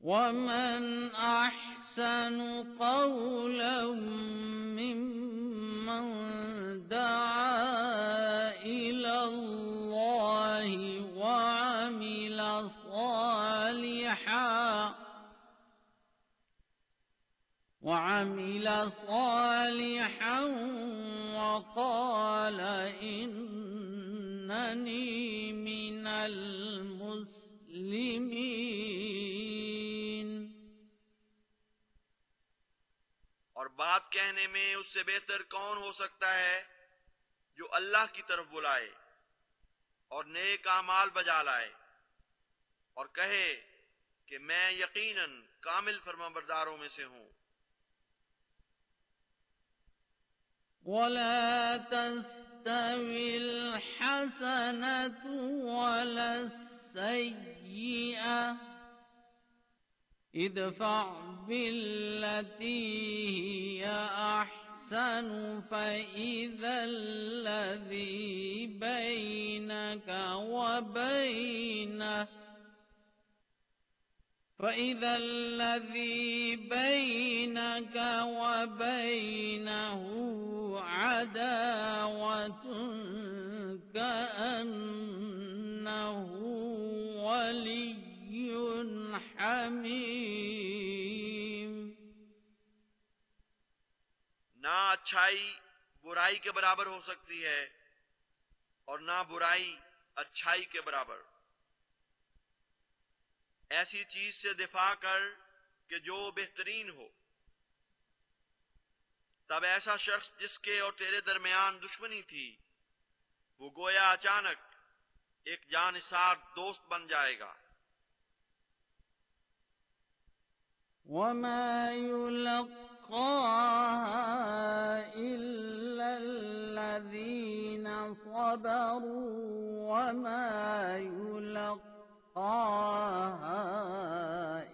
ومن أحسن قولا ممن دعا إلى الله وعمل صالحا وعمل صالحا وقال إنني من المسلمين بات کہنے میں اس سے بہتر کون ہو سکتا ہے جو اللہ کی طرف بلائے اور نیک اعمال بجا لائے اور کہے کہ میں یقیناً کامل فرما برداروں میں سے ہوں۔ ولا تستوي الحسنة ولا السيئة ادفع بالتي هي أحسن، فإذا الذي بينك وبينه، فإذا الذي بينك وبينه عداوة كأنه ولي حميم. اچھائی برائی کے برابر ہو سکتی ہے اور نہ برائی اچھائی کے برابر۔ ایسی چیز سے دفاع کر کہ جو بہترین ہو۔ تب ایسا شخص جس کے اور تیرے درمیان دشمنی تھی، وہ گویا اچانک ایک جانسار دوست بن جائے گا۔ وما يلقاها إلا الذين صبروا وما يلقاها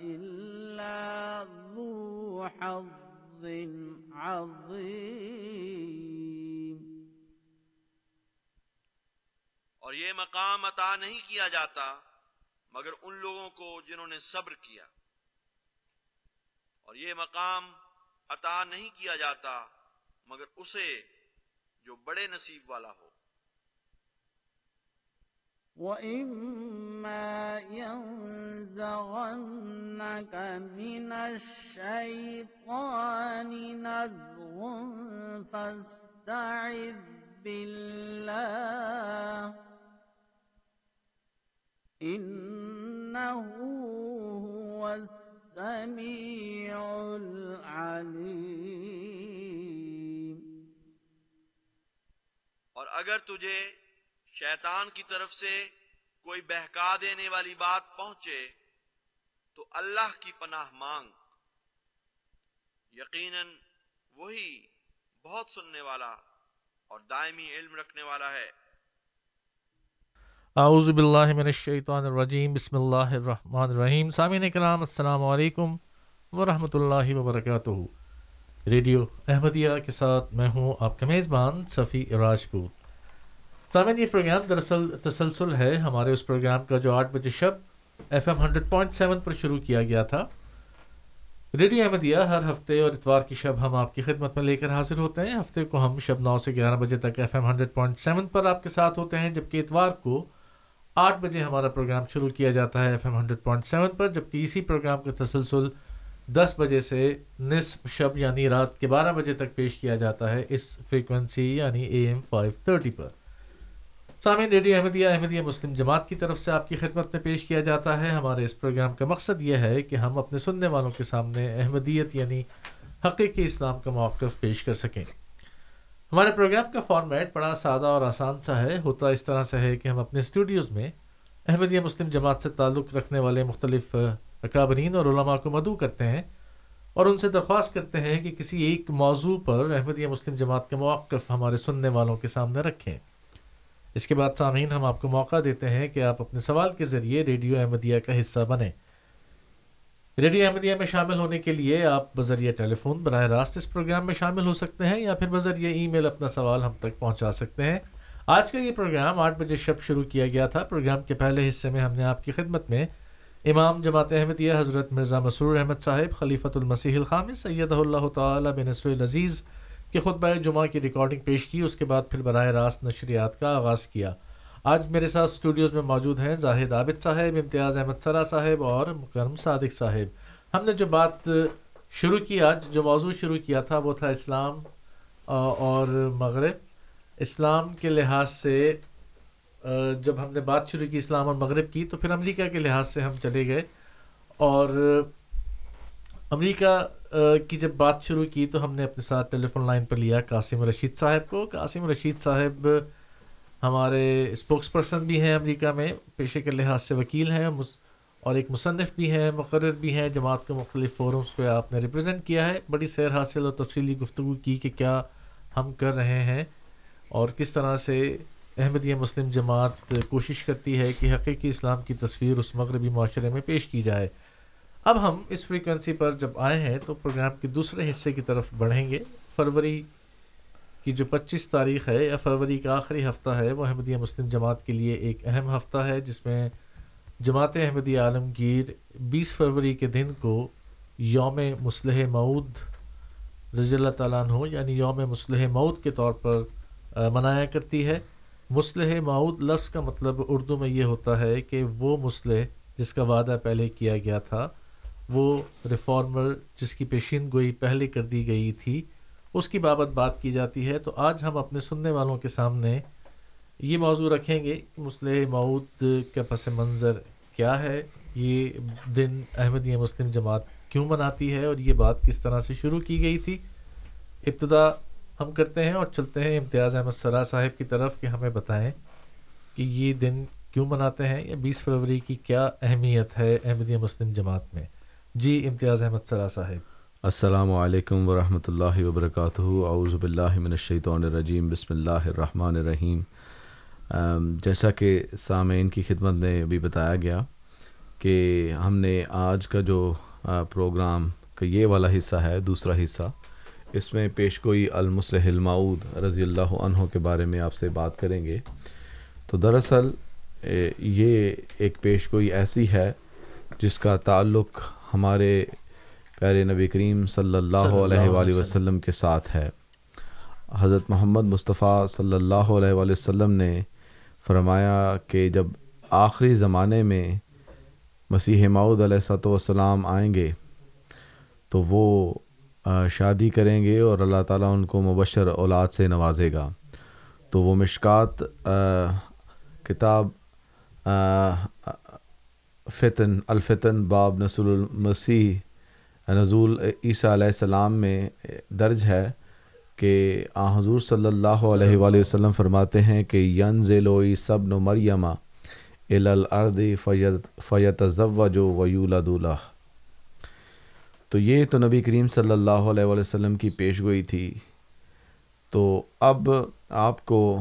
إلا ذو حظ عظيم۔ اور یہ مقام عطا نہیں کیا جاتا مگر ان لوگوں کو جنہوں نے صبر کیا۔ اور یہ مقام عطا نہیں کیا جاتا، مگر اسے جو بڑے نصیب والا ہو۔ وإما ينزغنك من الشيطان نزغ فاستعذ بالله إنه هو السميع العليم. اور اگر تجھے شیطان کی طرف سے کوئی بہکا دینے والی بات پہنچے، تو اللہ کی پناہ مانگ۔ یقیناً وہی بہت سننے والا اور دائمی علم رکھنے والا ہے۔ اعوذ باللہ من الشیطان الرجیم، بسم اللہ الرحمن الرحیم۔ سامعین کرام، السلام علیکم ورحمۃ اللہ وبرکاتہ۔ ریڈیو احمدیہ کے ساتھ میں ہوں آپ کا میزبان صفی راجپوت۔ سامعین، یہ پروگرام دراصل تسلسل ہے۔ ہمارے اس پروگرام کا جو آٹھ بجے شب F M hundred point seven پر شروع کیا گیا تھا۔ ریڈیو احمدیہ ہر ہفتے اور اتوار کی شب ہم آپ کی خدمت میں لے کر حاضر ہوتے ہیں۔ ہفتے کو ہم شب نو سے گیارہ بجے تک F M hundred point seven پر آپ کے ساتھ ہوتے ہیں، جبکہ اتوار کو آٹھ بجے ہمارا پروگرام شروع کیا جاتا ہے F M hundred point seven پر، جبکہ اسی پروگرام کا تسلسل دس بجے سے نصف شب یعنی رات کے بارہ بجے تک پیش کیا جاتا ہے اس فریکوینسی یعنی اے ایم فائیو تھرٹی پر۔ سامعین، ریڈیو احمدیہ احمدیہ مسلم جماعت کی طرف سے آپ کی خدمت میں پیش کیا جاتا ہے۔ ہمارے اس پروگرام کا مقصد یہ ہے کہ ہم اپنے سننے والوں کے سامنے احمدیت یعنی حقیقی اسلام کا موقف پیش کر سکیں۔ ہمارے پروگرام کا فارمیٹ بڑا سادہ اور آسان سا ہے۔ ہوتا اس طرح سے ہے کہ ہم اپنے اسٹوڈیوز میں احمدیہ مسلم جماعت سے تعلق رکھنے والے مختلف اکابرین اور علماء کو مدعو کرتے ہیں اور ان سے درخواست کرتے ہیں کہ کسی ایک موضوع پر احمدیہ مسلم جماعت کا موقف ہمارے سننے والوں کے سامنے رکھیں۔ اس کے بعد سامعین ہم آپ کو موقع دیتے ہیں کہ آپ اپنے سوال کے ذریعے ریڈیو احمدیہ کا حصہ بنیں۔ ریڈیو احمدیہ میں شامل ہونے کے لیے آپ بذریعہ ٹیلی فون براہ راست اس پروگرام میں شامل ہو سکتے ہیں یا پھر بذریعہ ای میل اپنا سوال ہم تک پہنچا سکتے ہیں۔ آج کا یہ پروگرام آٹھ بجے شب شروع کیا گیا تھا۔ پروگرام کے پہلے حصے میں ہم نے آپ کی خدمت میں امام جماعت احمدیہ حضرت مرزا مسرور احمد صاحب، خلیفۃ المسیح الخام سید اللہ تعالیٰ بن العزیز کے خطبہ جمعہ کی ریکارڈنگ پیش کی، اس کے بعد پھر براہ راست نشریات کا آغاز کیا۔ آج میرے ساتھ اسٹوڈیوز میں موجود ہیں زاہد عابد صاحب، امتیاز احمد سرا صاحب اور مکرم صادق صاحب۔ ہم نے جو بات شروع کی آج، جو موضوع شروع کیا تھا، وہ تھا اسلام اور مغرب۔ اسلام کے لحاظ سے، جب ہم نے بات شروع کی اسلام اور مغرب کی، تو پھر امریکہ کے لحاظ سے ہم چلے گئے۔ اور امریکہ کی جب بات شروع کی تو ہم نے اپنے ساتھ ٹیلی فون لائن پر لیا قاسم رشید صاحب کو۔ قاسم رشید صاحب ہمارے اسپوکس پرسن بھی ہیں امریکہ میں، پیشے کے لحاظ سے وکیل ہیں اور ایک مصنف بھی ہیں، مقرر بھی ہیں، جماعت کے مختلف فورمز پہ آپ نے ریپرزینٹ کیا ہے۔ بڑی سیر حاصل اور تفصیلی گفتگو کی کہ کیا ہم کر رہے ہیں اور کس طرح سے احمدیہ مسلم جماعت کوشش کرتی ہے کہ حقیقی اسلام کی تصویر اس مغربی معاشرے میں پیش کی جائے۔ اب ہم اس فریکوینسی پر جب آئے ہیں تو پروگرام کے دوسرے حصے کی طرف بڑھیں گے۔ فروری کی جو پچیس تاریخ ہے، یا فروری کا آخری ہفتہ ہے، وہ احمدیہ مسلم جماعت کے لیے ایک اہم ہفتہ ہے، جس میں جماعت احمدیہ عالمگیر بیس فروری کے دن کو یوم مسلح معود رضی اللہ تعالیٰ عنہ یعنی یوم مسلح معود کے طور پر منایا کرتی ہے۔ مسلح معود لفظ کا مطلب اردو میں یہ ہوتا ہے کہ وہ مسلح جس کا وعدہ پہلے کیا گیا تھا، وہ ریفارمر جس کی پیشین گوئی پہلے کر دی گئی تھی اس کی بابت بات کی جاتی ہے، تو آج ہم اپنے سننے والوں کے سامنے یہ موضوع رکھیں گے کہ مسلح معود کا پس منظر کیا ہے؟ یہ دن احمدیہ مسلم جماعت کیوں مناتی ہے اور یہ بات کس طرح سے شروع کی گئی تھی؟ ابتدا ہم کرتے ہیں اور چلتے ہیں امتیاز احمد سرا صاحب کی طرف کہ ہمیں بتائیں کہ یہ دن کیوں مناتے ہیں؟ یا بیس فروری کی کیا اہمیت ہے احمدیہ مسلم جماعت میں؟ جی امتیاز احمد سرا صاحب۔ السلام علیکم ورحمۃ اللہ وبرکاتہ۔ اعوذ باللہ من الشیطان الرجیم۔ بسم اللہ الرحمن الرحیم۔ جیسا کہ سامعین کی خدمت میں ابھی بتایا گیا کہ ہم نے آج کا جو پروگرام کا یہ والا حصہ ہے، دوسرا حصہ، اس میں پیش گوئی المصلح المعود رضی اللہ عنہ کے بارے میں آپ سے بات کریں گے۔ تو دراصل یہ ایک پیش گوئی ایسی ہے جس کا تعلق ہمارے پیارے نبی کریم صلی اللہ علیہ وآلہ وسلم۔ کے ساتھ ہے۔ حضرت محمد مصطفیٰ صلی اللہ علیہ وآلہ وسلم نے فرمایا کہ جب آخری زمانے میں مسیح معود علیہ والسلام آئیں گے تو وہ شادی کریں گے اور اللہ تعالیٰ ان کو مبشر اولاد سے نوازے گا۔ تو وہ مشکات کتاب فتن الفتن باب نسل المسیح نزول عیسیٰ علیہ السلام میں درج ہے کہ آ حضور صلی اللہ علیہ وآلہ وسلم فرماتے ہیں کہ ین ذیلوئی سب نو مریمہ الارض فیت فیت و ویولد اللہ تو یہ تو نبی کریم صلی اللہ علیہ وآلہ وسلم کی پیش گوئی تھی۔ تو اب آپ کو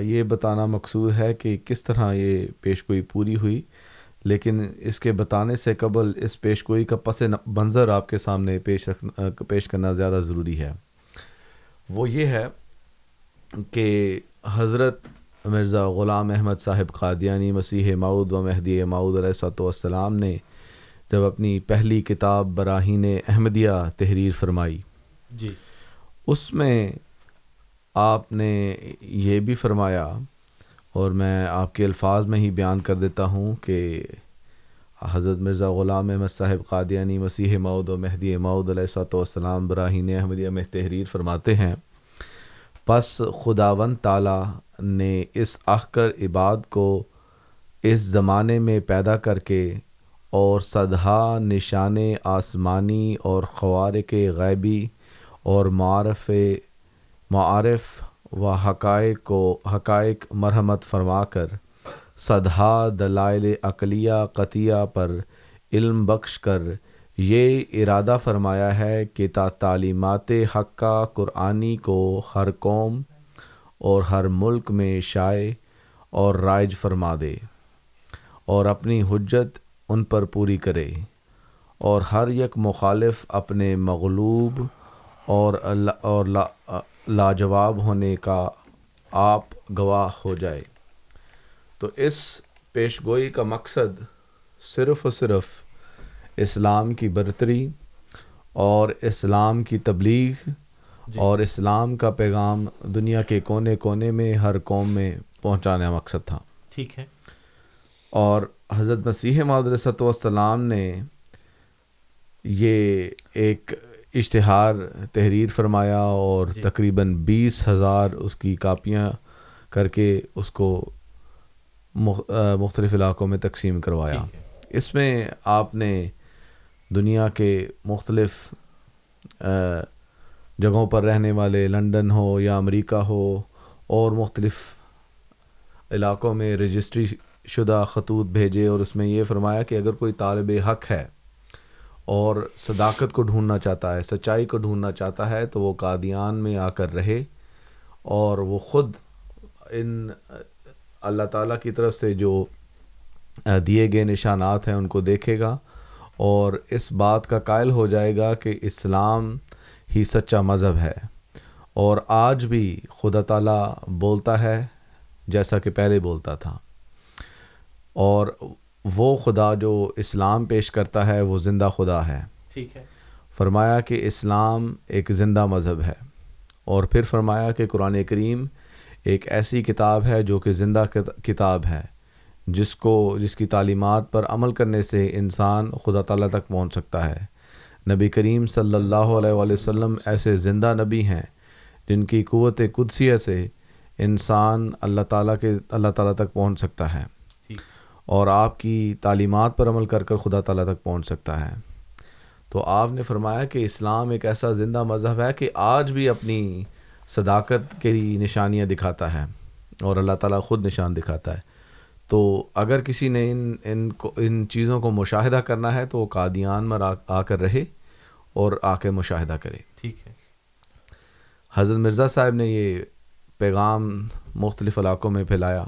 یہ بتانا مقصود ہے کہ کس طرح یہ پیش گوئی پوری ہوئی۔ لیکن اس کے بتانے سے قبل اس پیش گوئی کا پس منظر آپ کے سامنے پیش رکھنا پیش کرنا زیادہ ضروری ہے۔ وہ یہ ہے کہ حضرت مرزا غلام احمد صاحب قادیانی مسیح معود و مہدی معود علیہ الصلوۃ والسلام نے جب اپنی پہلی کتاب براہین احمدیہ تحریر فرمائی۔ جی۔ اس میں آپ نے یہ بھی فرمایا اور میں آپ کے الفاظ میں ہی بیان کر دیتا ہوں کہ حضرت مرزا غلام احمد صاحب قادیانی مسیح معود و مہدی معود علیہ الصلوۃ والسلام براہین احمدیہ میں تحریر فرماتے ہیں۔ پس خداون تعالیٰ نے اس احکر عباد کو اس زمانے میں پیدا کر کے اور صدہا نشان آسمانی اور خوارق غیبی اور معارف معارف و حقائق کو حقائق مرحمت فرما کر صدہا دلائل عقلیہ قطیہ پر علم بخش کر یہ ارادہ فرمایا ہے کہ تا تعلیمات حقہ قرآنی کو ہر قوم اور ہر ملک میں شائع اور رائج فرما دے اور اپنی حجت ان پر پوری کرے اور ہر یک مخالف اپنے مغلوب اور اور لا- لاجواب ہونے کا آپ گواہ ہو جائے۔ تو اس پیش گوئی کا مقصد صرف و صرف اسلام کی برتری اور اسلام کی تبلیغ اور اسلام کا پیغام دنیا کے کونے کونے میں ہر قوم میں پہنچانے کا مقصد تھا۔ ٹھیک ہے۔ اور حضرت مسیح مادرسۃ والسلام نے یہ ایک اشتہار تحریر فرمایا اور جی۔ تقریباً بیس ہزار اس کی کاپیاں کر کے اس کو مختلف علاقوں میں تقسیم کروایا اس میں آپ نے دنیا کے مختلف جگہوں پر رہنے والے لنڈن ہو یا امریکہ ہو اور مختلف علاقوں میں رجسٹری شدہ خطوط بھیجے اور اس میں یہ فرمایا کہ اگر کوئی طالب حق ہے اور صداقت کو ڈھونڈنا چاہتا ہے، سچائی کو ڈھونڈنا چاہتا ہے، تو وہ قادیان میں آ کر رہے اور وہ خود ان اللہ تعالیٰ کی طرف سے جو دیے گئے نشانات ہیں ان کو دیکھے گا اور اس بات کا قائل ہو جائے گا کہ اسلام ہی سچا مذہب ہے۔ اور آج بھی خدا تعالیٰ بولتا ہے جیسا کہ پہلے بولتا تھا۔ اور وہ خدا جو اسلام پیش کرتا ہے وہ زندہ خدا ہے۔ ٹھیک ہے۔ فرمایا کہ اسلام ایک زندہ مذہب ہے۔ اور پھر فرمایا کہ قرآن کریم ایک ایسی کتاب ہے جو کہ زندہ کت- کتاب ہے جس کو جس کی تعلیمات پر عمل کرنے سے انسان خدا تعالیٰ تک پہنچ سکتا ہے۔ نبی کریم صلی اللہ علیہ وآلہ وسلم ایسے زندہ نبی ہیں جن کی قوت قدسیہ سے انسان اللہ تعالیٰ کے اللہ تعالیٰ تک پہنچ سکتا ہے۔ اور آپ کی تعلیمات پر عمل کر کر خدا تعالیٰ تک پہنچ سکتا ہے۔ تو آپ نے فرمایا کہ اسلام ایک ایسا زندہ مذہب ہے کہ آج بھی اپنی صداقت کی نشانیاں دکھاتا ہے اور اللہ تعالیٰ خود نشان دکھاتا ہے۔ تو اگر کسی نے ان ان کو ان چیزوں کو مشاہدہ کرنا ہے تو وہ قادیان میں آ کر رہے اور آ کے مشاہدہ کرے۔ ٹھیک ہے۔ حضرت مرزا صاحب نے یہ پیغام مختلف علاقوں میں پھیلایا۔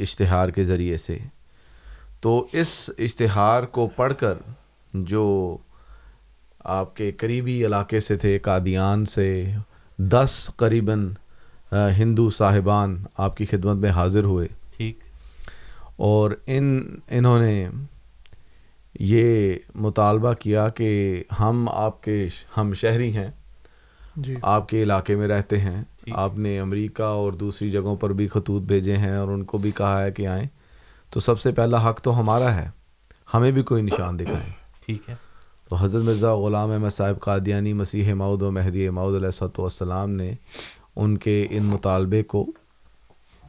اشتہار کے ذریعے سے۔ تو اس اشتہار کو پڑھ کر جو آپ کے قریبی علاقے سے تھے قادیان سے دس قریباً ہندو صاحبان آپ کی خدمت میں حاضر ہوئے۔ ٹھیک۔ اور ان انہوں نے یہ مطالبہ کیا کہ ہم آپ کے ہم شہری ہیں۔ جی۔ آپ کے علاقے میں رہتے ہیں۔ آپ نے امریکہ اور دوسری جگہوں پر بھی خطوط بھیجے ہیں اور ان کو بھی کہا ہے کہ آئیں۔ تو سب سے پہلا حق تو ہمارا ہے۔ ہمیں بھی کوئی نشان دکھائیں۔ ٹھیک ہے۔ تو حضرت مرزا غلام احمد صاحب قادیانی مسیح مود و مہدی مود علیہ صلاۃ والسلام نے ان کے ان مطالبے کو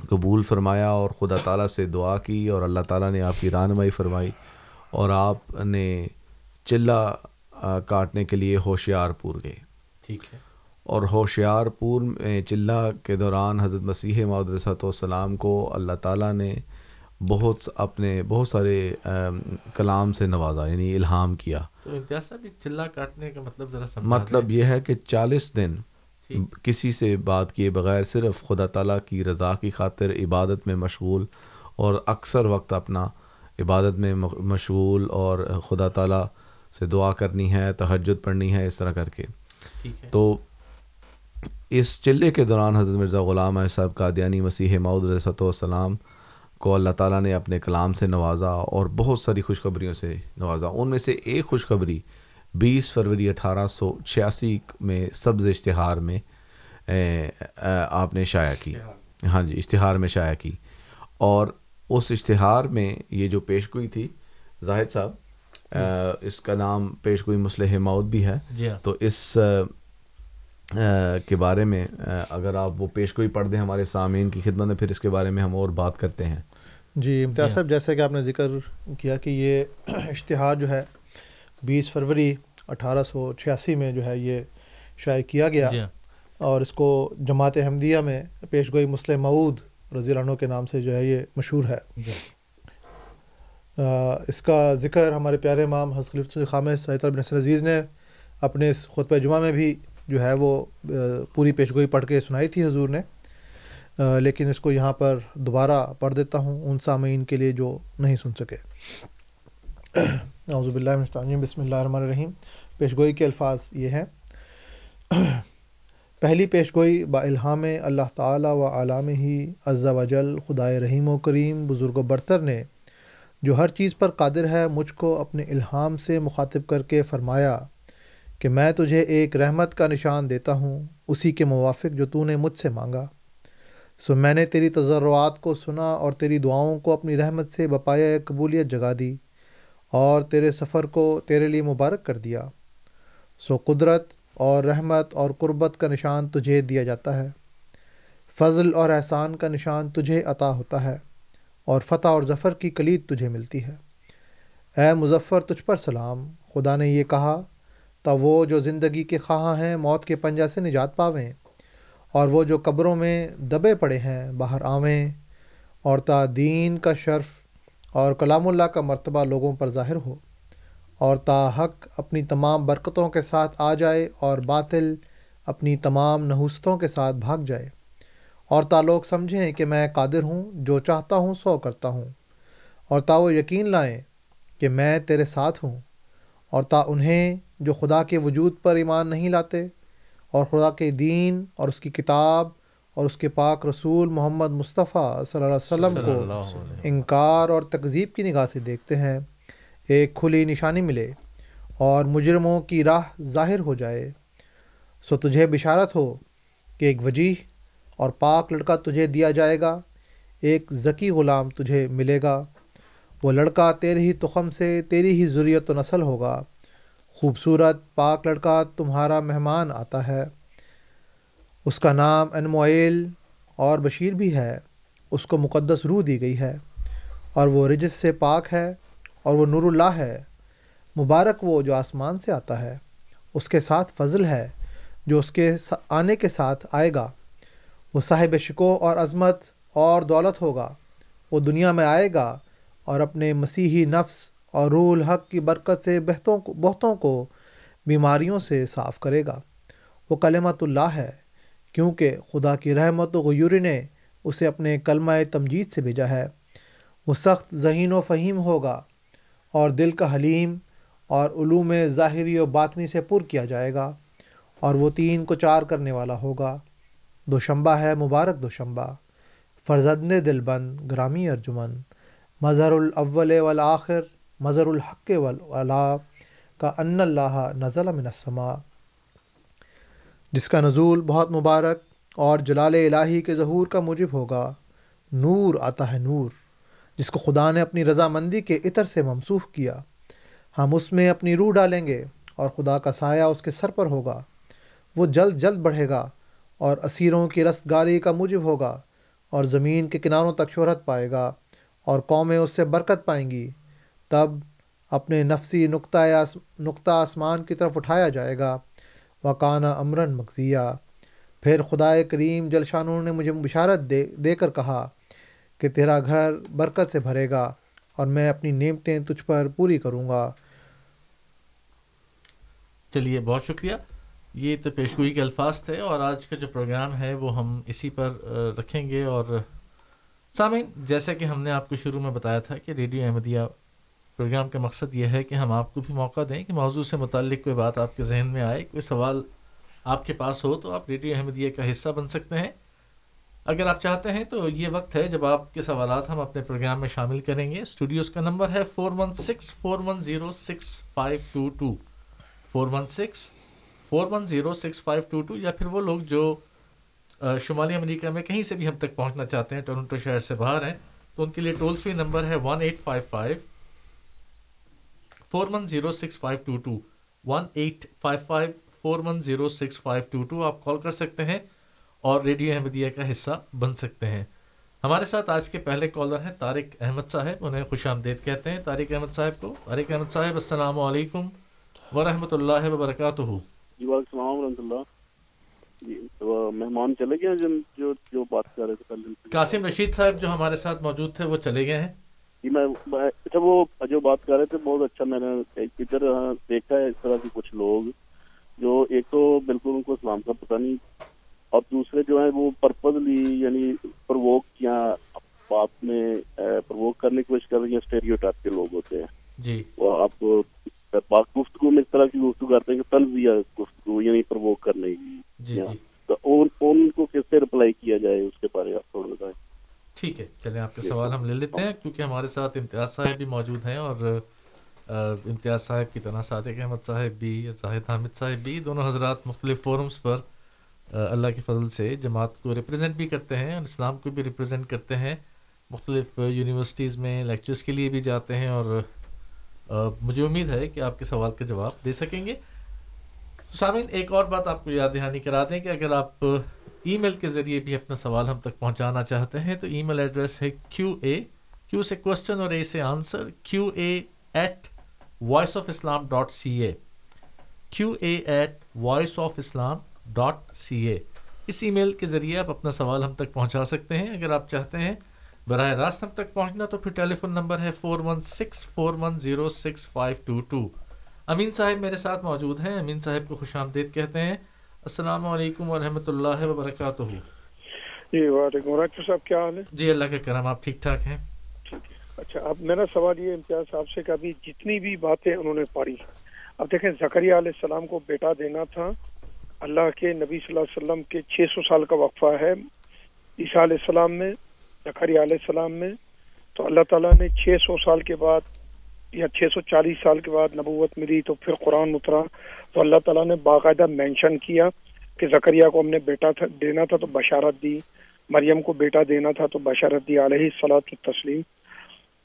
قبول فرمایا اور خدا تعالیٰ سے دعا کی اور اللہ تعالیٰ نے آپ کی رہنمائی فرمائی اور آپ نے چلہ کاٹنے کے لیے ہوشیار پور گئے۔ ٹھیک ہے۔ اور ہوشیار پور میں چلہ کے دوران حضرت مسیح معود رسۃ والسلام کو اللہ تعالیٰ نے بہت اپنے بہت سارے ام، کلام سے نوازا یعنی الہام کیا۔ تو صاحب یہ چلہ کاٹنے کا مطلب ذرا مطلب۔ یہ ہے کہ چالیس دن کسی سے بات کیے بغیر صرف خدا تعالیٰ کی رضا کی خاطر عبادت میں مشغول اور اکثر وقت اپنا عبادت میں مشغول اور خدا تعالیٰ سے دعا کرنی ہے تہجد پڑھنی ہے اس طرح کر کے۔ تو اس چلے کے دوران حضرت مرزا غلام احمد صاحب قادیانی مسیح معود رسۃ والسلام کو اللہ تعالیٰ نے اپنے کلام سے نوازا اور بہت ساری خوشخبریوں سے نوازا۔ ان میں سے ایک خوشخبری بیس فروری اٹھارہ سو چھیاسی میں سبز اشتہار میں آپ نے شائع کی۔ ہاں جی اشتہار میں شائع کی۔ اور اس اشتہار میں یہ جو پیش گوئی تھی زاہد صاحب اس کا نام پیش گوئی مسلح موت بھی ہے۔ جی ہاں۔ تو اس کے بارے میں اگر آپ وہ پیش گوئی پڑھ دیں ہمارے سامعین کی خدمت میں پھر اس کے بارے میں ہم اور بات کرتے ہیں۔ جی امتیاز جی۔ صاحب جیسے کہ آپ نے ذکر کیا کہ یہ اشتہار جو ہے بیس فروری اٹھارہ سو چھیاسی میں جو ہے یہ شائع کیا گیا۔ جی ہاں۔ اور اس کو جماعت احمدیہ میں پیش گوئی مسلم معود رضی اللہ عنہ کے نام سے جو ہے یہ مشہور ہے۔ جی۔ آ، اس کا ذکر ہمارے پیارے امام حضرت خامد سید بن نصر عزیز نے اپنے اس خطبہ جمعہ میں بھی جو ہے وہ پوری پیشگوئی پڑھ کے سنائی تھی حضور نے لیکن اس کو یہاں پر دوبارہ پڑھ دیتا ہوں، ان سامعین کے لیے جو نہیں سن سکے۔ اعوذ باللہ من الشیطان بسم اللہ الرحمن الرحیم۔ پیشگوئی کے الفاظ یہ ہیں۔ پہلی پیشگوئی با الہام اللہ تعالیٰ و عالم ہی عز و جل، خدائے رحیم و کریم، بزرگ و برتر نے جو ہر چیز پر قادر ہے، مجھ کو اپنے الہام سے مخاطب کر کے فرمایا کہ میں تجھے ایک رحمت کا نشان دیتا ہوں، اسی کے موافق جو تو نے مجھ سے مانگا۔ سو میں نے تیری تضرعات کو سنا اور تیری دعاؤں کو اپنی رحمت سے بپایا قبولیت جگا دی اور تیرے سفر کو تیرے لیے مبارک کر دیا۔ سو قدرت اور رحمت اور قربت کا نشان تجھے دیا جاتا ہے۔ فضل اور احسان کا نشان تجھے عطا ہوتا ہے اور فتح اور ظفر کی کلید تجھے ملتی ہے۔ اے مظفر، تجھ پر سلام۔ خدا نے یہ کہا تا وہ جو زندگی کے خواہاں ہیں، موت کے پنجہ سے نجات پاویں۔ اور وہ جو قبروں میں دبے پڑے ہیں، باہر آویں۔ اور تا دین کا شرف اور کلام اللہ کا مرتبہ لوگوں پر ظاہر ہو۔ اور تا حق اپنی تمام برکتوں کے ساتھ آ جائے اور باطل اپنی تمام نحوستوں کے ساتھ بھاگ جائے۔ اور تا لوگ سمجھیں کہ میں قادر ہوں، جو چاہتا ہوں سو کرتا ہوں۔ اور تا وہ یقین لائیں کہ میں تیرے ساتھ ہوں۔ اور تا انہیں جو خدا کے وجود پر ایمان نہیں لاتے اور خدا کے دین اور اس کی کتاب اور اس کے پاک رسول محمد مصطفیٰ صلی اللہ علیہ وسلم کو۔ انکار اور تکذیب کی نگاہ سے دیکھتے ہیں ایک کھلی نشانی ملے اور مجرموں کی راہ ظاہر ہو جائے۔ سو تجھے بشارت ہو کہ ایک وجیح اور پاک لڑکا تجھے دیا جائے گا ایک ذکی غلام تجھے ملے گا۔ وہ لڑکا تیرے ہی تخم سے تیری ہی ضروریت و نسل ہوگا۔ خوبصورت پاک لڑکا تمہارا مہمان آتا ہے۔ اس کا نام انموئل اور بشیر بھی ہے۔ اس کو مقدس روح دی گئی ہے اور وہ رجس سے پاک ہے اور وہ نور اللہ ہے۔ مبارک وہ جو آسمان سے آتا ہے۔ اس کے ساتھ فضل ہے جو اس کے آنے کے ساتھ آئے گا۔ وہ صاحب شکو اور عظمت اور دولت ہوگا۔ وہ دنیا میں آئے گا اور اپنے مسیحی نفس اور روح الحق کی برکت سے بہتوں کو بہتوں کو بیماریوں سے صاف کرے گا۔ وہ کلمت اللہ ہے، کیونکہ خدا کی رحمت و غیوری نے اسے اپنے کلمہ تمجید سے بھیجا ہے۔ وہ سخت ذہین و فہیم ہوگا اور دل کا حلیم اور علوم ظاہری و باطنی سے پر کیا جائے گا، اور وہ تین کو چار کرنے والا ہوگا۔ دوشمبہ ہے مبارک دوشمبہ، فرزند دل بند گرامی ارجمن مظہر الاول والآخر مظہر الحق والا کا ان اللہ نزل من السماء۔ جس کا نزول بہت مبارک اور جلال الہی کے ظہور کا موجب ہوگا۔ نور آتا ہے نور، جس کو خدا نے اپنی رضامندی کے عطر سے ممسوخ کیا۔ ہم اس میں اپنی روح ڈالیں گے اور خدا کا سایہ اس کے سر پر ہوگا۔ وہ جلد جلد بڑھے گا اور اسیروں کی رستگاری کا موجب ہوگا اور زمین کے کناروں تک شہرت پائے گا اور قومیں اس سے برکت پائیں گی۔ تب اپنے نفسی نقطۂ نقطہ آسمان کی طرف اٹھایا جائے گا۔ وکانہ امراً مغزیہ پھر خدا کریم جلشانوں نے مجھے بشارت دے دے کر کہا کہ تیرا گھر برکت سے بھرے گا اور میں اپنی نعمتیں تجھ پر پوری کروں گا۔ چلیے، بہت شکریہ۔ یہ تو پیشگوئی کے الفاظ تھے اور آج کا جو پروگرام ہے وہ ہم اسی پر رکھیں گے اور سامعین، جیسا کہ ہم نے آپ کو شروع میں بتایا تھا کہ ریڈیو احمدیہ پروگرام کا مقصد یہ ہے کہ ہم آپ کو بھی موقع دیں کہ موضوع سے متعلق کوئی بات آپ کے ذہن میں آئے، کوئی سوال آپ کے پاس ہو تو آپ ریڈیو احمدیہ کا حصہ بن سکتے ہیں۔ اگر آپ چاہتے ہیں تو یہ وقت ہے جب آپ کے سوالات ہم اپنے پروگرام میں شامل کریں گے۔ اسٹوڈیوز کا نمبر ہے four one six, four one zero six, five two two. Four one six four one zero six five two two یا پھر وہ لوگ جو شمالی امریکہ میں کہیں سے بھی ہم تک پہنچنا چاہتے ہیں، ٹورنٹو شہر سے باہر ہیں، تو ان کے لیے ٹول فری نمبر ہے one eight five five. Four one zero six five two two one eight five five four one zero six five two two آپ کال کر سکتے ہیں اور ریڈیو احمدیہ کا حصہ بن سکتے ہیں۔ ہمارے ساتھ آج کے پہلے کالر ہیں طارق احمد صاحب انہیں خوش آمدید کہتے ہیں۔ طارق احمد صاحب کو طارق احمد صاحب السلام علیکم ورحمۃ اللہ وبرکاتہ۔ جی وعلیکم السلام ورحمۃ اللہ جی مہمان چلے گئے جن جو جو بات کر رہے تھے قاسم رشید صاحب جو ہمارے ساتھ موجود تھے وہ چلے گئے ہیں۔ جی میں اچھا وہ جو بات کر رہے تھے بہت اچھا میں نے ادھر دیکھا ہے اس طرح کے کچھ لوگ جو ایک تو بالکل ان کو اسلام کا پتہ نہیں اور دوسرے جو ہیں وہ پرپزلی یعنی پرووک کیا بات میں پرووک کرنے کی کوشش کر رہی ہیں اسٹیریو ٹائپ کے لوگ ہوتے ہیں۔ جی۔ وہ آپ گفتگو میں اس طرح کی گفتگو کرتے ہیں کہ طنزیہ گفتگو یعنی پرووک کرنے کی۔ جی جی۔ تو ان کو کس سے رپلائی کیا جائے اس کے بارے آپ تھوڑا بتائیں۔ ٹھیک ہے چلیں آپ کے سوال ہم لے لیتے ہیں کیونکہ ہمارے ساتھ امتیاز صاحب بھی موجود ہیں اور امتیاز صاحب کی طرح صادق احمد صاحب بھی زاہد حامد صاحب بھی دونوں حضرات مختلف فورمز پر اللہ کے فضل سے جماعت کو ریپرزینٹ بھی کرتے ہیں اور اسلام کو بھی ریپرزینٹ کرتے ہیں۔ مختلف یونیورسٹیز میں لیکچرز کے لیے بھی جاتے ہیں اور مجھے امید ہے کہ آپ کے سوال کا جواب دے سکیں گے۔ تو سامعین، ایک اور بات آپ کو یاد دہانی کرا دیں کہ اگر آپ ای میل کے ذریعے بھی اپنا سوال ہم تک پہنچانا چاہتے ہیں، تو ای میل ایڈریس ہے کیو اے، کیو سے کوشچن اور اے سے answer Q A at voice of Islam dot C A Q A at voice of Islam dot C A us email کے ذریعے آپ اپنا سوال ہم تک پہنچا سکتے ہیں۔ اگر آپ چاہتے ہیں براہ راست ہم تک پہنچنا، تو پھر ٹیلی فون نمبر ہے four one six four one zero six five two two Amin صاحب میرے ساتھ موجود ہیں۔ امین صاحب کو خوش آمدید کہتے ہیں۔ السلام علیکم ورحمۃ اللہ وبرکاتہ۔ جی وعلیکم ڈاکٹر صاحب کیا حال ہے؟ جی اللہ کا کرم آپ ٹھیک ٹھاک ہیں؟ اچھا اب میرا سوال یہ امتیاز صاحب سے کہ ابھی جتنی بھی باتیں انہوں نے پڑھی اب دیکھیں زکریہ علیہ السلام کو بیٹا دینا تھا۔ اللہ کے نبی صلی اللہ علیہ وسلم کے چھ سو سال کا وقفہ ہے۔ عیسیٰ علیہ السلام میں زکریہ علیہ السلام میں۔ تو اللہ تعالیٰ نے چھ سو سال کے بعد یا چھ سو چالیس سال کے بعد نبوت ملی تو پھر قرآن اترا تو اللہ تعالیٰ نے باقاعدہ مینشن کیا کہ زکریہ کو ہم نے بیٹا تھا، دینا تھا تو بشارت دی، مریم کو بیٹا دینا تھا تو بشارت دی، علیہ سلاۃ تسلیم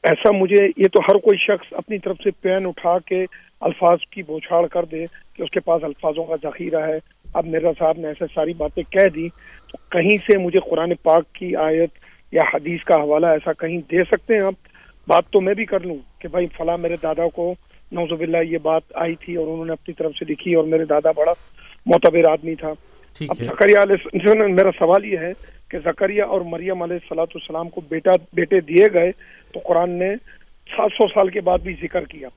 ایسا مجھے، یہ تو ہر کوئی شخص اپنی طرف سے پین اٹھا کے الفاظ کی بوچھاڑ کر دے کہ اس کے پاس الفاظوں کا ذخیرہ ہے۔ اب مرزا صاحب نے ایسے ساری باتیں کہہ دی، تو کہیں سے مجھے قرآن پاک کی آیت یا حدیث کا حوالہ ایسا کہیں دے سکتے ہیں آپ؟ بات تو میں بھی کر لوں کہ بھائی فلاں میرے دادا کو نوزب اللہ یہ بات آئی تھی اور انہوں نے اپنی طرف سے لکھی اور میرے دادا بڑا معتبر آدمی تھا۔ اب زکریہ علیہ میرا سوال یہ ہے کہ زکریہ اور مریم علیہ السلاۃ السلام کو بیٹا بیٹے دیے گئے تو قرآن نے سات سو سال کے بعد بھی ذکر کیا۔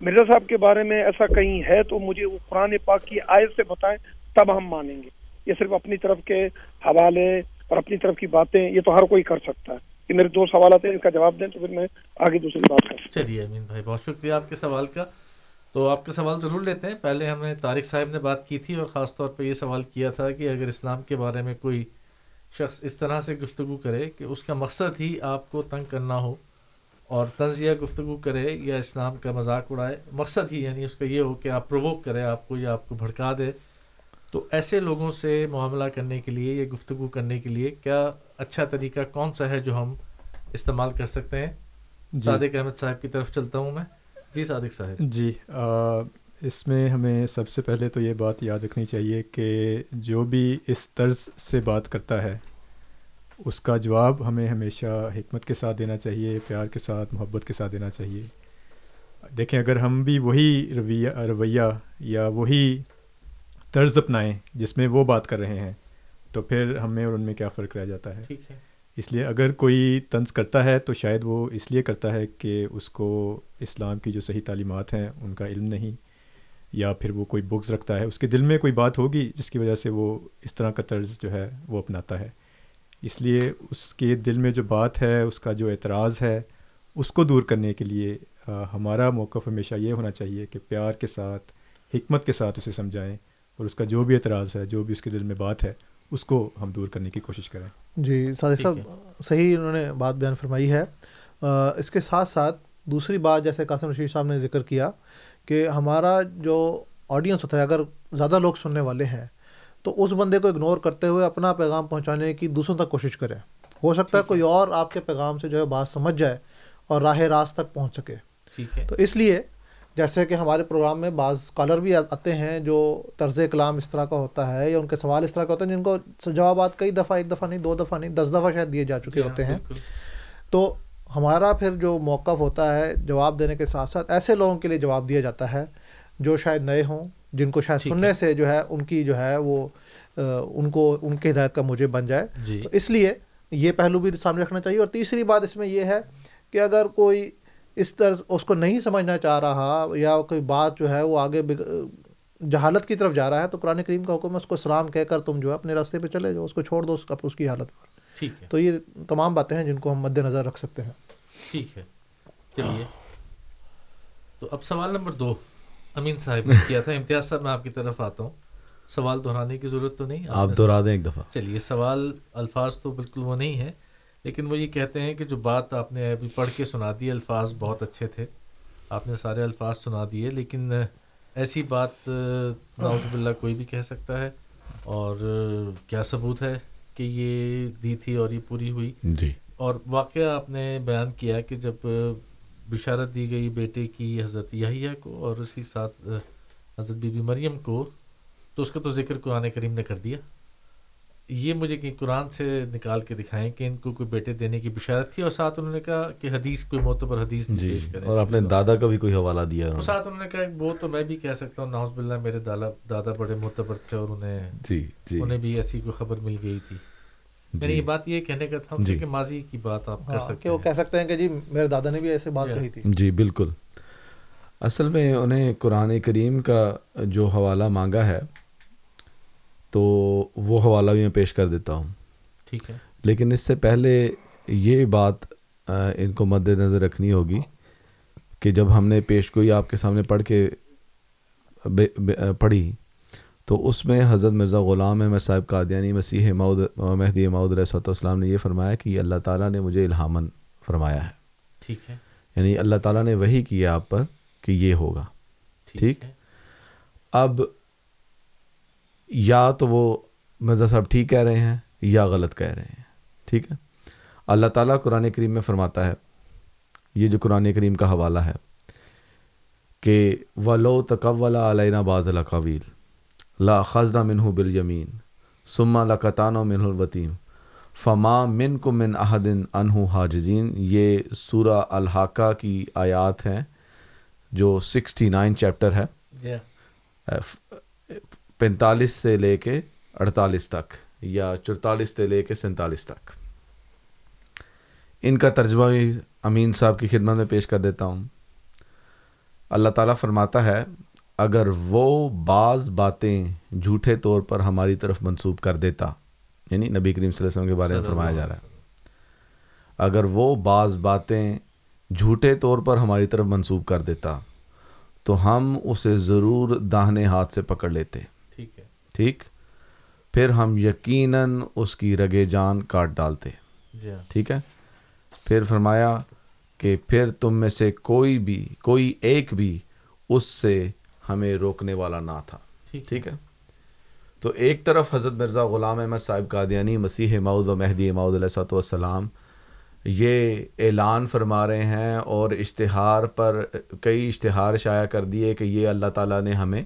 مرزا صاحب کے بارے میں ایسا کہیں ہے تو مجھے وہ قرآن پاک کی آیت سے بتائیں تب ہم مانیں گے۔ یہ صرف اپنی طرف کے حوالے اور اپنی طرف کی باتیں یہ تو ہر کوئی کر سکتا ہے۔ کہ میرے دو سوالات ہیں ان کا جواب دیں تو پھر میں آگے دوسری بات کروں چلیے، امین بھائی، بہت شکریہ آپ کے سوال کا۔ تو آپ کا سوال ضرور لیتے ہیں۔ پہلے ہم نے طارق صاحب نے بات کی تھی اور خاص طور پہ یہ سوال کیا تھا کہ اگر اسلام کے بارے میں کوئی شخص اس طرح سے گفتگو کرے کہ اس کا مقصد ہی آپ کو تنگ کرنا ہو اور تنزیہ گفتگو کرے یا اسلام کا مذاق اڑائے، مقصد ہی یعنی اس کا یہ ہو کہ آپ پرووک کرے، آپ کو یا آپ کو بھڑکا دے تو ایسے لوگوں سے معاملہ کرنے کے لیے یا گفتگو کرنے کے لیے کیا اچھا طریقہ کون سا ہے جو ہم استعمال کر سکتے ہیں؟ جی۔ صادق احمد صاحب کی طرف چلتا ہوں میں۔ جی صادق صاحب۔ جی آ، اس میں ہمیں سب سے پہلے تو یہ بات یاد رکھنی چاہیے کہ جو بھی اس طرز سے بات کرتا ہے اس کا جواب ہمیں ہمیشہ حکمت کے ساتھ دینا چاہیے پیار کے ساتھ محبت کے ساتھ دینا چاہیے۔ دیکھیں اگر ہم بھی وہی رویہ رویہ یا وہی طرز اپنائیں جس میں وہ بات کر رہے ہیں تو پھر ہمیں اور ان میں کیا فرق رہ جاتا ہے؟ اس لیے اگر کوئی طنز کرتا ہے تو شاید وہ اس لیے کرتا ہے کہ اس کو اسلام کی جو صحیح تعلیمات ہیں ان کا علم نہیں یا پھر وہ کوئی بکس رکھتا ہے اس کے دل میں کوئی بات ہوگی جس کی وجہ سے وہ اس طرح کا طرز جو ہے وہ اپناتا ہے۔ اس لیے اس کے دل میں جو بات ہے اس کا جو اعتراض ہے اس کو دور کرنے کے لیے ہمارا موقف ہمیشہ یہ ہونا چاہیے کہ پیار کے ساتھ حکمت کے ساتھ اسے سمجھائیں۔ اور اس کا جو بھی اعتراض ہے جو بھی اس کے دل میں بات ہے اس کو ہم دور کرنے کی کوشش کریں۔ جی صادق صاحب صحیح انہوں نے بات بیان فرمائی ہے۔ اس کے ساتھ ساتھ دوسری بات جیسے قاسم رشید صاحب نے ذکر کیا کہ ہمارا جو آڈینس ہوتا ہے اگر زیادہ لوگ سننے والے ہیں تو اس بندے کو اگنور کرتے ہوئے اپنا پیغام پہنچانے کی دوسروں تک کوشش کریں۔ ہو سکتا ہے۔ کوئی اور آپ کے پیغام سے جو ہے بات سمجھ جائے اور راہ راست تک پہنچ سکے۔ ٹھیک ہے۔ تو اس لیے جیسے کہ ہمارے پروگرام میں بعض اسکالر بھی آتے ہیں جو طرز کلام اس طرح کا ہوتا ہے یا ان کے سوال اس طرح کا ہوتے ہیں جن کو جوابات کئی دفعہ ایک دفعہ نہیں دو دفعہ نہیں دس دفعہ شاید دیے جا چکے جی ہاں، ہوتے ہیں۔ تو ہمارا پھر جو موقف ہوتا ہے جواب دینے کے ساتھ ساتھ ایسے لوگوں کے لیے جواب دیا جاتا ہے جو شاید نئے ہوں جن کو شاید ہے۔ سننے سے جو ہے ان کی جو ہے وہ ان کو ان کے ہدایت کا مجھے بن جائے جی تو اس لیے یہ پہلو بھی سامنے رکھنا چاہیے اور تیسری بات اس میں یہ ہے کہ اگر کوئی اس طرح اس کو نہیں سمجھنا چاہ رہا یا کوئی بات جو ہے وہ آگے بگ- جہالت کی طرف جا رہا ہے تو قرآن کریم کا حکم ہے اس کو سلام کہہ کر تم جو ہے اپنے راستے پہ چلے جاؤ اس کو چھوڑ دو اس اس کی حالت پر۔ ٹھیک ہے۔ تو یہ تمام باتیں ہیں جن کو ہم مد نظر رکھ سکتے ہیں۔ ٹھیک ہے۔ چلیے۔ تو اب سوال نمبر دو۔ امین صاحب نے کیا تھا امتیاز صاحب میں آپ کی طرف آتا ہوں۔ سوال دہرانے کی ضرورت تو نہیں آپ دہرا دیں ایک دفعہ۔ چلیے سوال الفاظ تو بالکل وہ نہیں ہے۔ لیکن وہ یہ کہتے ہیں کہ جو بات آپ نے ابھی پڑھ کے سنا دی الفاظ بہت اچھے تھے۔ آپ نے سارے الفاظ سنا دیے لیکن ایسی بات ناؤز باللہ کوئی بھی کہہ سکتا ہے۔ اور کیا ثبوت ہے کہ یہ دی تھی اور یہ پوری ہوئی؟ جی۔ اور واقعہ آپ نے بیان کیا کہ جب بشارت دی گئی بیٹے کی حضرت یحییٰ کو اور اسی ساتھ حضرت بی بی مریم کو تو اس کا تو ذکر قرآن کریم نے کر دیا۔ یہ مجھے کہ قرآن سے نکال کے دکھائیں کہ ان کو کوئی بیٹے دینے کی بشارت تھی اور ساتھ انہوں نے کہا کہ حدیث کوئی معتبر حدیث جی پیش کریں۔ اور اپنے دادا کا بھی کوئی حوالہ دیا اور انہوں نے۔ ساتھ انہوں نے کہا کہ وہ تو میں بھی کہہ سکتا ہوں ناؤز باللہ میرے دادا دادا بڑے معتبر تھے اور انہیں جی جی۔ انہیں بھی ایسی کوئی خبر مل گئی تھی۔ میری جی یہ بات یہ کہنے کا تھا جی۔ کہ ماضی کی بات آپ کر ہاں، سکتے کہ وہ ہیں۔ کہہ سکتے ہیں کہ جی میرے دادا نے بھی ایسے بات جی۔ کہی تھی۔ جی بالکل۔ اصل میں انہیں قرآن کریم کا جو حوالہ مانگا ہے تو وہ حوالہ بھی میں پیش کر دیتا ہوں۔ ٹھیک ہے۔ لیکن اس سے پہلے یہ بات ان کو مد نظر رکھنی ہوگی کہ جب ہم نے پیش گوئی آپ کے سامنے پڑھ کے بے- بے- پڑھی تو اس میں حضرت مرزا غلام احمد صاحب قادیانی مسیح مود مہدی ماؤد علیہ صلاح والسلام نے یہ فرمایا کہ یہ اللہ تعالیٰ نے مجھے الہامن فرمایا ہے۔ ٹھیک ہے۔ یعنی اللہ تعالیٰ نے وہی کیا آپ پر کہ یہ ہوگا۔ ٹھیک اب یا تو وہ مرزا صاحب ٹھیک کہہ رہے ہیں یا غلط کہہ رہے ہیں ٹھیک ہے؟ اللہ تعالیٰ قرآن کریم میں فرماتا ہے یہ جو قرآن کریم کا حوالہ ہے کہ ولو تقول علینا باز القویل لا خزنہ منہ بالیمین ثم لقطان و منہ الوطیم فما من کو من احدن انہو حاجزین یہ سورہ الحاقہ کی آیات ہیں جو سکسٹی نائن چیپٹر ہے۔ جی پینتالیس سے لے کے اڑتالیس تک یا چرتالیس سے لے کے سینتالیس تک۔ ان کا ترجمہ بھی امین صاحب کی خدمت میں پیش کر دیتا ہوں۔ اللہ تعالیٰ فرماتا ہے، اگر وہ بعض باتیں جھوٹے طور پر ہماری طرف منسوب کر دیتا یعنی نبی کریم صلی اللہ علیہ وسلم کے بارے میں فرمایا جا رہا ہے، اگر وہ بعض باتیں جھوٹے طور پر ہماری طرف منسوب کر دیتا، تو ہم اسے ضرور داہنے ہاتھ سے پکڑ لیتے۔ ٹھیک پھر ہم یقیناً اس کی رگے جان کاٹ ڈالتے۔ جی ہاں۔ ٹھیک ہے؟ پھر فرمایا کہ پھر تم میں سے کوئی بھی کوئی ایک بھی اس سے ہمیں روکنے والا نہ تھا۔ ٹھیک۔ ٹھیک ہے؟ تو ایک طرف حضرت مرزا غلام احمد صاحب قادیانی مسیح ماؤد و مہدی ماؤد علیہ صاحب والسلام یہ اعلان فرما رہے ہیں اور اشتہار پر کئی اشتہار شائع کر دیے کہ یہ اللہ تعالیٰ نے ہمیں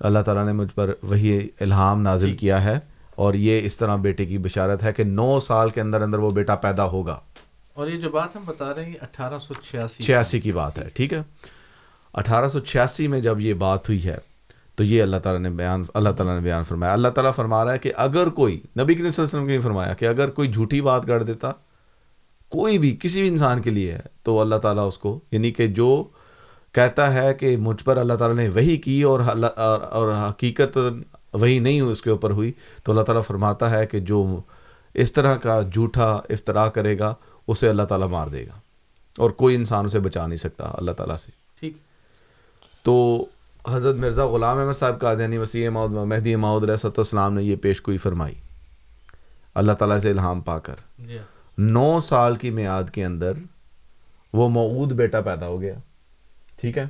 اللہ تعالیٰ نے مجھ پر وہی الہام نازل کیا ہے اور یہ اس طرح بیٹے کی بشارت ہے کہ نو سال کے اندر اندر وہ بیٹا پیدا ہوگا۔ اور یہ جو بات ہم بتا رہے ہیں اٹھارہ سو چھیاسی۔ چھیاسی کی بات ہے ٹھیک ہے؟ اٹھارہ سو چھیاسی میں جب یہ بات ہوئی ہے تو یہ اللہ تعالیٰ نے بیان اللہ تعالیٰ نے بیان فرمایا۔ اللہ تعالیٰ فرما رہا ہے کہ اگر کوئی نبی اللہ علیہ وسلم نے فرمایا کہ اگر کوئی جھوٹی بات کر دیتا کوئی بھی کسی بھی انسان کے لیے ہے تو اللہ تعالیٰ اس کو یعنی کہ جو کہتا ہے کہ مجھ پر اللہ تعالیٰ نے وہی کی اور اور, حقیقت وہی نہیں اس کے اوپر ہوئی۔ تو اللہ تعالیٰ فرماتا ہے کہ جو اس طرح کا جھوٹا افطرا کرے گا اسے اللہ تعالیٰ مار دے گا۔ اور کوئی انسان اسے بچا نہیں سکتا اللہ تعالیٰ سے۔ ٹھیک۔ تو حضرت مرزا غلام احمد صاحب کا دینی وسیع ماؤد مہدی ماؤد علیہ صلاح السلام نے یہ پیش گوئی فرمائی۔ اللہ تعالیٰ سے الہام پا کر۔ جی ہاں۔ نو سال کی میعاد کے اندر وہ معود بیٹا پیدا ہو گیا۔ ٹھیک ہے؟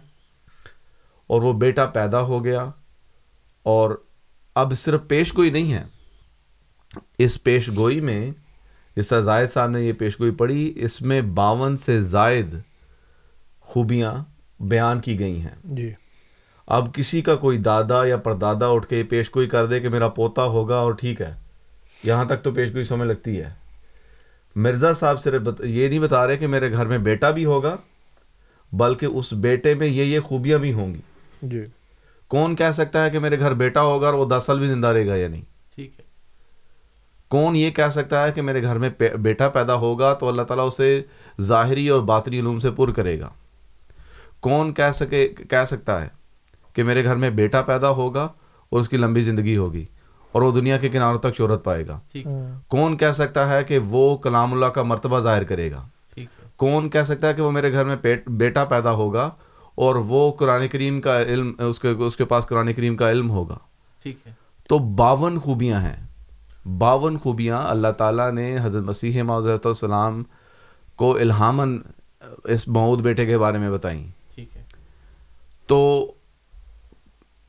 اور وہ بیٹا پیدا ہو گیا اور اب صرف پیش گوئی نہیں ہے۔ اس پیش گوئی میں جس طرح زائد صاحب نے یہ پیش گوئی پڑھی اس میں باون سے زائد خوبیاں بیان کی گئی ہیں۔ جی۔ اب کسی کا کوئی دادا یا پردادا اٹھ کے پیش گوئی کر دے کہ میرا پوتا ہوگا اور ٹھیک ہے یہاں تک تو پیش گوئی سمجھ لگتی ہے۔ مرزا صاحب صرف یہ نہیں بتا رہے کہ میرے گھر میں بیٹا بھی ہوگا بلکہ اس بیٹے میں یہ یہ خوبیاں بھی ہوں گی۔ جی۔ کون کہہ سکتا ہے کہ میرے گھر بیٹا ہوگا اور وہ دس سال بھی زندہ رہے گا یا نہیں؟ ٹھیک ہے۔ کون یہ کہہ سکتا ہے کہ میرے گھر میں بیٹا پیدا ہوگا تو اللہ تعالیٰ اسے ظاہری اور باطنی علوم سے پر کرے گا۔ کون کہہ سکے کہہ سکتا ہے کہ میرے گھر میں بیٹا پیدا ہوگا اور اس کی لمبی زندگی ہوگی اور وہ دنیا کے کناروں تک شہرت پائے گا۔ کون کہہ سکتا ہے کہ وہ کلام اللہ کا مرتبہ ظاہر کرے گا؟ کون کہہ سکتا ہے کہ وہ میرے گھر میں بیٹا پیدا ہوگا اور وہ قرآن کریم کا علم اس کے اس کے پاس قرآن کریم کا علم ہوگا۔ ٹھیک ہے۔ تو باون خوبیاں ہیں۔ باون خوبیاں اللہ تعالیٰ نے حضرت مسیح معذرت السلام کو الہامن اس معود بیٹے کے بارے میں بتائیں۔ ٹھیک ہے۔ تو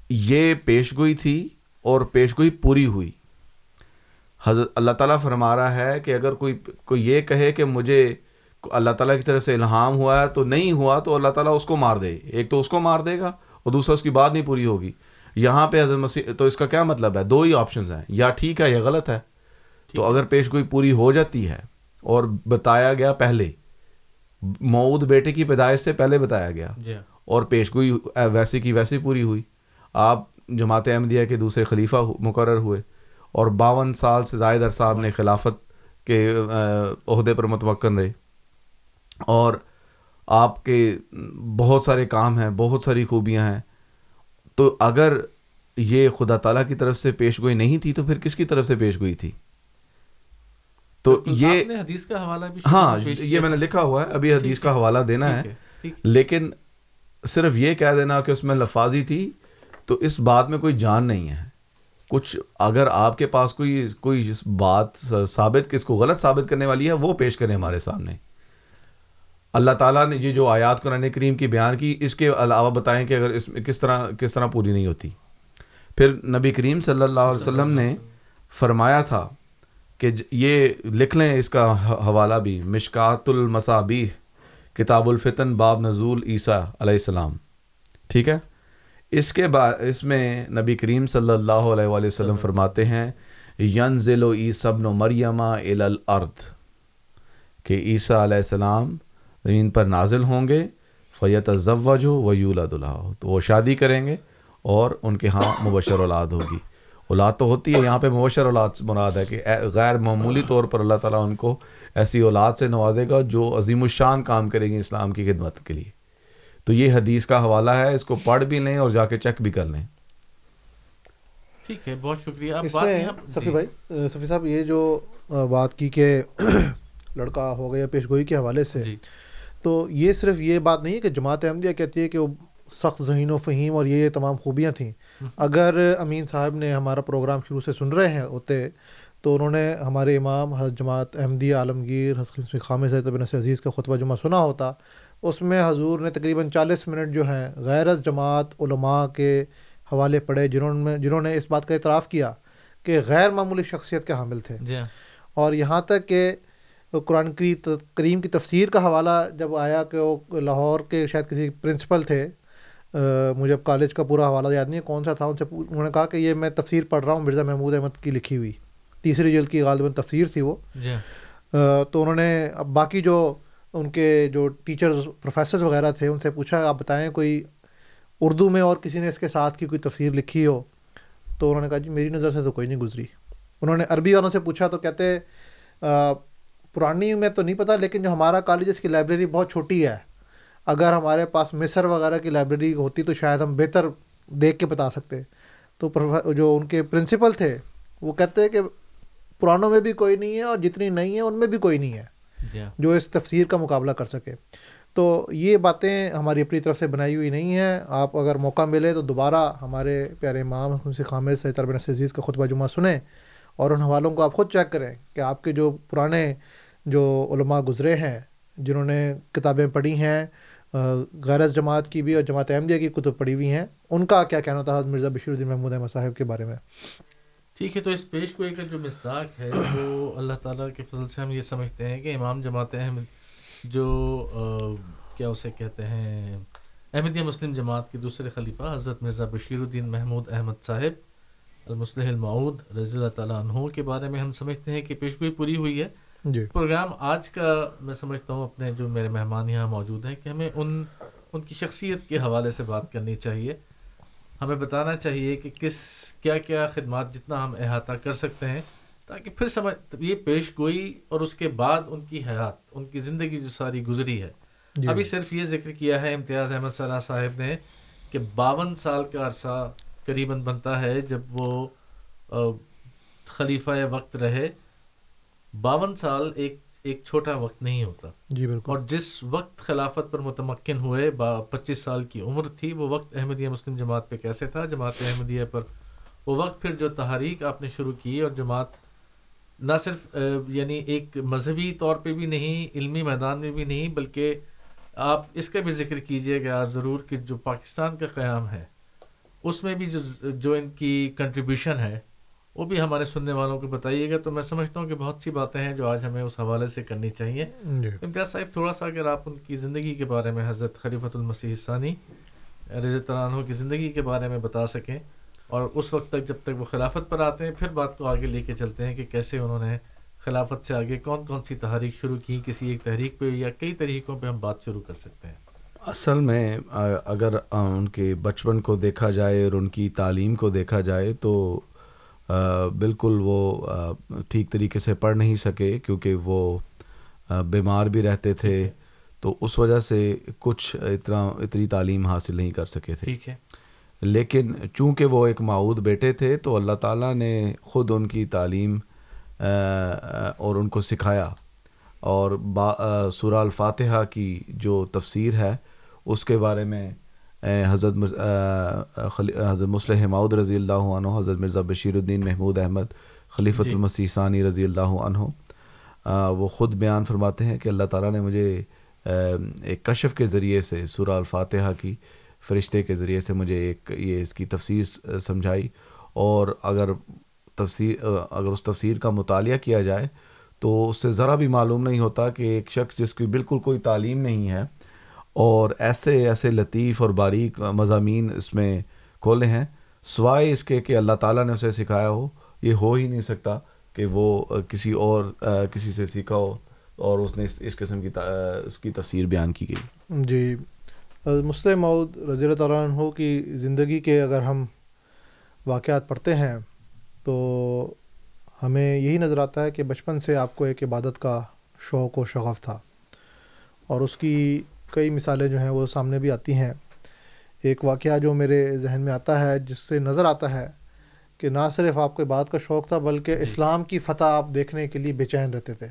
یہ پیش گوئی تھی اور پیش گوئی پوری ہوئی۔ حضرت اللہ تعالیٰ فرما رہا ہے کہ اگر کوئی کوئی یہ کہے کہ مجھے اللہ تعالیٰ کی طرف سے الہام ہوا ہے تو نہیں ہوا تو اللہ تعالیٰ اس کو مار دے۔ ایک تو اس کو مار دے گا اور دوسرا اس کی بات نہیں پوری ہوگی۔ یہاں پہ حضرت مسیح تو اس کا کیا مطلب ہے؟ دو ہی آپشنز ہیں۔ یا ٹھیک ہے یا غلط ہے۔ تو اگر پیش گوئی پوری ہو جاتی ہے اور بتایا گیا پہلے مود بیٹے کی پیدائش سے پہلے بتایا گیا جی اور پیش گوئی ویسی کی ویسی پوری ہوئی۔ آپ جماعت احمدیہ کے دوسرے خلیفہ مقرر ہوئے اور باون سال سے زائد صاحب نے خلافت کے عہدے پر متمکن رہے۔ اور آپ کے بہت سارے کام ہیں بہت ساری خوبیاں ہیں۔ تو اگر یہ خدا تعالیٰ کی طرف سے پیش گوئی نہیں تھی تو پھر کس کی طرف سے پیش گوئی تھی؟ تو یہ حدیث کا حوالہ بھی ہاں یہ میں نے لکھا ہوا ہے ابھی حدیث کا حوالہ دینا ہے۔ لیکن صرف یہ کہہ دینا کہ اس میں لفاظی تھی تو اس بات میں کوئی جان نہیں ہے۔ کچھ اگر آپ کے پاس کوئی کوئی بات ثابت کس کو غلط ثابت کرنے والی ہے وہ پیش کریں ہمارے سامنے۔ اللہ تعالیٰ نے یہ جو آیات قرآن کریم کی بیان کی، اس کے علاوہ بتائیں کہ اگر اس میں کس طرح کس طرح پوری نہیں ہوتی۔ پھر نبی کریم صلی اللہ علیہ وسلم نے فرمایا تھا کہ یہ لکھ لیں اس کا حوالہ بھی۔ مشکات المصابی کتاب الفتن، باب نزول عیسیٰ علیہ السلام۔ ٹھیک ہے؟ اس کے بعد اس میں نبی کریم صلی اللہ علیہ وآلہ وسلم فرماتے ہیں ین ضلع و صبن و مریمہ الارض، کہ عیسیٰ علیہ السلام زمین پر نازل ہوں گے فیت ضوج ہو ویولا دلہا ہو تو وہ شادی کریں گے اور ان کے ہاں مبشر اولاد ہوگی۔ اولاد تو ہوتی ہے یہاں پہ مبشر اولاد مراد ہے کہ غیر معمولی طور پر اللہ تعالیٰ ان کو ایسی اولاد سے نوازے گا جو عظیم الشان کام کریں گے اسلام کی خدمت کے لیے۔ تو یہ حدیث کا حوالہ ہے اس کو پڑھ بھی لیں اور جا کے چیک بھی کر لیں۔ ٹھیک ہے بہت شکریہ۔ اس میں صفی بھائی صفی صاحب یہ جو بات کی کہ لڑکا ہو گیا پیش گوئی کے حوالے سے تو یہ صرف یہ بات نہیں ہے کہ جماعت احمدیہ کہتی ہے کہ وہ سخت ذہین و فہیم اور یہ تمام خوبیاں تھیں۔ اگر امین صاحب نے ہمارا پروگرام شروع سے سن رہے ہیں ہوتے تو انہوں نے ہمارے امام حضرت جماعت احمدیہ عالمگیر حسن خام صحت نصر عزیز کا خطبہ جمعہ سنا ہوتا اس میں حضور نے تقریباً چالیس منٹ جو ہیں غیر جماعت علماء کے حوالے پڑے جنہوں نے جنہوں نے اس بات کا اعتراف کیا کہ غیر معمولی شخصیت کے حامل تھے۔ جی اور یہاں تک کہ قرآن کی کریم کی تفسیر کا حوالہ جب آیا کہ وہ لاہور کے شاید کسی پرنسپل تھے مجھے اب کالج کا پورا حوالہ یاد نہیں ہے کون سا تھا ان سے انہوں نے کہا کہ یہ میں تفسیر پڑھ رہا ہوں مرزا محمود احمد کی لکھی ہوئی تیسری جلد کی غالباً تفسیر تھی وہ۔ جی۔ تو انہوں نے اب باقی جو ان کے جو ٹیچرز پروفیسرز وغیرہ تھے ان سے پوچھا آپ بتائیں کوئی اردو میں اور کسی نے اس کے ساتھ کی کوئی تفسیر لکھی ہو؟ تو انہوں نے کہا جی میری نظر سے تو کوئی نہیں گزری۔ انہوں نے عربی والوں سے پوچھا تو کہتے پرانی میں تو نہیں پتہ لیکن جو ہمارا کالج اس کی لائبریری بہت چھوٹی ہے۔ اگر ہمارے پاس مصر وغیرہ کی لائبریری ہوتی تو شاید ہم بہتر دیکھ کے بتا سکتے۔ تو جو ان کے پرنسپل تھے وہ کہتے ہیں کہ پرانوں میں بھی کوئی نہیں ہے اور جتنی نہیں ہیں ان میں بھی کوئی نہیں ہے۔ جی جو اس تفسیر کا مقابلہ کر سکے۔ تو یہ باتیں ہماری اپنی طرف سے بنائی ہوئی نہیں ہیں۔ آپ اگر موقع ملے تو دوبارہ ہمارے پیارے امام حسن سے خامد سے طرب عزیز کا خطبہ جمعہ سنیں اور ان حوالوں کو آپ خود چیک کریں کہ آپ کے جو پرانے جو علماء گزرے ہیں، جنہوں نے کتابیں پڑھی ہیں غیر جماعت کی بھی اور جماعت احمدیہ کی کتب پڑھی ہوئی ہیں، ان کا کیا کہنا تھا مرزا بشیر الدین محمود احمد صاحب کے بارے میں؟ ٹھیک ہے، تو اس پیش گوئی کا جو مصداق ہے وہ اللہ تعالیٰ کے فضل سے ہم یہ سمجھتے ہیں کہ امام جماعت احمد جو کیا اسے کہتے ہیں، احمدیہ مسلم جماعت کے دوسرے خلیفہ حضرت مرزا بشیر الدین محمود احمد صاحب المسلح المعود رضی اللہ تعالیٰ عنہ کے بارے میں ہم سمجھتے ہیں کہ پیشگوئی پوری ہوئی ہے۔ جی۔ پروگرام آج کا میں سمجھتا ہوں اپنے جو میرے مہمان یہاں موجود ہیں کہ ہمیں ان ان کی شخصیت کے حوالے سے بات کرنی چاہیے۔ ہمیں بتانا چاہیے کہ کس کیا کیا خدمات جتنا ہم احاطہ کر سکتے ہیں تاکہ پھر سمجھ یہ پیش گوئی اور اس کے بعد ان کی حیات ان کی زندگی جو ساری گزری ہے۔ جی۔ ابھی صرف یہ ذکر کیا ہے امتیاز احمد صلاح صاحب نے کہ باون سال کا عرصہ قریباً بنتا ہے جب وہ خلیفہ وقت رہے۔ باون سال ایک ایک چھوٹا وقت نہیں ہوتا۔ جی بالکل۔ اور جس وقت خلافت پر متمکن ہوئے با پچیس سال کی عمر تھی وہ وقت احمدیہ مسلم جماعت پہ کیسے تھا؟ جماعت احمدیہ پر۔ وہ وقت پھر جو تحریک آپ نے شروع کی اور جماعت نہ صرف یعنی ایک مذہبی طور پہ بھی نہیں علمی میدان میں بھی نہیں بلکہ آپ اس کا بھی ذکر کیجیے گا ضرور کہ جو پاکستان کا قیام ہے اس میں بھی جو جو ان کی کنٹریبیوشن ہے وہ بھی ہمارے سننے والوں کو بتائیے گا تو میں سمجھتا ہوں کہ بہت سی باتیں ہیں جو آج ہمیں اس حوالے سے کرنی چاہیے۔ جی۔ امتیاز صاحب تھوڑا سا اگر آپ ان کی زندگی کے بارے میں حضرت خلیفۃ المسیح ثانی رضی عنہ کی زندگی کے بارے میں بتا سکیں۔ اور اس وقت تک جب تک وہ خلافت پر آتے ہیں پھر بات کو آگے لے کے چلتے ہیں کہ کیسے انہوں نے خلافت سے آگے کون کون سی تحریک شروع کی کسی ایک تحریک پہ یا کئی طریقوں پہ ہم بات شروع کر سکتے ہیں۔ اصل میں اگر ان کے بچپن کو دیکھا جائے اور ان کی تعلیم کو دیکھا جائے تو بالکل وہ ٹھیک طریقے سے پڑھ نہیں سکے کیونکہ وہ بیمار بھی رہتے تھے۔ تو اس وجہ سے کچھ اتنا اتنی تعلیم حاصل نہیں کر سکے تھے۔ ٹھیک ہے۔ لیکن چونکہ وہ ایک معود بیٹے تھے تو اللہ تعالیٰ نے خود ان کی تعلیم اور ان کو سکھایا۔ اور با سورہ الفاتحہ کی جو تفسیر ہے اس کے بارے میں حضرت حضرت مسلح ماؤد رضی اللہ عنہ حضرت مرزا بشیر الدین محمود احمد خلیفۃ جی. المسیح ثانی رضی اللہ عنہ وہ خود بیان فرماتے ہیں کہ اللہ تعالیٰ نے مجھے ایک کشف کے ذریعے سے سورہ الفاتحہ کی فرشتے کے ذریعے سے مجھے ایک یہ اس کی تفسیر سمجھائی۔ اور اگر تفسیر اگر اس تفسیر کا مطالعہ کیا جائے تو اس سے ذرا بھی معلوم نہیں ہوتا کہ ایک شخص جس کی بالکل کوئی تعلیم نہیں ہے اور ایسے ایسے لطیف اور باریک مضامین اس میں کھولے ہیں۔ سوائے اس کے کہ اللہ تعالیٰ نے اسے سکھایا ہو، یہ ہو ہی نہیں سکتا کہ وہ کسی اور، کسی سے سیکھا ہو اور اس نے اس قسم کی، اس کی تفسیر بیان کی گئی۔ جی۔ مسلم مود رضی اللہ تعالیٰ عنہ کی زندگی کے اگر ہم واقعات پڑھتے ہیں تو ہمیں یہی نظر آتا ہے کہ بچپن سے آپ کو ایک عبادت کا شوق و شغف تھا اور اس کی کئی مثالیں جو ہیں وہ سامنے بھی آتی ہیں۔ ایک واقعہ جو میرے ذہن میں آتا ہے جس سے نظر آتا ہے کہ نہ صرف آپ کو بات کا شوق تھا بلکہ جی۔ اسلام کی فتح آپ دیکھنے کے لیے بے چین رہتے تھے۔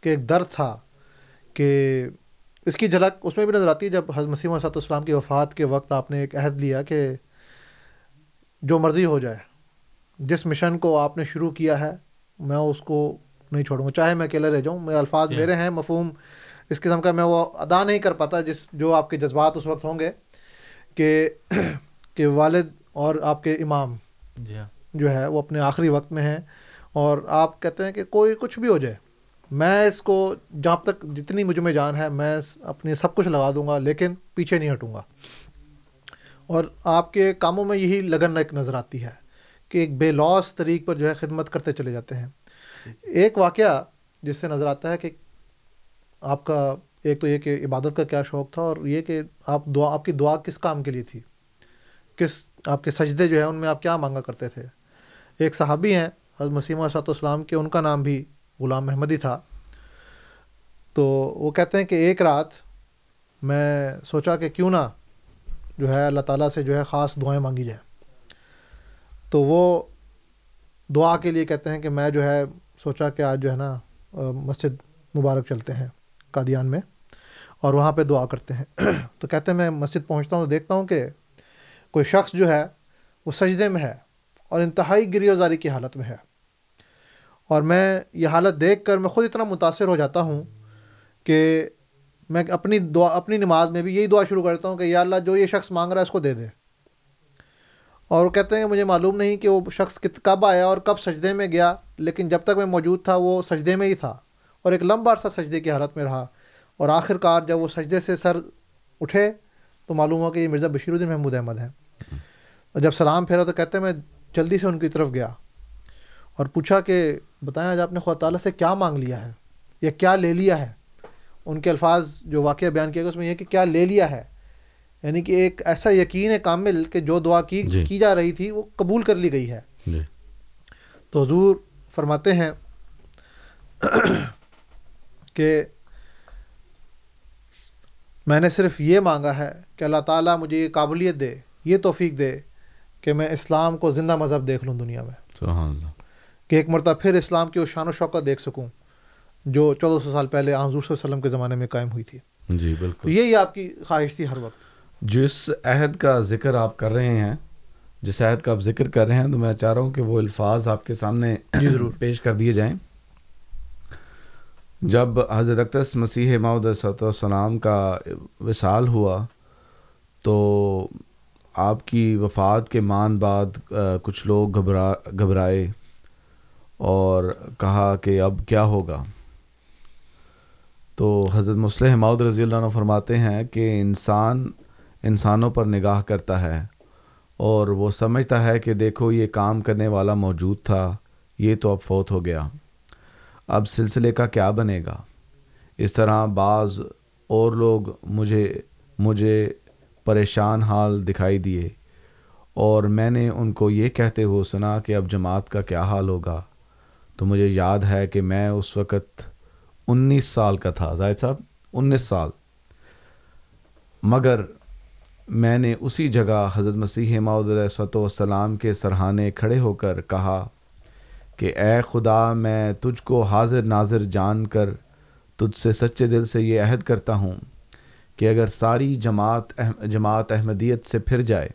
کہ ایک درد تھا کہ اس کی جھلک اس میں بھی نظر آتی ہے جب حضرت مسیم صاحب السلام کی وفات کے وقت آپ نے ایک عہد لیا کہ جو مرضی ہو جائے جس مشن کو آپ نے شروع کیا ہے میں اس کو نہیں چھوڑوں گا۔ چاہے میں اکیلے رہ جاؤں میں الفاظ جی۔ میرے ہیں مفہوم اس قسم کا میں وہ ادا نہیں کر پاتا جس جو آپ کے جذبات اس وقت ہوں گے کہ کہ والد اور آپ کے امام جی ہاں۔ جو ہے وہ اپنے آخری وقت میں ہیں اور آپ کہتے ہیں کہ کوئی کچھ بھی ہو جائے۔ میں اس کو جہاں تک جتنی مجھ میں جان ہے میں اپنی سب کچھ لگا دوں گا لیکن پیچھے نہیں ہٹوں گا۔ اور آپ کے کاموں میں یہی لگن ایک نظر آتی ہے کہ ایک بے لوس طریق پر جو ہے خدمت کرتے چلے جاتے ہیں۔ ایک واقعہ جس سے نظر آتا ہے کہ آپ کا ایک تو یہ کہ عبادت کا کیا شوق تھا اور یہ کہ آپ دعا، آپ کی دعا کس کام کے لیے تھی؟ کس، آپ کے سجدے جو ہیں ان میں آپ کیا مانگا کرتے تھے؟ ایک صحابی ہیں، حضرت مسیمہ صاحب السلام کے، ان کا نام بھی غلام محمدی تھا۔ تو وہ کہتے ہیں کہ ایک رات میں سوچا کہ کیوں نہ جو ہے اللہ تعالیٰ سے جو ہے خاص دعائیں مانگی جائیں۔ تو وہ دعا کے لیے کہتے ہیں کہ میں جو ہے سوچا کہ آج جو ہے نا مسجد مبارک چلتے ہیں۔ قادیان میں اور وہاں پہ دعا کرتے ہیں۔ تو کہتے ہیں، میں مسجد پہنچتا ہوں تو دیکھتا ہوں کہ کوئی شخص جو ہے، وہ سجدے میں ہے اور انتہائی گری وزاری کی حالت میں ہے۔ اور میں یہ حالت دیکھ کر میں خود اتنا متاثر ہو جاتا ہوں کہ میں اپنی دعا، اپنی نماز میں بھی یہی دعا شروع کرتا ہوں کہ یا اللہ جو یہ شخص مانگ رہا ہے اس کو دے دے۔ اور وہ کہتے ہیں کہ مجھے معلوم نہیں کہ وہ شخص کب آیا اور کب سجدے میں گیا، لیکن جب تک میں موجود تھا وہ سجدے میں ہی تھا۔ اور ایک لمبا عرصہ سجدے کی حالت میں رہا۔ اور آخر کار جب وہ سجدے سے سر اٹھے تو معلوم ہوا کہ یہ مرزا بشیر الدین محمود احمد ہیں۔ اور جب سلام پھیرا تو کہتے ہیں میں جلدی سے ان کی طرف گیا اور پوچھا کہ بتائیں آج آپ نے خدا تعالیٰ سے کیا مانگ لیا ہے؟ یا کیا لے لیا ہے؟ ان کے الفاظ جو واقعہ بیان کیا گیا اس میں یہ کہ کیا لے لیا ہے؟ یعنی کہ ایک ایسا یقین ہے کامل کہ جو دعا کی جی۔ کی جا رہی تھی وہ قبول کر لی گئی ہے۔ جی۔ تو حضور فرماتے ہیں کہ میں نے صرف یہ مانگا ہے کہ اللہ تعالیٰ مجھے یہ قابلیت دے یہ توفیق دے کہ میں اسلام کو زندہ مذہب دیکھ لوں دنیا میں۔ سبحان اللہ۔ کہ ایک مرتبہ پھر اسلام کی وہ شان و شوقت دیکھ سکوں جو چودہ سو سال پہلے حضور صلی اللہ علیہ وسلم کے زمانے میں قائم ہوئی تھی۔ جی بالکل۔ یہی آپ کی خواہش تھی ہر وقت۔ جس عہد کا ذکر آپ کر رہے ہیں جس عہد کا آپ ذکر کر رہے ہیں تو میں چاہ رہا ہوں کہ وہ الفاظ آپ کے سامنے جی ضرور۔ پیش کر دیے جائیں۔ جب حضرت اقدس مسیح ماؤد السلام کا وصال ہوا، تو آپ کی وفات کے مان بعد کچھ لوگ گھبرا، گھبرائے اور کہا کہ اب کیا ہوگا؟ تو حضرت مسلح ماؤد رضی اللہ عنہ فرماتے ہیں کہ انسان انسانوں پر نگاہ کرتا ہے اور وہ سمجھتا ہے کہ دیکھو یہ کام کرنے والا موجود تھا، یہ تو اب فوت ہو گیا۔ اب سلسلے کا کیا بنے گا؟ اس طرح بعض اور لوگ مجھے مجھے پریشان حال دکھائی دیے اور میں نے ان کو یہ کہتے ہوئے سنا کہ اب جماعت کا کیا حال ہوگا؟ تو مجھے یاد ہے کہ میں اس وقت انیس سال کا تھا، زاہد صاحب، انیس سال۔ مگر میں نے اسی جگہ حضرت مسیح ماؤد علیہ والسلام کے سرحانے کھڑے ہو کر کہا کہ اے خدا میں تجھ کو حاضر ناظر جان کر تجھ سے سچے دل سے یہ عہد کرتا ہوں کہ اگر ساری جماعت جماعت احمدیت سے پھر جائے،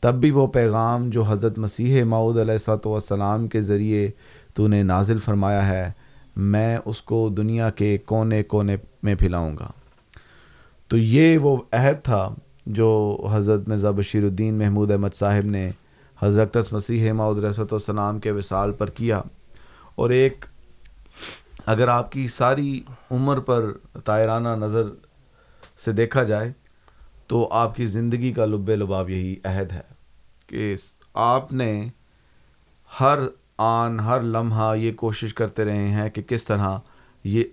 تب بھی وہ پیغام جو حضرت مسیح معود علیہ صاحب والسلام کے ذریعے تو نے نازل فرمایا ہے، میں اس کو دنیا کے کونے کونے میں پھیلاؤں گا۔ تو یہ وہ عہد تھا جو حضرت مرزا بشیر الدین محمود احمد صاحب نے حضرت مسیح معود رسط والسلام کے وصال پر کیا اور ایک اگر آپ کی ساری عمر پر طائرانہ نظر سے دیکھا جائے تو آپ کی زندگی کا لب لباب یہی عہد ہے کہ آپ نے ہر آن، ہر لمحہ یہ کوشش کرتے رہے ہیں کہ کس طرح یہ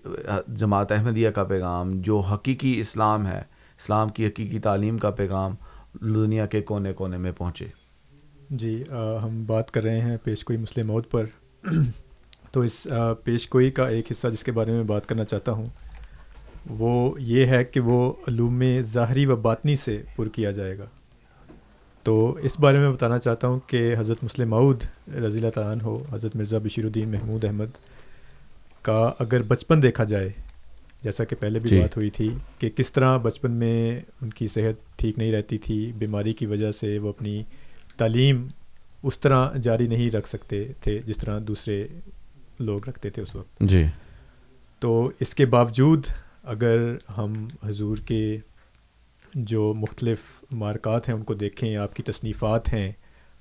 جماعت احمدیہ کا پیغام، جو حقیقی اسلام ہے، اسلام کی حقیقی تعلیم کا پیغام دنیا کے کونے کونے میں پہنچے۔ جی آ, ہم بات کر رہے ہیں پیش کوئی مسلم موت پر۔ تو اس پیش گوئی کا ایک حصہ جس کے بارے میں بات کرنا چاہتا ہوں وہ یہ ہے کہ وہ علوم ظاہری و باطنی سے پر کیا جائے گا۔ تو اس بارے میں بتانا چاہتا ہوں کہ حضرت مسلم معود رضی اللہ تعالیٰ ہو حضرت مرزا بشیر الدین محمود احمد کا اگر بچپن دیکھا جائے جیسا کہ پہلے بھی جی۔ بات ہوئی تھی کہ کس طرح بچپن میں ان کی صحت ٹھیک نہیں رہتی تھی بیماری کی وجہ سے وہ اپنی تعلیم اس طرح جاری نہیں رکھ سکتے تھے جس طرح دوسرے لوگ رکھتے تھے اس وقت۔ جی۔ تو اس کے باوجود اگر ہم حضور کے جو مختلف مارکات ہیں ان کو دیکھیں آپ کی تصنیفات ہیں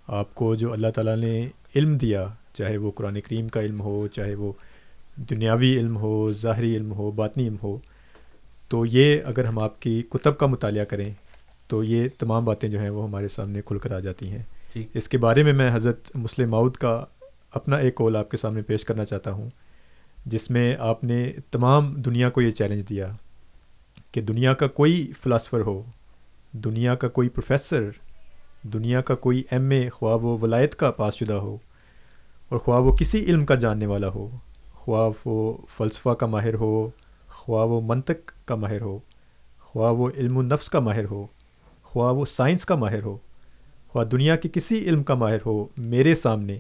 آپ کو جو اللہ تعالیٰ نے علم دیا چاہے وہ قرآن کریم کا علم ہو چاہے وہ دنیاوی علم ہو ظاہری علم ہو باطنی علم ہو تو یہ اگر ہم آپ کی کتب کا مطالعہ کریں تو یہ تمام باتیں جو ہیں وہ ہمارے سامنے کھل کر آ جاتی ہیں۔ اس کے بارے میں میں حضرت مسلم ماؤد کا اپنا ایک کول آپ کے سامنے پیش کرنا چاہتا ہوں جس میں آپ نے تمام دنیا کو یہ چیلنج دیا کہ دنیا کا کوئی فلاسفر ہو دنیا کا کوئی پروفیسر دنیا کا کوئی ایم اے خواہ وہ ولایت کا پاس شدہ ہو اور خواہ وہ کسی علم کا جاننے والا ہو خواہ وہ فلسفہ کا ماہر ہو خواہ وہ منطق کا ماہر ہو خواہ وہ علم و نفس کا ماہر ہو۔ خواہ وہ سائنس کا ماہر ہو، خواہ دنیا کے کسی علم کا ماہر ہو، میرے سامنے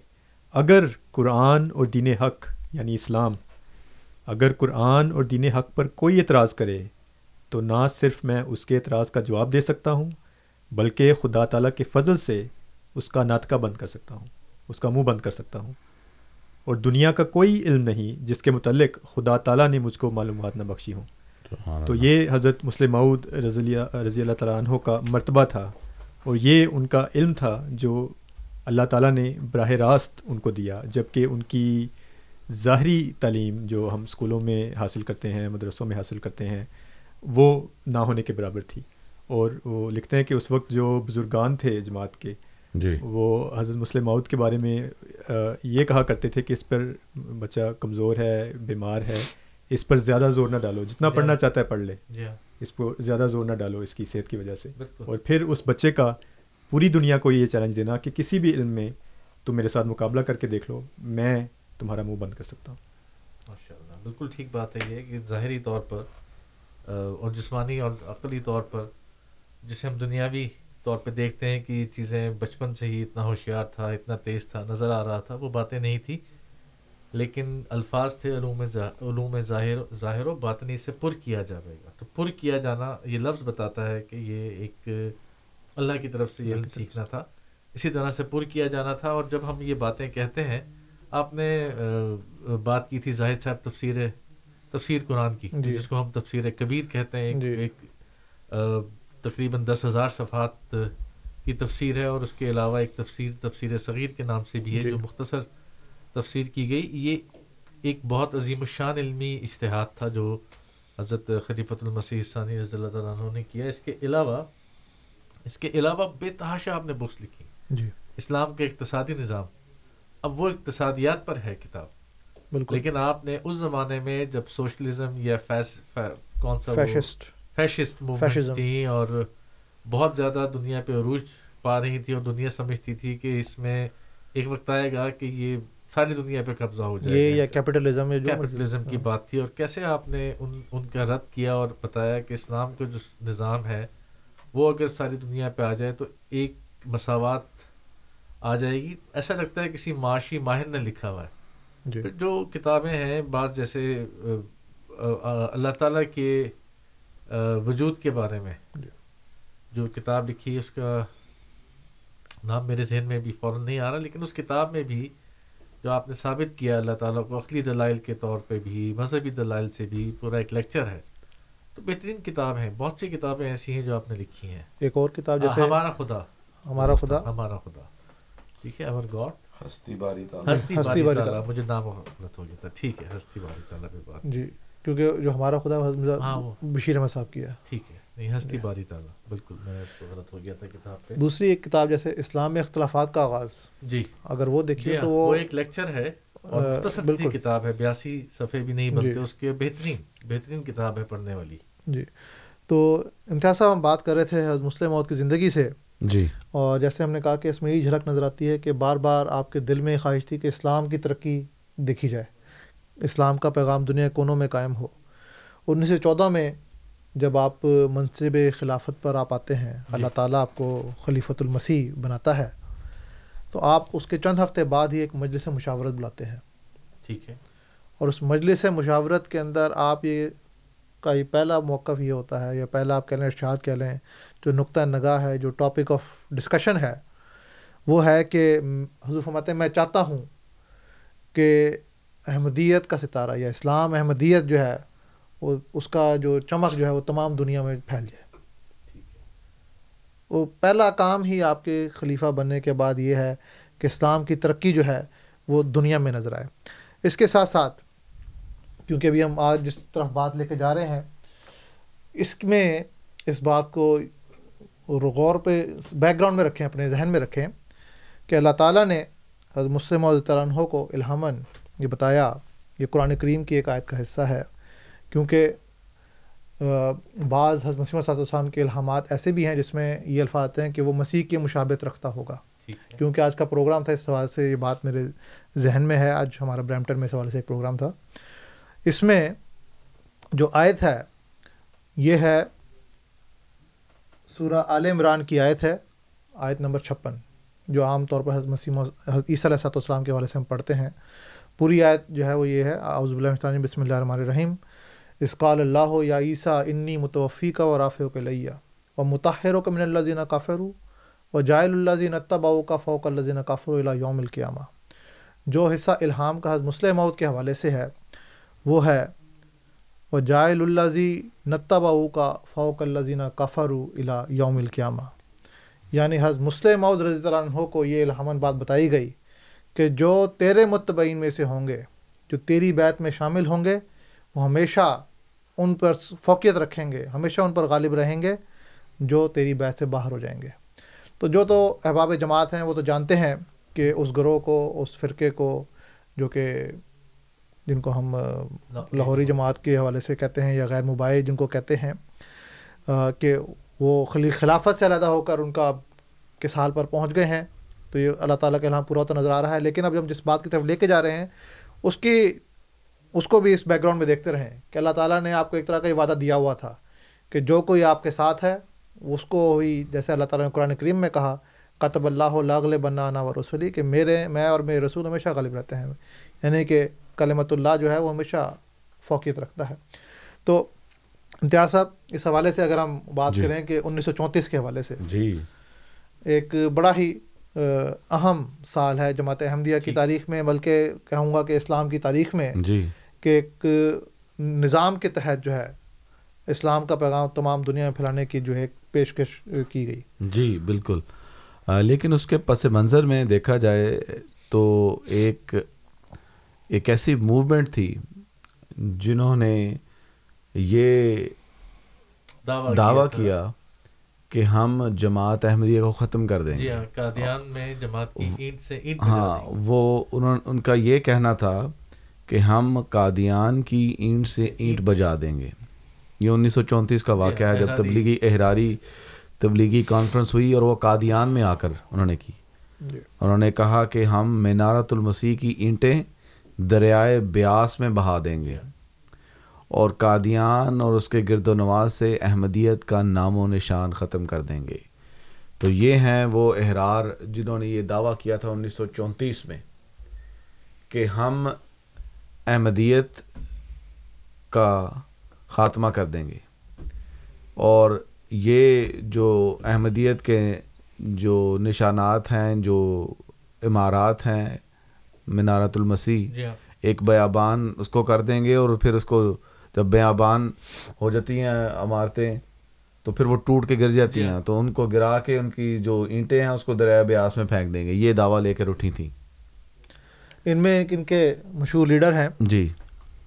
اگر قرآن اور دین حق یعنی اسلام، اگر قرآن اور دین حق پر کوئی اعتراض کرے، تو نہ صرف میں اس کے اعتراض کا جواب دے سکتا ہوں، بلکہ خدا تعالیٰ کے فضل سے اس کا ناطقہ بند کر سکتا ہوں، اس کا منہ بند کر سکتا ہوں۔ اور دنیا کا کوئی علم نہیں جس کے متعلق خدا تعالیٰ نے مجھ کو معلومات نہ بخشی ہوں۔ تو یہ حضرت مسلم معود رضی رضی اللہ تعالیٰ عنہ کا مرتبہ تھا اور یہ ان کا علم تھا جو اللہ تعالیٰ نے براہ راست ان کو دیا جبکہ ان کی ظاہری تعلیم جو ہم اسکولوں میں حاصل کرتے ہیں مدرسوں میں حاصل کرتے ہیں وہ نہ ہونے کے برابر تھی۔ اور وہ لکھتے ہیں کہ اس وقت جو بزرگان تھے جماعت کے جی۔ وہ حضرت مسلم ماؤد کے بارے میں یہ کہا کرتے تھے کہ اس پر بچہ کمزور ہے بیمار ہے اس پر زیادہ زور نہ ڈالو جتنا پڑھنا چاہتا ہے پڑھ لے۔ جی ہاں۔ اس پر زیادہ زور نہ ڈالو اس کی صحت کی وجہ سے۔ اور پھر اس بچے کا پوری دنیا کو یہ چیلنج دینا کہ کسی بھی علم میں تم میرے ساتھ مقابلہ کر کے دیکھ لو میں تمہارا منہ بند کر سکتا ہوں۔ ماشاء اللہ بالکل ٹھیک بات ہے یہ کہ ظاہری طور پر اور جسمانی اور عقلی طور پر جسے ہم دنیاوی طور پہ دیکھتے ہیں کہ یہ چیزیں بچپن سے ہی اتنا ہوشیار تھا اتنا تیز تھا نظر آ رہا تھا وہ باتیں نہیں تھی لیکن الفاظ تھے علوم علوم ظاہر ظاہر و باطنی سے پر کیا جائے گا۔ تو پر کیا جانا یہ لفظ بتاتا ہے کہ یہ ایک اللہ کی طرف سے یہ علم سیکھنا تھا۔ اسی طرح سے پر کیا جانا تھا اور جب ہم یہ باتیں کہتے ہیں آپ نے بات کی تھی زاہد صاحب تفسیر تفسیر قرآن کی جی۔ جس کو ہم تفسیر کبیر کہتے ہیں ایک جی۔ ایک تقریباً دس ہزار صفحات کی تفسیر ہے اور اس کے علاوہ ایک تفسیر تفسیر صغیر کے نام سے بھی ہے جی۔ جو مختصر تفسیر کی گئی۔ یہ ایک بہت عظیم الشان علمی اشتہاد تھا جو حضرت خلیفۃ المسیح ثانی رضی اللہ تعالیٰ عنہ نے کیا۔ اس کے علاوہ اس کے علاوہ بے تحاشا آپ نے بکس لکھی۔ جی۔ اسلام کا اقتصادی نظام۔ اب وہ اقتصادیات پر ہے کتاب۔ بالکل۔ لیکن آپ نے اس زمانے میں جب سوشلزم یا فیس فی, کون سا فیشسٹ۔ Fascist movements fascism. تھیں اور بہت زیادہ دنیا پہ عروج پا رہی تھی اور دنیا سمجھتی تھی کہ اس میں ایک وقت آئے گا کہ یہ ساری دنیا پہ قبضہ ہو جائے یہ یا کیپٹلزم جو کیپٹلزم کی بات تھی اور کیسے آپ نے ان ان کا رد کیا اور بتایا کہ اسلام کا جو نظام ہے وہ اگر ساری دنیا پہ آ جائے تو ایک مساوات آ جائے گی۔ ایسا لگتا ہے کسی معاشی ماہر نے لکھا ہوا ہے۔ جی۔ جو کتابیں ہیں بعض جیسے اللہ تعالیٰ کے وجود کے بارے میں جی۔ جو کتاب لکھی ہے اس کا نام میرے ذہن میں بھی فوراً نہیں آ رہا لیکن اس کتاب میں بھی جو آپ نے ثابت کیا اللہ تعالیٰ کو عقلی دلائل کے طور پہ بھی مذہبی دلائل سے بھی پورا ایک لیکچر ہے۔ تو بہترین کتاب ہیں بہت سی کتابیں ایسی ہیں جو آپ نے لکھی ہیں۔ ایک اور کتاب جیسے ہمارا خدا۔ ہمارا خدا۔ ہمارا خدا۔ ٹھیک ہے اور گاڈ؟ ہستی باری تعالیٰ ہستی ہستی باری تعالیٰ۔ مجھے نام غلط ہو گیا تھا۔ ٹھیک ہے ہستی باری تعالیٰ پہ بات جی کیونکہ جو ہمارا خدا ہاں،۔ بشیر احمد صاحب کی ہے۔ ٹھیک ہے۔ نہیں ہستی باری تعالیٰ بالکل۔ میں تو غلط ہو گیا تھا کتاب پہ۔ دوسری ایک کتاب جیسے اسلام میں اختلافات کا آغاز۔ جی۔ اگر وہ جی دیکھیے ہاں، تو وہ ایک لیکچر ہے اور آ، مختصر سی بالکل۔ کتاب ہے بیاسی صفحے بھی نہیں بنتے جی۔ اس کے بہترین بہترین کتاب ہے پڑھنے والی۔ جی۔ تو امتیاز صاحب ہم بات کر رہے تھے حضرت مسلم موت کی زندگی سے۔ جی۔ اور جیسے ہم نے کہا کہ اس میں یہ جھلک نظر آتی ہے کہ بار بار آپ کے دل میں خواہش تھی کہ اسلام کی ترقی دیکھی جائے۔ اسلام کا پیغام دنیا کونوں میں قائم ہو۔ انیس سو چودہ میں جب آپ منصب خلافت پر آپ آتے ہیں اللہ تعالیٰ آپ کو خلیفۃ المسیح بناتا ہے تو آپ اس کے چند ہفتے بعد ہی ایک مجلس مشاورت بلاتے ہیں۔ ٹھیک ہے۔ اور اس مجلس مشاورت کے اندر آپ یہ کا یہ پہلا موقف یہ ہوتا ہے یا پہلا آپ کہہ لیں ارشاد کہہ لیں جو نقطہ نگاہ ہے جو ٹاپک آف ڈسکشن ہے وہ ہے کہ حضور فرماتے ہیں میں چاہتا ہوں کہ احمدیت کا ستارہ یا اسلام احمدیت جو ہے وہ اس کا جو چمک جو ہے وہ تمام دنیا میں پھیل جائے۔ وہ پہلا کام ہی آپ کے خلیفہ بننے کے بعد یہ ہے کہ اسلام کی ترقی جو ہے وہ دنیا میں نظر آئے۔ اس کے ساتھ ساتھ کیونکہ ابھی ہم آج جس طرف بات لے کے جا رہے ہیں اس میں اس بات کو غور پہ بیک گراؤنڈ میں رکھیں اپنے ذہن میں رکھیں کہ اللہ تعالیٰ نے حضرت مسلم علیہ عنہ کو الہامن یہ بتایا یہ قرآن کریم کی ایک آیت کا حصہ ہے۔ کیونکہ بعض حضرت مسیم صاحب السلام کے الہامات ایسے بھی ہیں جس میں یہ الفاظ آتے ہیں کہ وہ مسیح کی مشابت رکھتا ہوگا۔ کیونکہ آج کا پروگرام تھا اس حوالے سے یہ بات میرے ذہن میں ہے۔ آج ہمارا برامٹن میں اس حوالے سے ایک پروگرام تھا۔ اس میں جو آیت ہے یہ ہے سورہ عال عمران کی آیت ہے آیت نمبر چھپن جو عام طور پر حضرت مسیم حضرت عیسیٰ علیہ صاحب السلام کے حوالے سے ہم پڑھتے ہیں۔ پوری آیت جو ہے وہ یہ ہے اعوذ باللہ بسم اللہ الرحمن الرحیم۔ اسقال اللہ یا عیسیٰ، انی متوفی کا و رافع کے لیا و متحر کا من اللہ زین کافر و جائل اللہ زین اتباؤ کا فوق اللہ زین کافر اللہ یوم القیامہ۔ جو حصہ الہام کا حضرت مسلم موت کے حوالے سے ہے، وہ ہے، و جائل اللہ زی نتباؤ کا فوق اللہ زین کافر الا یوم القیامہ۔ یعنی حضرت مسلم مود رضی اللہ عنہ کو یہ الہامن بات بتائی گئی کہ جو تیرے متبعین میں سے ہوں گے، جو تیری بیت میں شامل ہوں گے، وہ ہمیشہ ان پر فوقیت رکھیں گے ہمیشہ ان پر غالب رہیں گے جو تیری بیت سے باہر ہو جائیں گے۔ تو جو تو احباب جماعت ہیں وہ تو جانتے ہیں کہ اس گروہ کو اس فرقے کو جو کہ جن کو ہم لاہوری جماعت۔ کے حوالے سے کہتے ہیں یا غیر مباحث جن کو کہتے ہیں کہ وہ خلی خلافت سے علیحدہ ہو کر ان کا کس حال پر پہنچ گئے ہیں۔ تو یہ اللہ تعالیٰ کے یہاں پورا تو نظر آ رہا ہے لیکن اب ہم جس بات کی طرف لے کے جا رہے ہیں اس کی اس کو بھی اس بیک گراؤنڈ میں دیکھتے رہیں کہ اللہ تعالیٰ نے آپ کو ایک طرح کا یہ وعدہ دیا ہوا تھا کہ جو کوئی آپ کے ساتھ ہے اس کو ہی جیسے اللہ تعالیٰ نے قرآن کریم میں کہا قطب اللہ لاغل بنا و رسولی کہ میرے میں اور میرے رسول ہمیشہ غالب رہتے ہیں۔ یعنی کہ کلمت اللہ جو ہے وہ ہمیشہ فوقیت رکھتا ہے۔ تو امتیاز صاحب اس حوالے سے اگر ہم بات جی۔ کریں کہ انیس سو چونتیس کے حوالے سے جی۔ ایک بڑا ہی اہم سال ہے جماعت احمدیہ کی جی۔ تاریخ میں بلکہ کہوں گا کہ اسلام کی تاریخ میں۔ جی۔ کہ ایک نظام کے تحت جو ہے اسلام کا پیغام تمام دنیا میں پھیلانے کی جو ہے پیشکش کی گئی۔ جی بالکل۔ لیکن اس کے پس منظر میں دیکھا جائے تو ایک ایک ایسی موومنٹ تھی جنہوں نے یہ دعویٰ کیا کہ ہم جماعت احمدیہ کو ختم کر دیں۔ جی ہاں قادیان میں جماعت کی اینٹ سے اینٹ ہاں وہ انہوں ان کا یہ کہنا تھا کہ ہم قادیان کی اینٹ سے اینٹ بجا دیں گے۔ یہ انیس سو چونتیس کا واقعہ ہے جب تبلیغی احراری تبلیغی کانفرنس ہوئی اور وہ قادیان میں آ کر انہوں نے کی۔ جی۔ انہوں نے کہا کہ ہم مینارت المسیح کی اینٹیں دریائے بیاس میں بہا دیں گے۔ اور قادیان اور اس کے گرد و نواز سے احمدیت کا نام و نشان ختم کر دیں گے۔ تو یہ ہیں وہ احرار جنہوں نے یہ دعویٰ کیا تھا انیس سو چونتیس میں کہ ہم احمدیت کا خاتمہ کر دیں گے اور یہ جو احمدیت کے جو نشانات ہیں جو عمارات ہیں منارت المسیح جی ہاں۔ ایک بیابان اس کو کر دیں گے اور پھر اس کو جب بیابان ہو جاتی ہیں عمارتیں تو پھر وہ ٹوٹ کے گر جاتی جی۔ ہیں تو ان کو گرا کے ان کی جو اینٹیں ہیں اس کو دریا بیاس میں پھینک دیں گے یہ دعویٰ لے کر اٹھی تھیں ان میں ان کے مشہور لیڈر ہیں۔ جی۔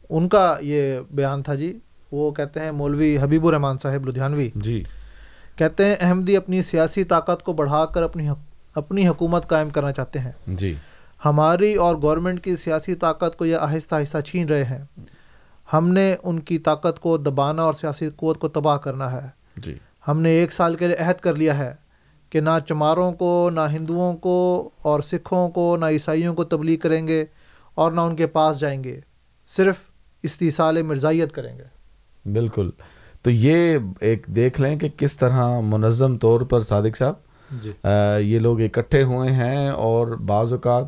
ان کا یہ بیان تھا جی وہ کہتے ہیں مولوی حبیب الرحمان صاحب لدھیانوی۔ جی۔ کہتے ہیں احمدی اپنی سیاسی طاقت کو بڑھا کر اپنی اپنی حکومت قائم کرنا چاہتے ہیں۔ جی۔ ہماری اور گورنمنٹ کی سیاسی طاقت کو یہ آہستہ آہستہ چھین رہے ہیں۔ ہم نے ان کی طاقت کو دبانا اور سیاسی قوت کو تباہ کرنا ہے۔ جی۔ ہم نے ایک سال کے لیے عہد کر لیا ہے۔ کہ نہ چماروں کو نہ ہندوؤں کو اور سکھوں کو نہ عیسائیوں کو تبلیغ کریں گے اور نہ ان کے پاس جائیں گے صرف استحصال مرزائیت کریں گے۔ بالکل۔ تو یہ ایک دیکھ لیں کہ کس طرح منظم طور پر صادق صاحب جی۔ یہ لوگ اکٹھے ہوئے ہیں اور بعض اوقات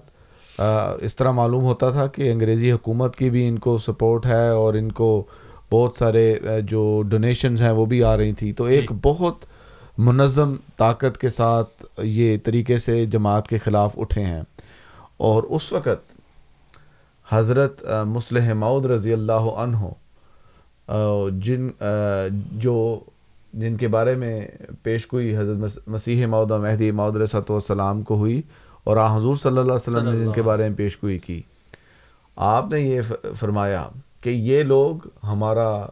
اس طرح معلوم ہوتا تھا کہ انگریزی حکومت کی بھی ان کو سپورٹ ہے اور ان کو بہت سارے جو ڈونیشنز ہیں وہ بھی آ رہی تھیں تو ایک جی۔ بہت منظم طاقت کے ساتھ یہ طریقے سے جماعت کے خلاف اٹھے ہیں۔ اور اس وقت حضرت مسلح مود رضی اللہ عنہ جن جو جن کے بارے میں پیش گوئی حضرت مسیح مود مہدی مود رسۃ والسلام کو ہوئی اور آ حضور صلی اللہ علیہ وسلم نے جن کے بارے میں پیش گوئی کی۔ آپ نے یہ فرمایا کہ یہ لوگ ہمارا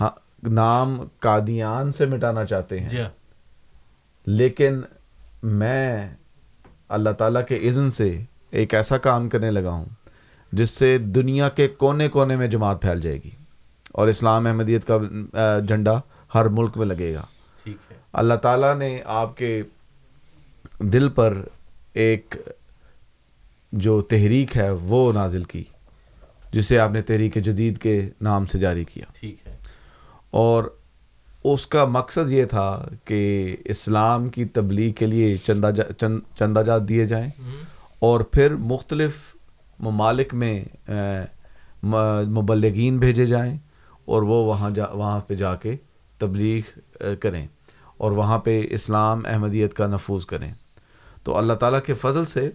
ہاں- نام قادیان سے مٹانا چاہتے ہیں۔ جی ہاں۔ لیکن میں اللہ تعالیٰ کے اذن سے ایک ایسا کام کرنے لگا ہوں جس سے دنیا کے کونے کونے میں جماعت پھیل جائے گی اور اسلام احمدیت کا جھنڈا ہر ملک میں لگے گا۔ اللہ تعالیٰ نے آپ کے دل پر ایک جو تحریک ہے وہ نازل کی جسے آپ نے تحریک جدید کے نام سے جاری کیا۔ ٹھیک ہے۔ اور اس کا مقصد یہ تھا کہ اسلام کی تبلیغ کے لیے چندہ جا چند چندہ جات دیے جائیں اور پھر مختلف ممالک میں مبلغین بھیجے جائیں اور وہ وہاں جا وہاں پہ جا کے تبلیغ کریں اور وہاں پہ اسلام احمدیت کا نفوذ کریں۔ تو اللہ تعالیٰ کے فضل سے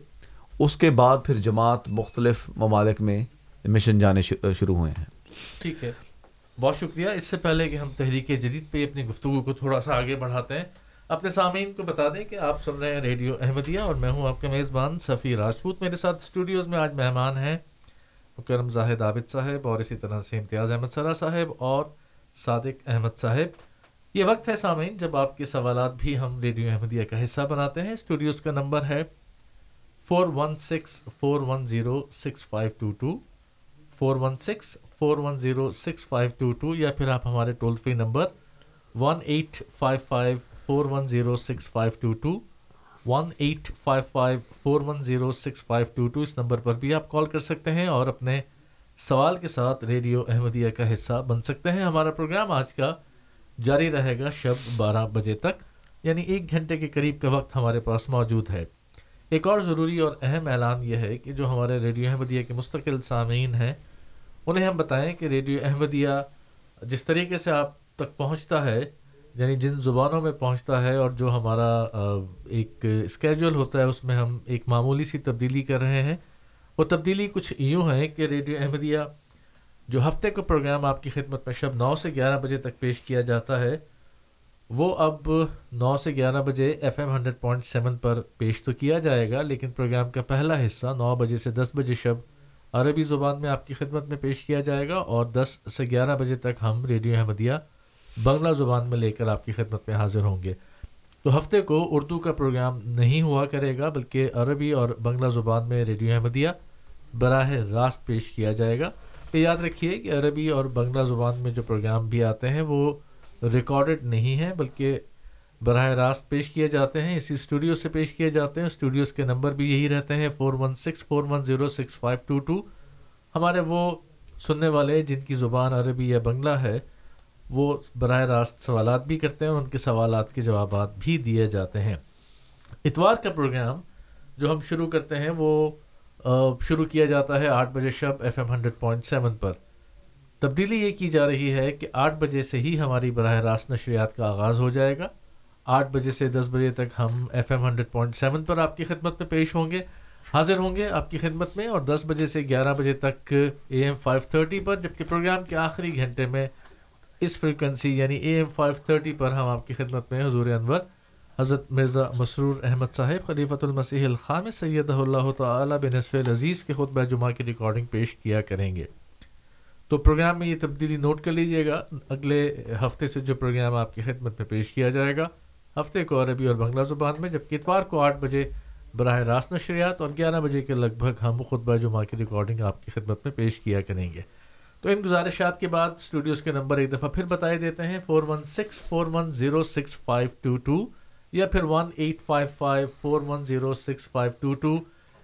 اس کے بعد پھر جماعت مختلف ممالک میں مشن جانے شروع ہوئے ہیں۔ ٹھیک ہے۔ بہت شکریہ۔ اس سے پہلے کہ ہم تحریک جدید پہ اپنی گفتگو کو تھوڑا سا آگے بڑھاتے ہیں، اپنے سامعین کو بتا دیں کہ آپ سن رہے ہیں ریڈیو احمدیہ اور میں ہوں آپ کے میزبان صفی راجپوت۔ میرے ساتھ اسٹوڈیوز میں آج مہمان ہیں مکرم زاہد عابد صاحب اور اسی طرح سے امتیاز احمد سرا صاحب اور صادق احمد صاحب۔ یہ وقت ہے سامعین، جب آپ کے سوالات بھی ہم ریڈیو احمدیہ کا حصہ بناتے ہیں۔ اسٹوڈیوز کا نمبر ہے four one six four one zero six five two two. Four one six four one zero six five two two یا پھر آپ ہمارے toll free number one eight five five four one zero six five two two one eight five five four one zero six five two two اس number پر بھی آپ call کر سکتے ہیں اور اپنے سوال کے ساتھ ریڈیو احمدیہ کا حصہ بن سکتے ہیں ہمارا پروگرام آج کا جاری رہے گا شب بارہ بجے تک یعنی ایک گھنٹے کے قریب کا وقت ہمارے پاس موجود ہے۔ ایک اور ضروری اور اہم اعلان یہ ہے کہ جو ہمارے ریڈیو احمدیہ کے مستقل سامعین ہیں انہیں ہم بتائیں کہ ریڈیو احمدیہ جس طریقے سے آپ تک پہنچتا ہے یعنی جن زبانوں میں پہنچتا ہے اور جو ہمارا ایک اسکیجول ہوتا ہے، اس میں ہم ایک معمولی سی تبدیلی کر رہے ہیں۔ وہ تبدیلی کچھ یوں ہے کہ ریڈیو احمدیہ جو ہفتے کو پروگرام آپ کی خدمت میں شب نو سے گیارہ بجے تک پیش کیا جاتا ہے، وہ اب نو سے گیارہ بجے F M hundred point seven پر پیش تو کیا جائے گا، لیکن پروگرام کا پہلا حصہ نو بجے سے دس بجے شب عربی زبان میں آپ کی خدمت میں پیش کیا جائے گا اور دس سے گیارہ بجے تک ہم ریڈیو احمدیہ بنگلہ زبان میں لے کر آپ کی خدمت میں حاضر ہوں گے۔ تو ہفتے کو اردو کا پروگرام نہیں ہوا کرے گا، بلکہ عربی اور بنگلہ زبان میں ریڈیو احمدیہ براہ راست پیش کیا جائے گا۔ تو یاد رکھیے کہ عربی اور بنگلہ زبان میں جو پروگرام بھی آتے ہیں وہ ریکارڈڈ نہیں ہیں، بلکہ براہ راست پیش کیے جاتے ہیں، اسی اسٹوڈیو سے پیش کیے جاتے ہیں۔ اسٹوڈیوز کے نمبر بھی یہی رہتے ہیں four one six four one zero six five two two ہمارے وہ سننے والے جن کی زبان عربی یا بنگلہ ہے، وہ براہ راست سوالات بھی کرتے ہیں اور ان کے سوالات کے جوابات بھی دیے جاتے ہیں۔ اتوار کا پروگرام جو ہم شروع کرتے ہیں، وہ شروع کیا جاتا ہے آٹھ بجے شب F M hundred point seven پر۔ تبدیلی یہ کی جا رہی ہے کہ آٹھ بجے سے ہی ہماری براہ راست نشریات کا آغاز ہو جائے گا۔ آٹھ بجے سے دس بجے تک ہم F M hundred point seven پر آپ کی خدمت میں پیش ہوں گے۔ حاضر ہوں گے آپ کی خدمت میں اور دس بجے سے گیارہ بجے تک اے ایم فائیو تھرٹی پر، جبکہ پروگرام کے آخری گھنٹے میں اس فریکوینسی یعنی اے ایم فائیو تھرٹی پر ہم آپ کی خدمت میں حضور انور، حضرت مرزا مسرور احمد صاحب، خلیفۃ المسیح الخام سید اللہ تعالی بنصف العزیز کے خطبہ جمعہ کی ریکارڈنگ پیش کیا کریں گے۔ تو پروگرام میں یہ تبدیلی نوٹ کر لیجیے گا۔ اگلے ہفتے سے جو پروگرام آپ کی خدمت میں پیش کیا جائے گا ہفتے کو عربی اور بنگلہ زبان میں، جبکہ اتوار کو آٹھ بجے براہ راست نشریات اور گیارہ بجے کے لگ بھگ ہم خطبہ جمعہ کی ریکارڈنگ آپ کی خدمت میں پیش کیا کریں گے۔ تو ان گزارشات کے بعد اسٹوڈیوز کے نمبر ایک دفعہ پھر بتائے دیتے ہیں four one six four one zero six five two two یا پھر one eight five five four one zero six five two two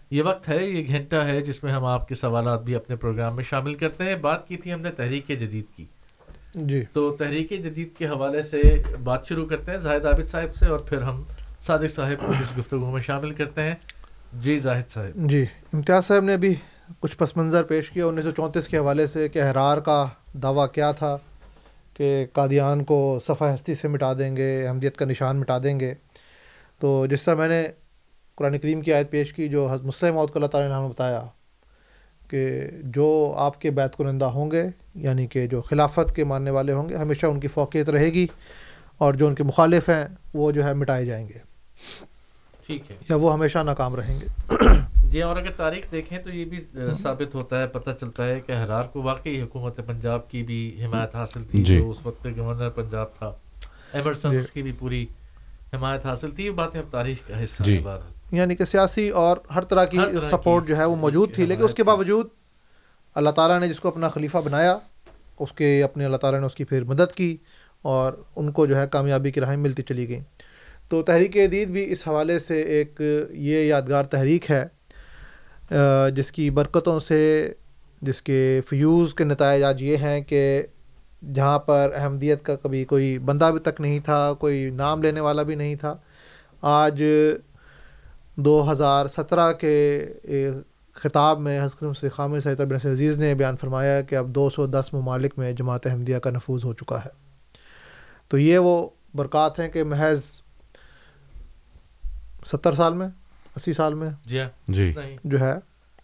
یہ وقت ہے، یہ گھنٹہ ہے جس میں ہم آپ کے سوالات بھی اپنے پروگرام میں شامل کرتے ہیں۔ بات کی تھی ہم نے تحریک جدید کی۔ جی۔ تو تحریک جدید کے حوالے سے بات شروع کرتے ہیں زاہد عابد صاحب سے اور پھر ہم صادق صاحب کو اس گفتگو میں شامل کرتے ہیں۔ جی زاہد صاحب۔ جی امتیاز صاحب نے ابھی کچھ پس منظر پیش کیا۔ انیس سو چونتیس کے حوالے سے کہ احرار کا دعویٰ کیا تھا کہ قادیان کو صفحہ ہستی سے مٹا دیں گے احمدیت کا نشان مٹا دیں گے۔ تو جس طرح میں نے قرآن کریم کی آیت پیش کی جو حضرت مسلم موت کو اللہ تعالیٰ نے ہمیں بتایا کہ جو آپ کے بیت کنندہ ہوں گے یعنی کہ جو خلافت کے ماننے والے ہوں گے ہمیشہ ان کی فوقیت رہے گی اور جو ان کے مخالف ہیں وہ جو ہے مٹائے جائیں گے ٹھیک ہے یا وہ ہمیشہ ناکام رہیں گے جی اور اگر تاریخ دیکھیں تو یہ بھی ثابت ہوتا ہے پتہ چلتا ہے کہ حرار کو واقعی حکومت پنجاب کی بھی حمایت حاصل تھی جی۔ جو اس وقت گورنر پنجاب تھا ایمرسن جی۔ اس کی بھی پوری حمایت حاصل تھی یہ باتیں اب تاریخ کا حصہ جی۔ ہے یعنی کہ سیاسی اور ہر طرح کی سپورٹ جو ہے وہ موجود تھی لیکن اس کے۔ باوجود اللہ تعالیٰ نے جس کو اپنا خلیفہ بنایا اس کے اپنے اللہ تعالیٰ نے اس کی پھر مدد کی اور ان کو جو ہے کامیابی کی راہیں ملتی چلی گئیں تو تحریک جدید بھی اس حوالے سے ایک یہ یادگار تحریک ہے جس کی برکتوں سے جس کے فیوز کے نتائج آج یہ ہیں کہ جہاں پر احمدیت کا کبھی کوئی بندہ بھی تک نہیں تھا کوئی نام لینے والا بھی نہیں تھا آج دو ہزار سترہ کے خطاب میں حضرت سے خام سید بن عزیز نے بیان فرمایا کہ اب دو سو دس ممالک میں جماعت احمدیہ کا نفوذ ہو چکا ہے۔ تو یہ وہ برکات ہیں کہ محض ستر سال میں اسی سال میں جی ہاں۔ جی۔ نہیں۔ جو ہے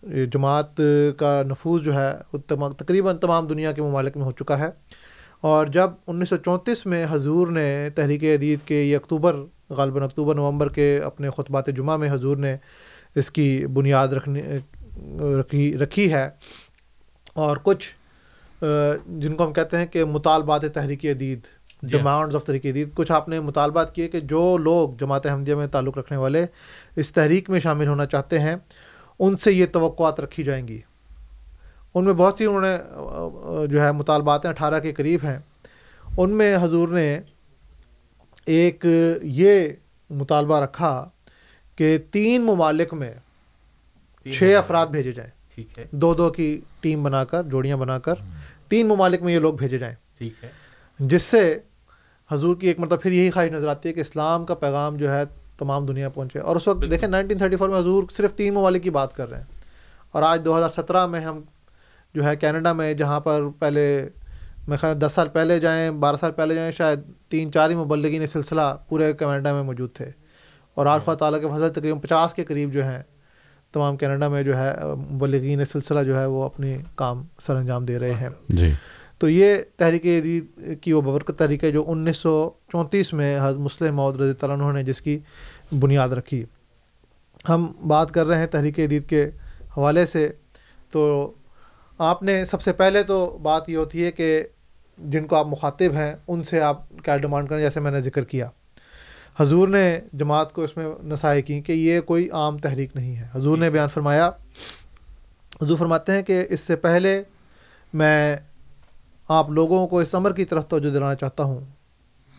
یہ جماعت کا نفوذ جو ہے تمام تقریباً تمام دنیا کے ممالک میں ہو چکا ہے۔ اور جب انیس سو چونتیس میں حضور نے تحریک جدید کے یہ اکتوبر غالباً اکتوبر نومبر کے اپنے خطبات جمعہ میں حضور نے اس کی بنیاد رکھنے رکھی رکھی ہے اور کچھ جن کو ہم کہتے ہیں کہ مطالبات تحریک ہاں۔ ڈیمانڈز آف تحریک جدید کچھ آپ نے مطالبات کیے کہ جو لوگ جماعت احمدیہ میں تعلق رکھنے والے اس تحریک میں شامل ہونا چاہتے ہیں ان سے یہ توقعات رکھی جائیں گی ان میں بہت سی انہوں نے جو ہے مطالبات ہیں اٹھارہ کے قریب ہیں۔ ان میں حضور نے ایک یہ مطالبہ رکھا کہ تین ممالک میں چھ۔ افراد بھیجے جائیں۔ ٹھیک ہے۔ دو دو کی ٹیم بنا کر جوڑیاں بنا کر تین ممالک میں یہ لوگ بھیجے جائیں۔ ٹھیک ہے۔ جس سے حضور کی ایک مرتبہ پھر یہی خواہش نظر آتی ہے کہ اسلام کا پیغام جو ہے تمام دنیا پہنچے۔ اور اس وقت۔ دیکھیں نائنٹین تھرٹی فور میں حضور صرف تین ممالک کی بات کر رہے ہیں۔ اور آج دو ہزار سترہ میں ہم جو ہے کینیڈا میں جہاں پر پہلے میں خیال دس سال پہلے جائیں بارہ سال پہلے جائیں شاید تین چار ہی مبلغین سلسلہ پورے کینیڈا میں موجود تھے۔ اور آج خدا تعالیٰ کے فضل تقریباً پچاس کے قریب جو ہیں تمام کینیڈا میں جو ہے مبلغین سلسلہ جو ہے وہ اپنی کام سر انجام دے رہے ہیں۔ جی۔ تو یہ تحریک جدید کی وہ ببرکت تحریک ہے جو انیس سو چونتیس میں حضرت مسلم محدود رضی اللہ عنہ نے جس کی بنیاد رکھی۔ ہم بات کر رہے ہیں تحریک جدید کے حوالے سے تو آپ نے سب سے پہلے تو بات یہ ہوتی ہے کہ جن کو آپ مخاطب ہیں، ان سے آپ کیا ڈیمانڈ کریں، جیسے میں نے ذکر کیا۔ حضور نے جماعت کو اس میں نصائح کی کہ یہ کوئی عام تحریک نہیں ہے۔ حضور نے بیان فرمایا، حضور فرماتے ہیں کہ اس سے پہلے میں آپ لوگوں کو اس عمر کی طرف توجہ دلانا چاہتا ہوں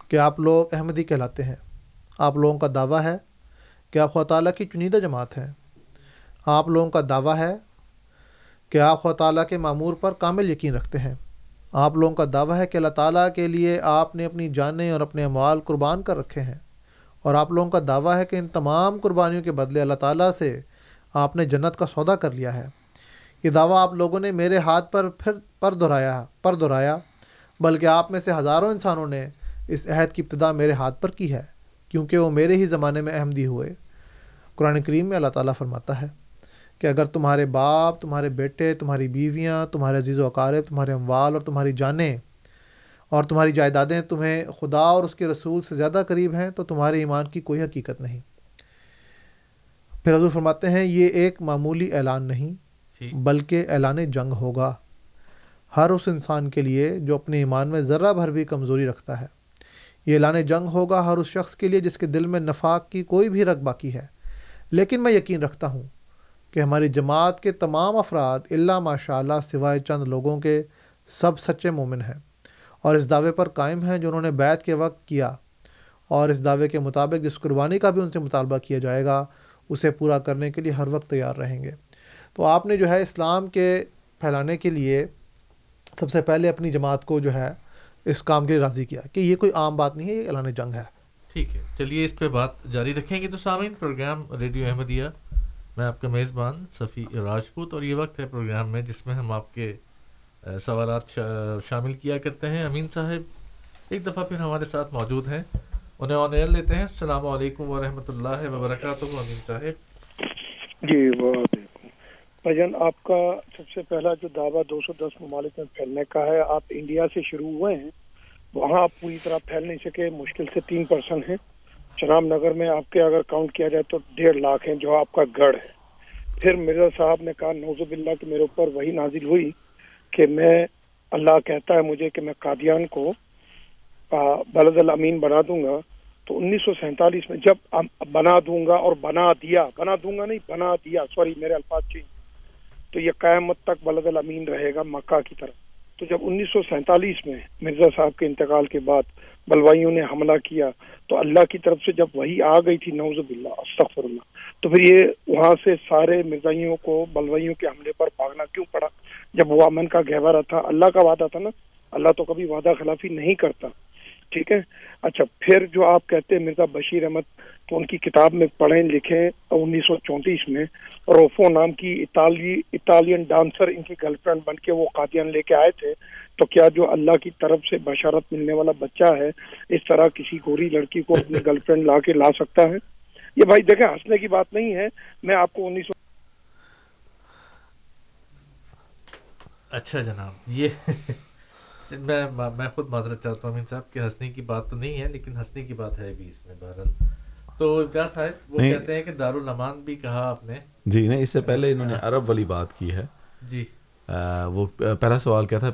کہ آپ لوگ احمدی کہلاتے ہیں۔ آپ لوگوں کا دعویٰ ہے کہ آپ خدا تعالیٰ کی چنیدہ جماعت ہیں۔ آپ لوگوں کا دعویٰ ہے کہ آپ خدا تعالیٰ کے معمور پر کامل یقین رکھتے ہیں۔ آپ لوگوں کا دعویٰ ہے کہ اللہ تعالیٰ کے لیے آپ نے اپنی جانیں اور اپنے اموال قربان کر رکھے ہیں۔ اور آپ لوگوں کا دعویٰ ہے کہ ان تمام قربانیوں کے بدلے اللہ تعالیٰ سے آپ نے جنت کا سودا کر لیا ہے۔ یہ دعویٰ آپ لوگوں نے میرے ہاتھ پر پھر پر دہرایا پر دہرایا، بلکہ آپ میں سے ہزاروں انسانوں نے اس عہد کی ابتدا میرے ہاتھ پر کی ہے، کیونکہ وہ میرے ہی زمانے میں احمدی ہوئے۔ قرآن کریم میں اللہ تعالیٰ فرماتا ہے۔ کہ اگر تمہارے باپ تمہارے بیٹے تمہاری بیویاں تمہارے عزیز و اقارب تمہارے اموال اور تمہاری جانیں اور تمہاری جائیدادیں تمہیں خدا اور اس کے رسول سے زیادہ قریب ہیں تو تمہارے ایمان کی کوئی حقیقت نہیں۔ پھر حضور فرماتے ہیں یہ ایک معمولی اعلان نہیں ٹھیک بلکہ اعلان جنگ ہوگا۔ ہر اس انسان کے لیے جو اپنے ایمان میں ذرہ بھر بھی کمزوری رکھتا ہے۔ یہ اعلان جنگ ہوگا ہر اس شخص کے لیے جس کے دل میں نفاق کی کوئی بھی رگ باقی ہے۔ لیکن میں یقین رکھتا ہوں کہ ہماری جماعت کے تمام افراد اللہ ماشاء اللہ سوائے چند لوگوں کے سب سچے مومن ہیں اور اس دعوے پر قائم ہیں جو انہوں نے بیت کے وقت کیا اور اس دعوے کے مطابق جس قربانی کا بھی ان سے مطالبہ کیا جائے گا، اسے پورا کرنے کے لیے ہر وقت تیار رہیں گے۔ تو آپ نے جو ہے اسلام کے پھیلانے کے لیے سب سے پہلے اپنی جماعت کو جو ہے اس کام کے لیے راضی کیا کہ یہ کوئی عام بات نہیں ہے، یہ اعلان جنگ ہے۔ ٹھیک ہے، چلیے اس پہ بات جاری رکھیں گے تو سامعین، پروگرام ریڈیو احمدیہ میں آپ کا میزبان صفی راجپوت اور یہ وقت ہے پروگرام میں جس میں ہم آپ کے سوالات شامل کیا کرتے ہیں۔ امین صاحب، ایک دفعہ پھر ہمارے ساتھ موجود ہیں۔ انہیں آن ایئر لیتے ہیں۔ السلام علیکم ورحمۃ اللہ وبرکاتہ، امین صاحب۔ جی وعلیکم۔ بھجن، آپ کا سب سے پہلا جو دعویٰ دو سو دس ممالک میں پھیلنے کا ہے، آپ انڈیا سے شروع ہوئے ہیں، وہاں آپ پوری طرح پھیل نہیں سکے، مشکل سے تین پرسنٹ ہیں۔ چناب نگر میں آپ کے اگر کاؤنٹ کیا جائے تو ڈیڑھ لاکھ ہیں جو آپ کا گڑھ ہے۔ پھر مرزا صاحب نے کہا نوز باللہ کہ میرے اوپر وہی نازل ہوئی کہ میں اللہ کہتا ہے مجھے کہ میں قادیان کو بلد الامین بنا دوں گا۔ تو انیس سو سینتالیس میں جب بنا دوں گا اور بنا دیا، بنا دوں گا نہیں، بنا دیا، سوری، میرے الفاظ چینج۔ تو یہ قیامت تک بلد الامین رہے گا مکہ کی طرف۔ تو جب انیس سو سینتالیس میں مرزا صاحب کے انتقال کے بعد بلوائیوں نے حملہ کیا تو اللہ کی طرف سے جب وہی آ گئی تھی نوز باللہ استغفر اللہ تو پھر یہ وہاں سے سارے مرزائیوں کو، بلوائیوں کے حملے پر بھاگنا کیوں پڑا؟ جب وہ امن کا گہوارہ تھا، اللہ کا وعدہ تھا نا، اللہ تو کبھی وعدہ خلافی نہیں کرتا۔ ٹھیک ہے؟ اچھا پھر جو آپ کہتے ہیں، مرزا بشیر احمد تو ان کی کتاب میں پڑھیں لکھیں انیس سو چونتیس میں، روفو نام کی اطالی اٹالین ڈانسر ان کی گرل فرینڈ بن کے وہ قادیان لے کے آئے تھے۔ تو کیا جو اللہ کی طرف سے بشارت ملنے والا بچہ ہے اس طرح کسی گوری لڑکی کو اپنی گرل فرینڈ لا کے لا سکتا ہے؟ یہ بھائی دیکھیں ہنسنے کی بات نہیں ہے۔ میں آپ کو انیس سو اچھا جناب یہ میں میں خود معذرت چاہتا ہوں امین صاحب کہ ہنسنے کی بات تو نہیں ہے لیکن ہنسنے کی بات ہے بھی اس میں بہرحال۔ تو امتیاز صاحب وہ۔ کہتے ہیں کہ دارالامان بھی کہا آپ نے۔ جی نہیں اس سے پہلے انہوں نے عرب والی بات کی ہے۔ جی۔ وہ پہلا سوال کیا تھا؟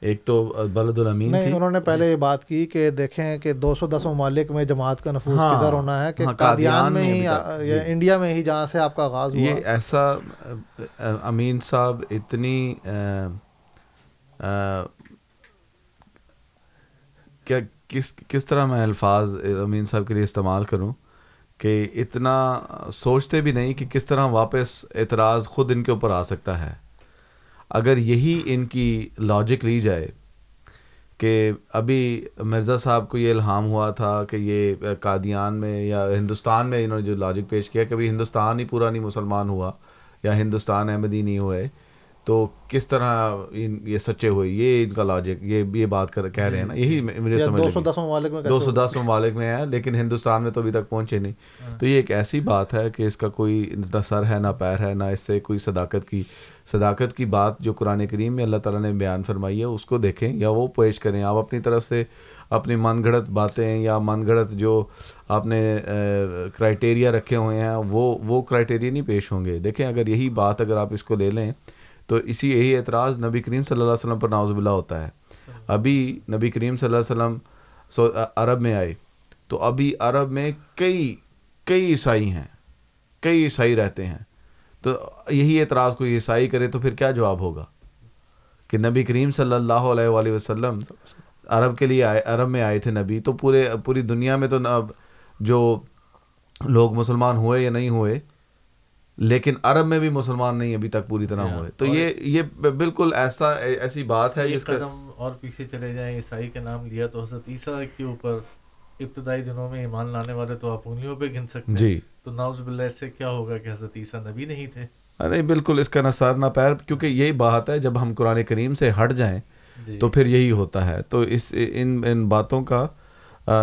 ایک تو بلد الامین نہیں انہوں نے پہلے یہ بات کی کہ دیکھیں کہ دو سو دس ممالک میں جماعت کا نفوذ ہاں، کدھر ہونا ہے کہ ہاں، قادیان میں ہی جی۔ انڈیا میں ہی جہاں سے آپ کا آغاز ہوا۔ یہ ایسا امین صاحب اتنی کیا کس کس طرح میں الفاظ امین صاحب کے لیے استعمال کروں کہ اتنا سوچتے بھی نہیں کہ کس طرح واپس اعتراض خود ان کے اوپر آ سکتا ہے۔ اگر یہی ان کی لاجک لی جائے کہ ابھی مرزا صاحب کو یہ الہام ہوا تھا کہ یہ قادیان میں یا ہندوستان میں انہوں نے جو لاجک پیش کیا کہ ابھی ہندوستان ہی پورا نہیں مسلمان ہوا یا ہندوستان احمدی نہیں ہوئے تو کس طرح یہ سچے ہوئے؟ یہ ان کا لاجک یہ یہ بات کر کہہ رہے ہیں نا یہی مجھے یا سمجھ دو سو دس ممالک میں دو سو دس ممالک میں ہے لیکن ہندوستان میں تو ابھی تک پہنچے نہیں۔ تو یہ ایک ایسی بات ہے کہ اس کا کوئی نہ سر ہے نہ پیر ہے نہ اس سے کوئی صداقت کی صداقت کی بات جو قرآن کریم میں اللہ تعالیٰ نے بیان فرمائی ہے، اس کو دیکھیں یا وہ پیش کریں۔ آپ اپنی طرف سے اپنی من گھڑت باتیں یا من گھڑت جو آپ نے کرائٹیریا رکھے ہوئے ہیں، وہ وہ کرائٹیریا نہیں پیش ہوں گے۔ دیکھیں، اگر یہی بات اگر آپ اس کو لے لیں، تو اسی یہی اعتراض نبی کریم صلی اللہ علیہ وسلم پر ناوز باللہ ہوتا ہے۔ ابھی نبی کریم صلی اللہ علیہ وسلم سو عرب میں آئے۔ تو ابھی عرب میں کئی کئی عیسائی ہیں، کئی عیسائی رہتے ہیں۔ تو یہی اعتراض کوئی عیسائی کرے تو پھر کیا جواب ہوگا؟ کہ نبی کریم صلی اللہ علیہ وآلہ وسلم عرب کے لیے آئے عرب میں آئے تھے نبی تو پورے پوری دنیا میں تو اب جو لوگ مسلمان ہوئے یا نہیں ہوئے لیکن عرب میں بھی مسلمان نہیں ابھی تک پوری طرح ہوئے۔ تو یہ یہ بالکل ایسا ایسی بات ہے جس کا قدم اور پیچھے چلے جائیں عیسائی کا نام لیا تو حضرت عیسیٰ کے اوپر ابتدائی دنوں میں ایمان لانے والے تو آپ انگلیوں پہ گن سکتے ہیں۔ جی۔ تو ناؤز باللہ اس سے کیا ہوگا کہ حضرت عیسیٰ نبی نہیں تھے؟ نہیں بالکل اس کا نہ نہ پیر کیونکہ یہی بات ہے جب ہم قرآن کریم سے ہٹ جائیں جی۔ تو پھر یہی ہوتا ہے۔ تو اس ان ان باتوں کا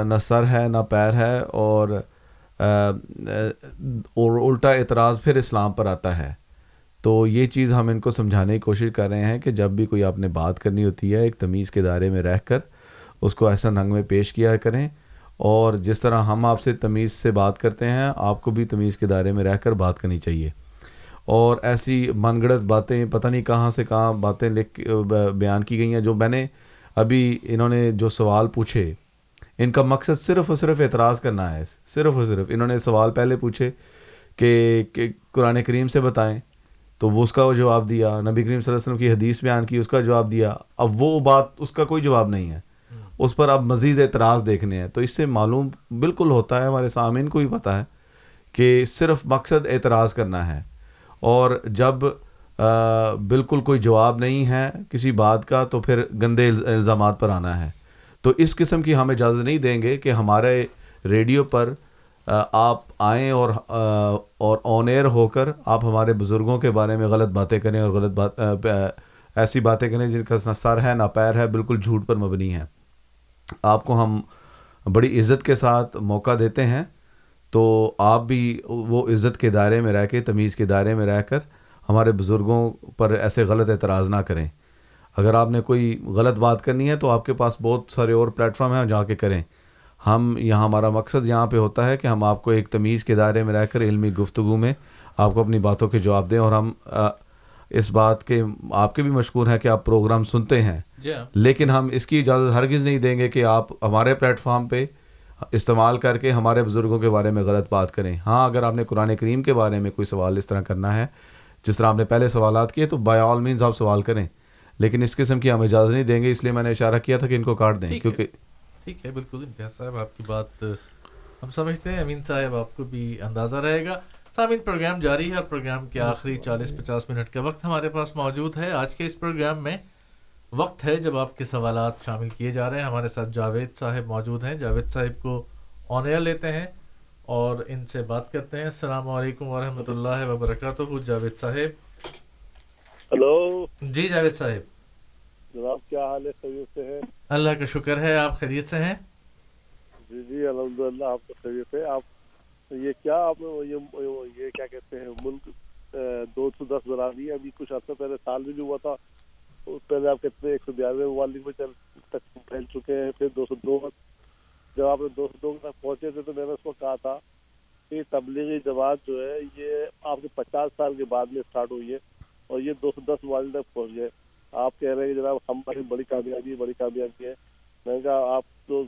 نہ سر ہے نہ پیر ہے اور اور الٹا اعتراض پھر اسلام پر آتا ہے۔ تو یہ چیز ہم ان کو سمجھانے کی کوشش کر رہے ہیں کہ جب بھی کوئی آپ نے بات کرنی ہوتی ہے ایک تمیز کے دائرے میں رہ کر اس کو ایسا رنگ میں پیش کیا کریں۔ اور جس طرح ہم آپ سے تمیز سے بات کرتے ہیں، آپ کو بھی تمیز کے دائرے میں رہ کر بات کرنی چاہیے۔ اور ایسی من گڑت باتیں، پتہ نہیں کہاں سے کہاں باتیں لکھ، بیان کی گئی ہیں جو میں نے ابھی انہوں نے جو سوال پوچھے، ان کا مقصد صرف اور صرف اعتراض کرنا ہے۔ صرف اور صرف انہوں نے سوال پہلے پوچھے کہ کہ قرآن کریم سے بتائیں، تو وہ اس کا وہ جواب دیا، نبی کریم صلی اللہ علیہ وسلم کی حدیث بیان کی، اس کا جواب دیا۔ اب وہ بات، اس کا کوئی جواب نہیں ہے۔ اس پر اب مزید اعتراض دیکھنے ہیں۔ تو اس سے معلوم بالکل ہوتا ہے ہمارے سامعین کو بھی پتہ ہے کہ صرف مقصد اعتراض کرنا ہے۔ اور جب آ، بالکل کوئی جواب نہیں ہے کسی بات کا تو پھر گندے الزامات پر آنا ہے۔ تو اس قسم کی ہم اجازت نہیں دیں گے کہ ہمارے ریڈیو پر آ، آپ آئیں اور آ، اور آن ایئر ہو کر آپ ہمارے بزرگوں کے بارے میں غلط باتیں کریں اور غلط بات آ، آ، ایسی باتیں کریں جن کا نہ سر ہے نہ پیر ہے بالکل جھوٹ پر مبنی ہے۔ آپ کو ہم بڑی عزت کے ساتھ موقع دیتے ہیں، تو آپ بھی وہ عزت کے دائرے میں رہ کے، تمیز کے دائرے میں رہ کر ہمارے بزرگوں پر ایسے غلط اعتراض نہ کریں۔ اگر آپ نے کوئی غلط بات کرنی ہے تو آپ کے پاس بہت سارے اور پلیٹ فارم ہیں جا کے کریں۔ ہم یہاں ہمارا مقصد یہاں پہ ہوتا ہے کہ ہم آپ کو ایک تمیز کے دائرے میں رہ کر علمی گفتگو میں آپ کو اپنی باتوں کے جواب دیں اور ہم اس بات کے، آپ کے بھی مشکور ہیں کہ آپ پروگرام سنتے ہیں۔ لیکن ہم اس کی اجازت ہرگز نہیں دیں گے کہ آپ ہمارے پلیٹ فارم پہ استعمال کر کے ہمارے بزرگوں کے بارے میں غلط بات کریں۔ ہاں اگر آپ نے قرآن کریم کے بارے میں کوئی سوال اس طرح کرنا ہے جس طرح آپ نے پہلے سوالات کیے تو بائی آل مینز آپ سوال کریں۔ لیکن اس قسم کی ہم اجازت نہیں دیں گے اس لیے میں نے اشارہ کیا تھا کہ ان کو کاٹ دیں۔ کیونکہ ٹھیک ہے بالکل۔ امتیاز صاحب آپ کی بات ہم سمجھتے ہیں۔ امین صاحب آپ کو بھی اندازہ رہے گا۔ سامعین پروگرام جاری ہے اور پروگرام کے آخری چالیس پچاس منٹ کا وقت ہمارے پاس موجود ہے۔ آج کے اس پروگرام میں وقت ہے جب آپ کے سوالات شامل کیے جا رہے ہیں۔ ہمارے ساتھ جاوید صاحب موجود ہیں۔ جاوید صاحب کو آن ایئر لیتے ہیں اور ان سے بات کرتے ہیں۔ السلام علیکم ورحمۃ اللہ وبرکاتہ۔ جاوید صاحب۔ ہلو۔ جی جاوید صاحب۔ جناب کیا حال ہے؟ خیریت سے ہے اللہ کا شکر ہے۔ آپ خیریت سے ہیں؟ جی جی الحمد للہ آپ کو خیریت ہے آپ یہ کیا آپ یہ یہ کیا کہتے ہیں ملک دو سو دس بنا دی ابھی کچھ عرصہ پہلے سال بھی جو ہوا تھا پہلے آپ کہتے ہیں ایک سو بیانوے ممالک میں چل تک پھیل چکے ہیں، پھر دو سو دو جب آپ نے دو سو دو تک پہنچے تھے تو میں نے اس کو کہا تھا کہ تبلیغی جماعت جو ہے، یہ آپ کے پچاس سال کے بعد میں اسٹارٹ ہوئی ہے اور یہ دو سو دس ممالک تک پہنچ گئے۔ آپ کہہ رہے ہیں کہ جناب ہماری بڑی کامیابی ہے بڑی کامیابی ہے۔ میں نے کہا آپ تو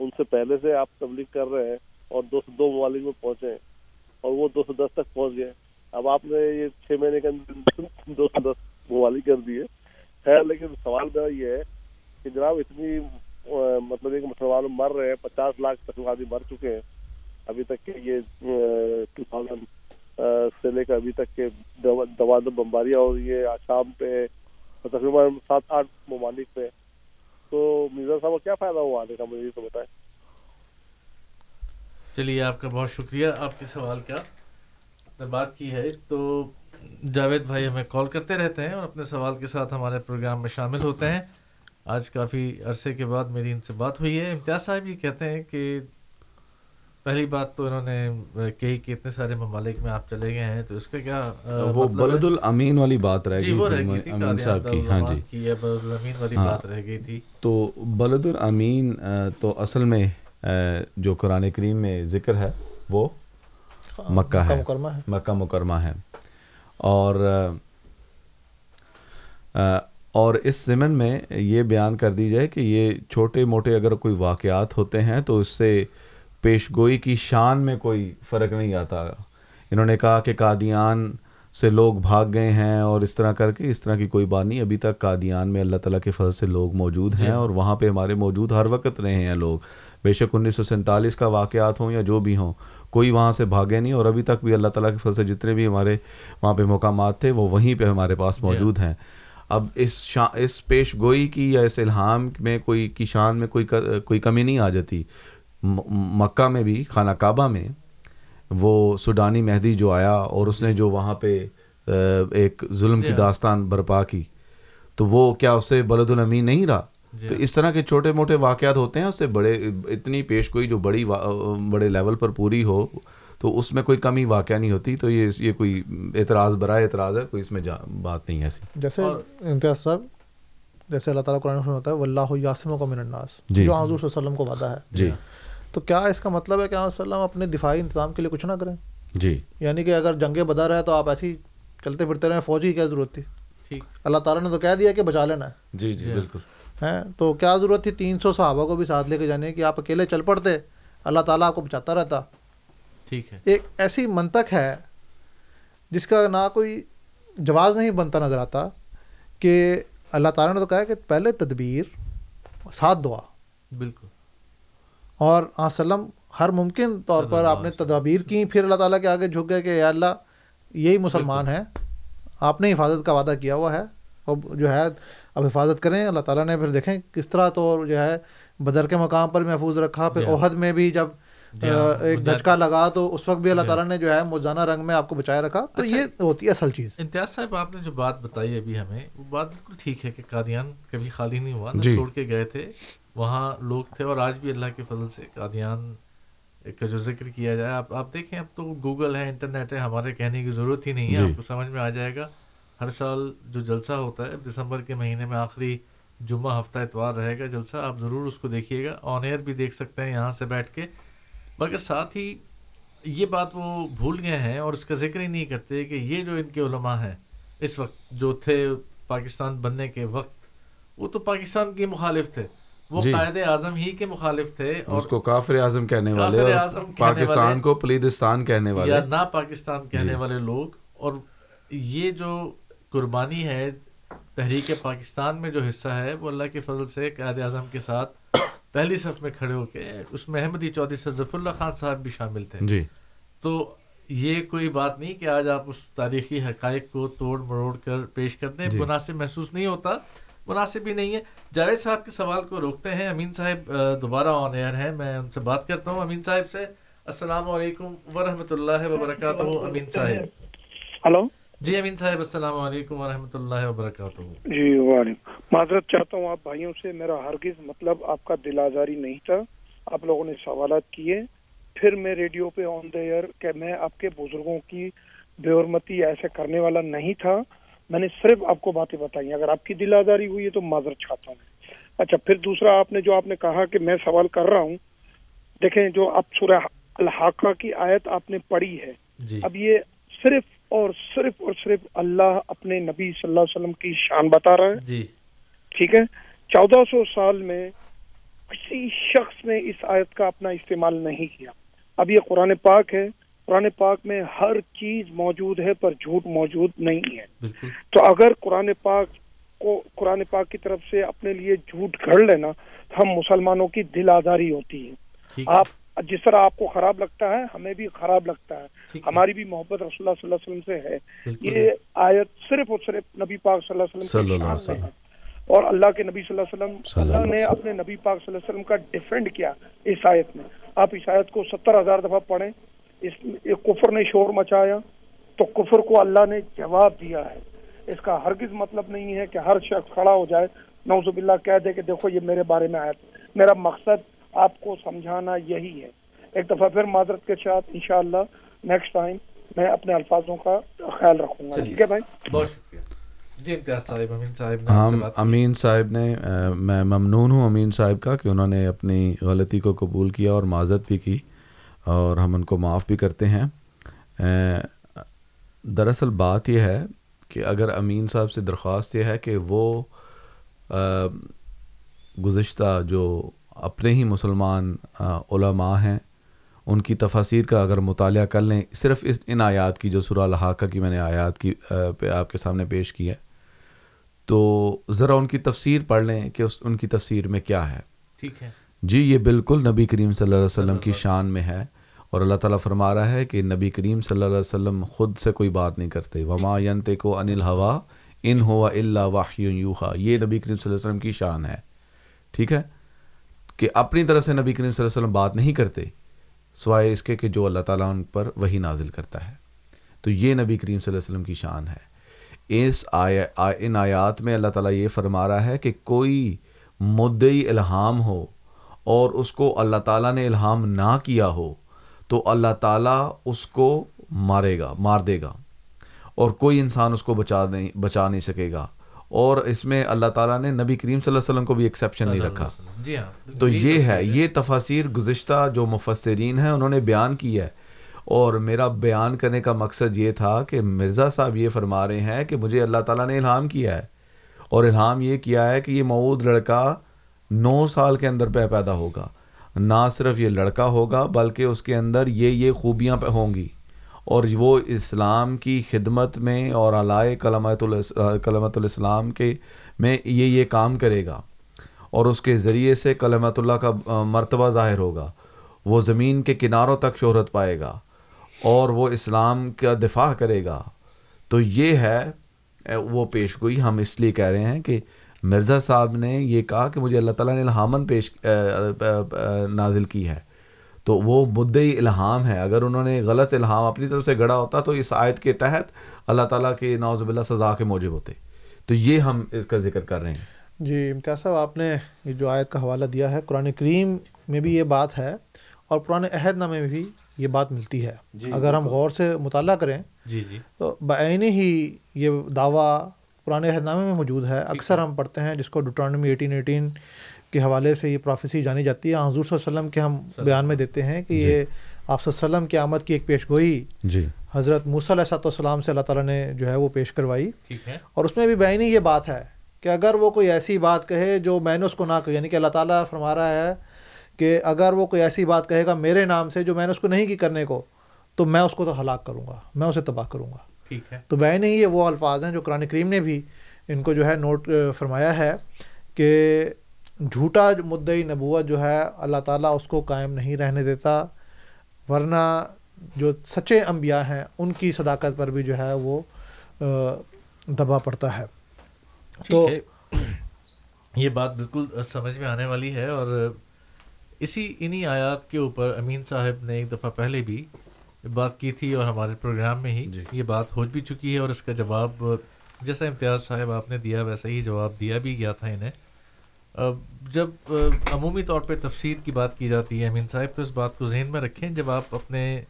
ان سے پہلے سے آپ تبلیغ کر رہے ہیں اور دو سو دو ممالک میں پہنچے ہیں اور وہ دو سو دس تک پہنچ گئے۔ اب آپ نے یہ چھ مہینے کے اندر دو سو دس ممالک کر دیے۔ خیر، لیکن سوال میرا یہ ہے کہ جناب اتنی مطلب ایک مسلمان مر رہے ہیں، پچاس لاکھ تک آدمی مر چکے ہیں۔ ابھی تک کہ یہ ٹو تھاؤزینڈ سے لے کر ابھی تک کے دوا بمباریاں ہو رہی ہے آسام پہ، تقریباً سات آٹھ ممالک پہ۔ تو مرزا صاحب کو کیا فائدہ ہوا آنے کا، مجھے یہ تو بتائیں۔ چلیے، آپ کا بہت شکریہ۔ آپ کے سوال کا بات کی ہے۔ تو جاوید بھائی ہمیں کال کرتے رہتے ہیں اور اپنے سوال کے ساتھ ہمارے پروگرام میں شامل ہوتے ہیں۔ آج کافی عرصے کے بعد میری ان سے بات ہوئی ہے۔ امتیاز صاحب یہ کہتے ہیں کہ پہلی بات تو انہوں نے کہی کہ اتنے سارے ممالک میں آپ چلے گئے ہیں تو اس کا کیا وہ بلد الامین والی بات رہ جی گئی تھی امین صاحب کی۔ ہاں جی۔ بلد الامین والی بات رہ گئی تھی۔ تو بلد الامین تو اصل میں جو قرآن کریم میں ذکر ہے وہ مکہ ہے۔ مکہ مکرمہ ہے۔ اور اور اس ضمن میں یہ بیان کر دی جائے کہ یہ چھوٹے موٹے اگر کوئی واقعات ہوتے ہیں تو اس سے پیش گوئی کی شان میں کوئی فرق نہیں آتا۔ انہوں نے کہا کہ قادیان سے لوگ بھاگ گئے ہیں اور اس طرح کر کے اس طرح کی کوئی بات نہیں ابھی تک قادیان میں اللہ تعالیٰ کے فضل سے لوگ موجود ہیں اور وہاں پہ ہمارے موجود ہر وقت رہے ہیں لوگ۔ بے شک انیس سو سینتالیس کا واقعات ہوں یا جو بھی ہوں کوئی وہاں سے بھاگے نہیں اور ابھی تک بھی اللہ تعالیٰ کے فضل سے جتنے بھی ہمارے وہاں پہ مقامات تھے وہ وہیں پہ ہمارے پاس موجود ہیں۔ اب اس شان اس پیش گوئی کی یا اس الہام میں کوئی کی شان میں کوئی کوئی کمی نہیں آ جاتی۔ مکہ میں بھی خانہ کعبہ میں وہ سوڈانی مہدی جو آیا اور اس نے جو وہاں پہ ایک ظلم کی داستان برپا کی تو وہ کیا اس سے بلد الامین نہیں رہا؟ تو اس طرح کے چھوٹے موٹے واقعات ہوتے ہیں اس سے بڑے اتنی پیش گوئی جو بڑی بڑے لیول پر پوری ہو تو اس میں کوئی کمی واقع نہیں ہوتی۔ تو یہ یہ کوئی اعتراض برائے اعتراض ہے کوئی اس میں بات نہیں ایسی۔ جیسے امتیاز صاحب جیسے اللہ تعالیٰ قرآن ہوتا ہے واللہ یاسم کو من الناس جو حضور صلی اللہ علیہ وسلم کو وعدہ ہے۔ جی۔ تو کیا اس کا مطلب ہے کہ آپ وسلم اپنے دفاعی انتظام کے لیے کچھ نہ کریں؟ جی۔ یعنی کہ اگر جنگ بدر ہے تو آپ ایسے ہی چلتے پھرتے رہیں فوجی کی کیا ضرورت تھی؟ اللہ تعالیٰ نے تو کہہ دیا کہ بچا لینا ہے۔ جی جی۔ بالکل۔ ہیں؟ تو کیا ضرورت تھی تین سو صحابہ کو بھی ساتھ لے کے جانے کہ آپ اکیلے چل پڑتے اللہ تعالیٰ آپ کو بچاتا رہتا۔ ٹھیک ہے۔ ایک ایسی منطق ہے جس کا نہ کوئی جواز نہیں بنتا نظر آتا کہ اللہ تعالیٰ نے تو کہا کہ پہلے تدبیر ساتھ دعا۔ بالکل۔ اور وسلم ہر ممکن طور پر آپ نے تدابیر کی پھر اللہ تعالیٰ کے آگے جھک گئے کہ یا اللہ یہی مسلمان ہیں۔ آپ نے حفاظت کا وعدہ کیا ہوا ہے۔ اور جو ہے اب حفاظت کریں اللہ تعالیٰ نے پھر دیکھیں کس طرح تو جو ہے بدر کے مقام پر محفوظ رکھا پھر عہد میں بھی جب ایک دھچکا لگا تو اس وقت بھی اللہ تعالیٰ نے جو ہے موزانہ رنگ میں آپ کو بچائے رکھا۔ تو یہ ہوتی ہے اصل چیز۔ امتیاز صاحب آپ نے جو بات بتائی ابھی ہمیں وہ بات بالکل ٹھیک ہے کہ قادیان کبھی خالی نہیں ہوا نہ چھوڑ کے گئے تھے وہاں لوگ تھے اور آج بھی اللہ کے فضل سے قادیان کا جو ذکر کیا جائے۔ آپ آپ دیکھیں اب تو گوگل ہے انٹرنیٹ ہے ہمارے کہنے کی ضرورت ہی نہیں ہے آپ کو سمجھ میں آ جائے گا۔ ہر سال جو جلسہ ہوتا ہے دسمبر کے مہینے میں آخری جمعہ ہفتہ اتوار رہے گا جلسہ آپ ضرور اس کو دیکھیے گا۔ آن ایئر بھی دیکھ سکتے ہیں یہاں سے بیٹھ کے۔ مگر ساتھ ہی یہ بات وہ بھول گئے ہیں اور اس کا ذکر ہی نہیں کرتے کہ یہ جو ان کے علماء ہیں اس وقت جو تھے پاکستان بننے کے وقت وہ تو پاکستان کے مخالف تھے۔ وہ جی۔ قائد اعظم ہی کے مخالف تھے اور اس کو کافر اعظم کہنے والے اور اعظم کہنے پاکستان والے کو پلیدستان کہنے والے یا نہ پاکستان کہنے جی۔ والے لوگ۔ اور یہ جو قربانی ہے تحریک پاکستان میں جو حصہ ہے وہ اللہ کے فضل سے قائد اعظم کے ساتھ پہلی صف میں کھڑے ہو کے اس میں احمدی چودھری سے ظفر اللہ خان صاحب بھی شامل تھے۔ جی۔ تو یہ کوئی بات نہیں کہ آج آپ اس تاریخی حقائق کو توڑ مروڑ کر پیش کر دیں جی۔ مناسب محسوس نہیں ہوتا مناسب ہی نہیں ہے۔ جاوید صاحب کے سوال کو روکتے ہیں۔ امین صاحب دوبارہ آن ایئر ہیں میں ان سے بات کرتا ہوں۔ امین صاحب سے السلام علیکم ورحمۃ اللہ وبرکاتہ۔ امین صاحب۔ ہلو۔ جی امین صاحب السلام علیکم ورحمۃ اللہ وبرکاتہ۔ جی وعلیکم۔ معذرت چاہتا ہوں آپ بھائیوں سے میرا ہرگز مطلب آپ کا دل آزاری نہیں تھا۔ آپ لوگوں نے سوالات کیے۔ پھر میں ریڈیو پہ آن دا ایئر کہ میں آپ کے بزرگوں کی بے حرمتی ایسے کرنے والا نہیں تھا۔ میں نے صرف آپ کو باتیں بتائی اگر آپ کی دل آزاری ہوئی ہے تو معذرت چاہتا ہوں۔ اچھا پھر دوسرا آپ نے جو آپ نے کہا کہ میں سوال کر رہا ہوں دیکھیں جو اب سورہ الحاقہ کی آیت آپ نے پڑھی ہے۔ جی۔ اب یہ صرف اور صرف اور صرف اللہ اپنے نبی صلی اللہ علیہ وسلم کی شان بتا رہا ہے۔ جی۔ ٹھیک ہے؟ چودہ سو سال میں کسی شخص نے اس آیت کا اپنا استعمال نہیں کیا۔ اب یہ قرآن پاک ہے۔ قرآن پاک میں ہر چیز موجود ہے پر جھوٹ موجود نہیں ہے۔ تو اگر قرآن پاک کو قرآن پاک کی طرف سے اپنے لیے جھوٹ گھڑ لینا تو ہم مسلمانوں کی دل آزاری ہوتی ہے۔ آپ جس طرح آپ کو خراب لگتا ہے ہمیں بھی خراب لگتا ہے۔ ہماری بھی محبت رسول اللہ صلی اللہ علیہ وسلم سے ہے۔ یہ آیت صرف اور صرف نبی پاک صلی اللہ علیہ وسلم اللہ۔ ہے۔ اور اللہ کے نبی صلی اللہ علیہ وسلم اللہ اللہ نے اپنے نبی پاک صلی اللہ علیہ وسلم کا ڈیفینڈ کیا اس آیت میں۔ آپ اس آیت کو ستر ہزار دفعہ پڑھیں۔ اس ایک کفر نے شور مچایا۔ تو کفر کو اللہ نے جواب دیا ہے۔ اس کا ہرگز مطلب نہیں ہے کہ ہر شخص کھڑا ہو جائے۔ نوز باللہ کہہ دے کہ دیکھو یہ میرے بارے میں آیت میرا مقصد آپ کو سمجھانا یہی ہے۔ ایک دفعہ پھر معذرت کے ساتھ انشاءاللہ نیکسٹ ٹائم میں اپنے الفاظوں کا خیال رکھوں گا۔ ٹھیک ہے بھائی؟ بہت شکریہ۔ جی امتیاز صاحب امین صاحب نے ہم کی۔ امین صاحب نے میں ممنون ہوں امین صاحب کا کہ انہوں نے اپنی غلطی کو قبول کیا اور معذرت بھی کی اور ہم ان کو معاف بھی کرتے ہیں۔ دراصل بات یہ ہے کہ اگر امین صاحب سے درخواست یہ ہے کہ وہ گزشتہ جو اپنے ہی مسلمان علماء ہیں۔ ان کی تفاسیر کا اگر مطالعہ کر لیں صرف اس ان آیات کی جو سورہ الحاقہ کی میں نے آیات کی پہ آپ کے سامنے پیش کی ہے تو ذرا ان کی تفسیر پڑھ لیں کہ اس ان کی تفسیر میں کیا ہے۔ ٹھیک ہے۔ جی یہ بالکل نبی کریم صلی اللہ علیہ وسلم کی شان میں ہے اور اللہ تعالیٰ فرما رہا ہے کہ نبی کریم صلی اللہ علیہ وسلم خود سے کوئی بات نہیں کرتے۔ وما ینت کو انل ہوا ان ہوا اللہ واحی یوحا یہ نبی کریم صلی اللہ علیہ وسلم کی شان ہے۔ ٹھیک ہے؟ کہ اپنی طرح سے نبی کریم صلی اللہ علیہ وسلم بات نہیں کرتے، سوائے اس کے کہ جو اللہ تعالیٰ ان پر وہی نازل کرتا ہے۔ تو یہ نبی کریم صلی اللہ علیہ وسلم کی شان ہے۔ اس آیا، ان آیات میں اللہ تعالیٰ یہ فرما رہا ہے کہ کوئی مدعی الہام ہو اور اس کو اللہ تعالیٰ نے الہام نہ کیا ہو، تو اللہ تعالیٰ اس کو مارے گا، مار دے گا۔ اور کوئی انسان اس کو بچا نہیں بچا نہیں سکے گا۔ اور اس میں اللہ تعالیٰ نے نبی کریم صلی اللہ علیہ وسلم کو بھی ایکسیپشن نہیں رکھا۔ جی ہاں تو یہ ہے یہ تفاسیر گزشتہ جو مفسرین ہیں انہوں نے بیان کی ہے۔ اور میرا بیان کرنے کا مقصد یہ تھا کہ مرزا صاحب یہ فرما رہے ہیں کہ مجھے اللہ تعالیٰ نے الہام کیا ہے۔ اور الہام یہ کیا ہے کہ یہ مود لڑکا نو سال کے اندر پہ پیدا ہوگا۔ نہ صرف یہ لڑکا ہوگا بلکہ اس کے اندر یہ یہ خوبیاں پہ ہوں گی۔ اور وہ اسلام کی خدمت میں اور علائے کلمت کلمت الاسلام کے میں یہ یہ کام کرے گا اور اس کے ذریعے سے کلمت اللہ کا مرتبہ ظاہر ہوگا۔ وہ زمین کے کناروں تک شہرت پائے گا اور وہ اسلام کا دفاع کرے گا۔ تو یہ ہے وہ پیش گوئی ہم اس لیے کہہ رہے ہیں کہ مرزا صاحب نے یہ کہا کہ مجھے اللہ تعالیٰ نے الہامن پیش نازل کی ہے۔ تو وہ مدعی الہام ہے۔ اگر انہوں نے غلط الہام اپنی طرف سے گڑا ہوتا تو اس آیت کے تحت اللہ تعالیٰ کے نوز باللہ سزا کے موجب ہوتے۔ تو یہ ہم اس کا ذکر کر رہے ہیں۔ جی امتیاز صاحب آپ نے یہ جو آیت کا حوالہ دیا ہے قرآن کریم میں بھی یہ بات ہے اور قرآن عہد نامے میں بھی یہ بات ملتی ہے۔ اگر ہم غور سے مطالعہ کریں جی جی۔ تو بعین ہی یہ دعویٰ قرآن عہد نامے میں موجود ہے۔ اکثر ہم پڑھتے ہیں جس کو ڈوٹرانمی ایٹین ایٹین کے حوالے سے یہ پروفیسی جانی جاتی ہے۔ حضور صلی اللہ علیہ وسلم کے ہم بیان میں دیتے ہیں کہ یہ آپ صلی اللہ علیہ وسلم کی آمد کی ایک پیش گوئی جی۔ حضرت موسیٰ علیہ السلام سے اللہ تعالیٰ نے جو ہے وہ پیش کروائی۔ اور اس میں بھی بعینی یہ بات ہے کہ اگر وہ کوئی ایسی بات کہے جو میں نے اس کو نہ کہی یعنی کہ اللہ تعالیٰ فرما رہا ہے کہ اگر وہ کوئی ایسی بات کہے گا میرے نام سے جو میں نے اس کو نہیں کی کرنے کو تو میں اس کو تو ہلاک کروں گا میں اسے تباہ کروں گا۔ ٹھیک ہے۔ تو بعین ہی یہ وہ الفاظ ہیں جو قرآن کریم نے بھی ان کو جو ہے نوٹ فرمایا ہے کہ جھوٹا مدعی نبوت جو ہے اللہ تعالیٰ اس کو قائم نہیں رہنے دیتا ورنہ جو سچے انبیاء ہیں ان کی صداقت پر بھی جو ہے وہ دبا پڑتا ہے۔ تو ٹھیک ہے۔ یہ بات بالکل سمجھ میں آنے والی ہے اور اسی انہی آیات کے اوپر امین صاحب نے ایک دفعہ پہلے بھی بات کی تھی اور ہمارے پروگرام میں ہی جی۔ یہ بات ہو بھی چکی ہے اور اس کا جواب جیسا امتیاز صاحب آپ نے دیا ویسا ہی جواب دیا بھی گیا تھا انہیں۔ جب عمومی طور پہ تفسیر کی بات کی جاتی ہے، امین صاحب، تو اس بات کو ذہن میں رکھیں، جب آپ اپنے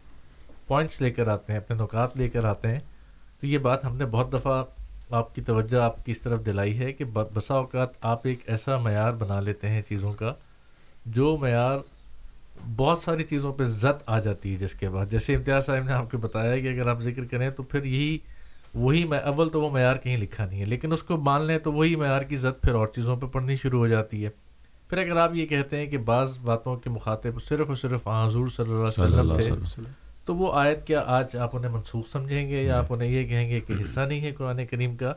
پوائنٹس لے کر آتے ہیں، اپنے نکات لے کر آتے ہیں، تو یہ بات ہم نے بہت دفعہ آپ کی توجہ آپ کی اس طرف دلائی ہے کہ بسا اوقات آپ ایک ایسا معیار بنا لیتے ہیں چیزوں کا، جو معیار بہت ساری چیزوں پہ زد آ جاتی ہے جس کے بعد۔ جیسے امتیاز صاحب نے آپ کو بتایا کہ اگر آپ ذکر کریں تو پھر یہی وہی میں اول تو وہ معیار کہیں لکھا نہیں ہے لیکن اس کو مان لیں تو وہی معیار کی زد پھر اور چیزوں پہ پڑھنی شروع ہو جاتی ہے۔ پھر اگر آپ یہ کہتے ہیں کہ بعض باتوں کے مخاطب صرف اور صرف حضور صلی اللہ علیہ وسلم تھے تو وہ آیت کیا آج آپ انہیں منسوخ سمجھیں گے یا آپ انہیں یہ کہیں گے کہ حصہ نہیں ہے قرآن کریم کا؟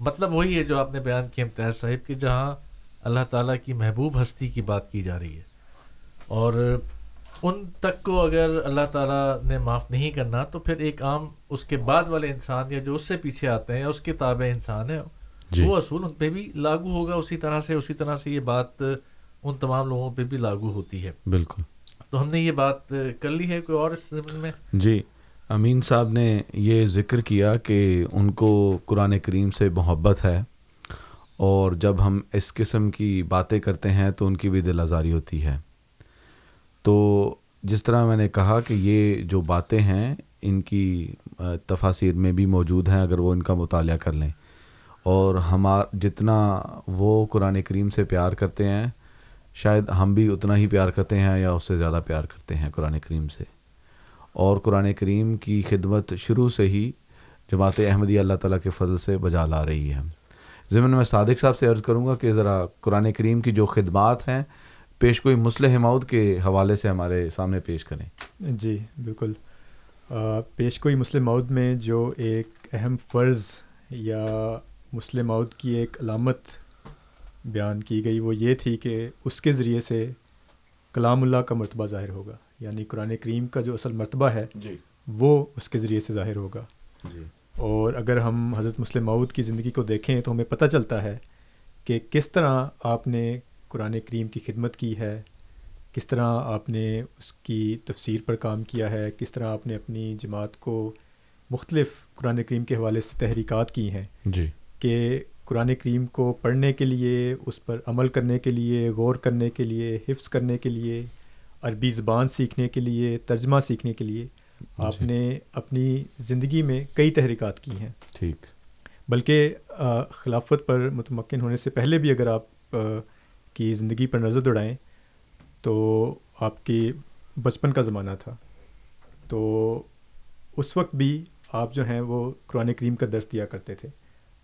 مطلب وہی ہے جو آپ نے بیان کیا امتیاز صاحب کہ جہاں اللہ تعالیٰ کی محبوب ہستی کی بات کی جا رہی ہے۔ اور ان تک کو اگر اللہ تعالیٰ نے معاف نہیں کرنا تو پھر ایک عام اس کے بعد والے انسان یا جو اس سے پیچھے آتے ہیں یا اس کے تابع انسان ہے جی۔ وہ اصول ان پہ بھی لاگو ہوگا۔ اسی طرح سے اسی طرح سے یہ بات ان تمام لوگوں پہ بھی لاگو ہوتی ہے۔ بالکل۔ تو ہم نے یہ بات کر لی ہے کوئی اور اس میں؟ جی امین صاحب نے یہ ذکر کیا کہ ان کو قرآن کریم سے محبت ہے اور جب ہم اس قسم کی باتیں کرتے ہیں تو ان کی بھی دل آزاری ہوتی ہے۔ تو جس طرح میں نے کہا کہ یہ جو باتیں ہیں ان کی تفاصیر میں بھی موجود ہیں اگر وہ ان کا مطالعہ کر لیں۔ اور ہمار جتنا وہ قرآن کریم سے پیار کرتے ہیں، شاید ہم بھی اتنا ہی پیار کرتے ہیں یا اس سے زیادہ پیار کرتے ہیں قرآن کریم سے۔ اور قرآن کریم کی خدمت شروع سے ہی جماعت احمدی اللہ تعالیٰ کے فضل سے بجا لا رہی ہے۔ ضمن میں صادق صاحب سے عرض کروں گا کہ ذرا قرآن کریم کی جو خدمات ہیں پیش کوئی مسلح مود کے حوالے سے ہمارے سامنے پیش کریں۔ جی بالکل۔ پیش کوئی مسلم مود میں جو ایک اہم فرض یا مسلم مود کی ایک علامت بیان کی گئی وہ یہ تھی کہ اس کے ذریعے سے کلام اللہ کا مرتبہ ظاہر ہوگا۔ یعنی قرآن کریم کا جو اصل مرتبہ ہے جی۔ وہ اس کے ذریعے سے ظاہر ہوگا۔ جی۔ اور اگر ہم حضرت مسلم مود کی زندگی کو دیکھیں تو ہمیں پتہ چلتا ہے کہ کس طرح آپ نے قرآن کریم کی خدمت کی ہے؟ کس طرح آپ نے اس کی تفسیر پر کام کیا ہے؟ کس طرح آپ نے اپنی جماعت کو مختلف قرآن کریم کے حوالے سے تحریکات کی ہیں؟ جی۔ کہ قرآن کریم کو پڑھنے کے لیے اس پر عمل کرنے کے لیے غور کرنے کے لیے حفظ کرنے کے لیے عربی زبان سیکھنے کے لیے ترجمہ سیکھنے کے لیے آپ نے اپنی زندگی میں کئی تحریکات کی ہیں۔ ٹھیک۔ بلکہ خلافت پر متمکن ہونے سے پہلے بھی اگر آپ کی زندگی پر نظر دوڑائیں تو آپ کی بچپن کا زمانہ تھا۔ تو اس وقت بھی آپ جو ہیں وہ قرآن کریم کا درس دیا کرتے تھے۔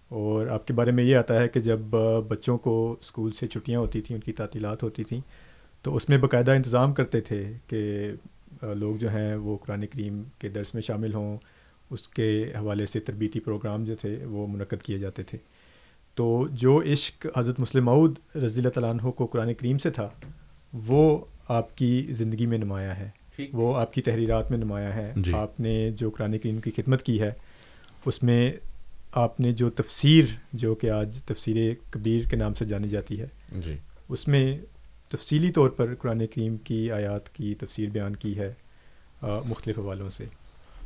اور آپ کے بارے میں یہ آتا ہے کہ جب بچوں کو اسکول سے چھٹیاں ہوتی تھیں، ان کی تعطیلات ہوتی تھیں، تو اس میں باقاعدہ انتظام کرتے تھے کہ لوگ جو ہیں وہ قرآن کریم کے درس میں شامل ہوں۔ اس کے حوالے سے تربیتی پروگرام جو تھے وہ منعقد کیے جاتے تھے۔ تو جو عشق حضرت مسلم معود رضی اللہ تعالیٰ عنہ کو قرآن کریم سے تھا وہ آپ کی زندگی میں نمایاں ہے۔ وہ آپ کی تحریرات میں نمایاں ہے۔ جی۔ آپ نے جو قرآن کریم کی خدمت کی ہے اس میں آپ نے جو تفسیر جو کہ آج تفسیر کبیر کے نام سے جانی جاتی ہے جی۔ اس میں تفصیلی طور پر قرآن کریم کی آیات کی تفسیر بیان کی ہے مختلف حوالوں سے۔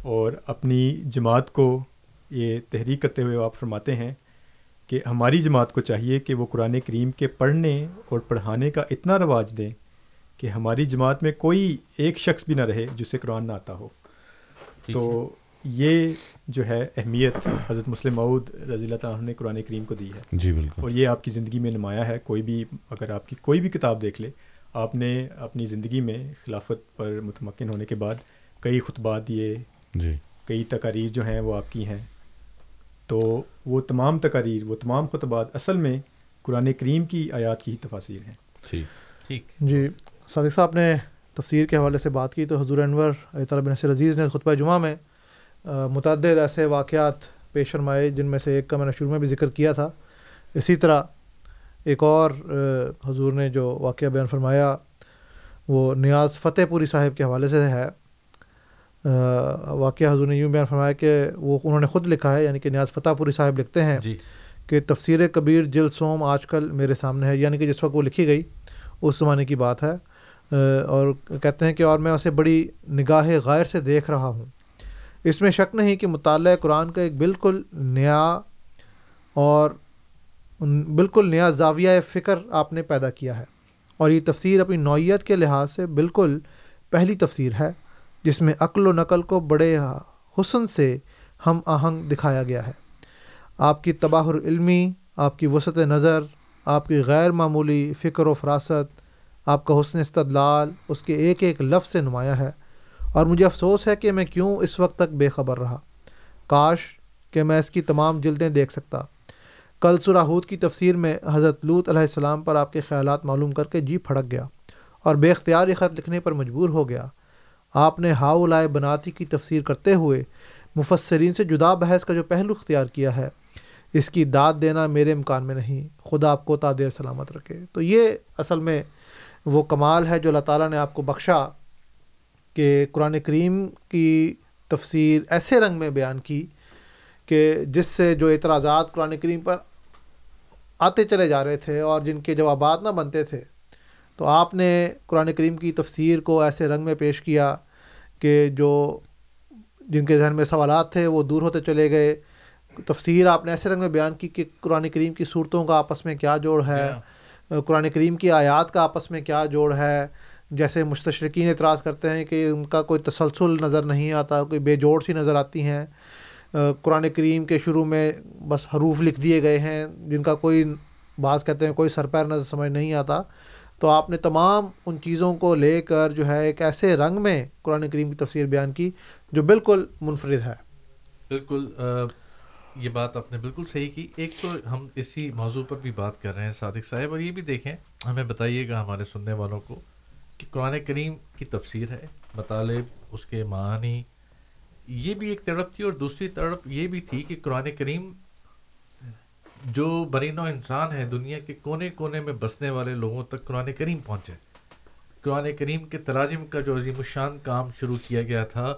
اور اپنی جماعت کو یہ تحریک کرتے ہوئے آپ فرماتے ہیں کہ ہماری جماعت کو چاہیے کہ وہ قرآن کریم کے پڑھنے اور پڑھانے کا اتنا رواج دیں کہ ہماری جماعت میں کوئی ایک شخص بھی نہ رہے جسے قرآن نہ آتا ہو۔ تو یہ جو ہے اہمیت حضرت مسلم معود رضی اللہ تعالیٰ نے قرآن کریم کو دی ہے۔ جی بالکل۔ اور یہ آپ کی زندگی میں نمایاں ہے۔ کوئی بھی اگر آپ کی کوئی بھی کتاب دیکھ لے آپ نے اپنی زندگی میں خلافت پر متمکن ہونے کے بعد کئی خطبات دیے۔ جی۔ کئی تقاریر جو ہیں وہ آپ کی ہیں۔ تو وہ تمام تقاریر وہ تمام خطبات اصل میں قرآن کریم کی آیات کی ہی تفاصیر ہیں۔ ٹھیک ٹھیک۔ جی صادق صاحب نے تفسیر کے حوالے سے بات کی تو حضور انور طلب نصر عزیز نے خطبہ جمعہ میں متعدد ایسے واقعات پیش فرمائے جن میں سے ایک کا میں نے شروع میں بھی ذکر کیا تھا۔ اسی طرح ایک اور حضور نے جو واقعہ بیان فرمایا وہ نیاز فتح پوری صاحب کے حوالے سے ہے۔ واقعہ حضور نے یوں بیان فرمایا کہ وہ انہوں نے خود لکھا ہے یعنی کہ نیاز فتح پوری صاحب لکھتے ہیں جی۔ کہ تفسیر کبیر جلد سوم آج کل میرے سامنے ہے یعنی کہ جس وقت وہ لکھی گئی اس زمانے کی بات ہے۔ اور کہتے ہیں کہ اور میں اسے بڑی نگاہ غیر سے دیکھ رہا ہوں۔ اس میں شک نہیں کہ مطالعہ قرآن کا ایک بالکل نیا اور بالکل نیا زاویہ فکر آپ نے پیدا کیا ہے۔ اور یہ تفسیر اپنی نوعیت کے لحاظ سے بالکل پہلی تفسیر ہے۔ جس میں عقل و نقل کو بڑے حسن سے ہم آہنگ دکھایا گیا ہے۔ آپ کی تباہر علمی آپ کی وسعت نظر، آپ کی غیر معمولی فکر و فراست، آپ کا حسن استدلال، اس کے ایک ایک لفظ سے نمایاں ہے۔ اور مجھے افسوس ہے کہ میں کیوں اس وقت تک بے خبر رہا۔ کاش کہ میں اس کی تمام جلدیں دیکھ سکتا۔ کل سراہود کی تفسیر میں حضرت لوت علیہ السلام پر آپ کے خیالات معلوم کر کے جی پھڑک گیا اور بے اختیار یہ خط لکھنے پر مجبور ہو گیا۔ آپ نے ہاؤ لائے بناتی کی تفسیر کرتے ہوئے مفسرین سے جدا بحث کا جو پہلو اختیار کیا ہے، اس کی داد دینا میرے امکان میں نہیں۔ خدا آپ کو تادیر سلامت رکھے۔ تو یہ اصل میں وہ کمال ہے جو اللہ تعالیٰ نے آپ کو بخشا کہ قرآن کریم کی تفسیر ایسے رنگ میں بیان کی کہ جس سے جو اعتراضات قرآن کریم پر آتے چلے جا رہے تھے اور جن کے جوابات نہ بنتے تھے تو آپ نے قرآن کریم کی تفسیر کو ایسے رنگ میں پیش کیا کہ جو جن کے ذہن میں سوالات تھے وہ دور ہوتے چلے گئے۔ تفسیر آپ نے ایسے رنگ میں بیان کی کہ قرآن کریم کی صورتوں کا آپس میں کیا جوڑ ہے قرآن کریم کی آیات کا آپس میں کیا جوڑ ہے۔ جیسے مستشرقین اعتراض کرتے ہیں کہ ان کا کوئی تسلسل نظر نہیں آتا کوئی بے جوڑ سی نظر آتی ہیں۔ قرآن کریم کے شروع میں بس حروف لکھ دیے گئے ہیں جن کا کوئی بعض کہتے ہیں کوئی سر پیر نظر سمجھ نہیں آتا۔ تو آپ نے تمام ان چیزوں کو لے کر جو ہے ایک ایسے رنگ میں قرآن کریم کی تفسیر بیان کی جو بالکل منفرد ہے۔ بالکل یہ بات آپ نے بالکل صحیح کی۔ ایک تو ہم اسی موضوع پر بھی بات کر رہے ہیں صادق صاحب، اور یہ بھی دیکھیں، ہمیں بتائیے گا ہمارے سننے والوں کو کہ قرآن کریم کی تفسیر ہے، مطالب، اس کے معنی، یہ بھی ایک طرف تھی اور دوسری طرف یہ بھی تھی کہ قرآن کریم جو برین و انسان ہے دنیا کے کونے کونے میں بسنے والے لوگوں تک قرآن کریم پہنچے۔ قرآن کریم کے تراجم کا جو عظیم الشان کام شروع کیا گیا تھا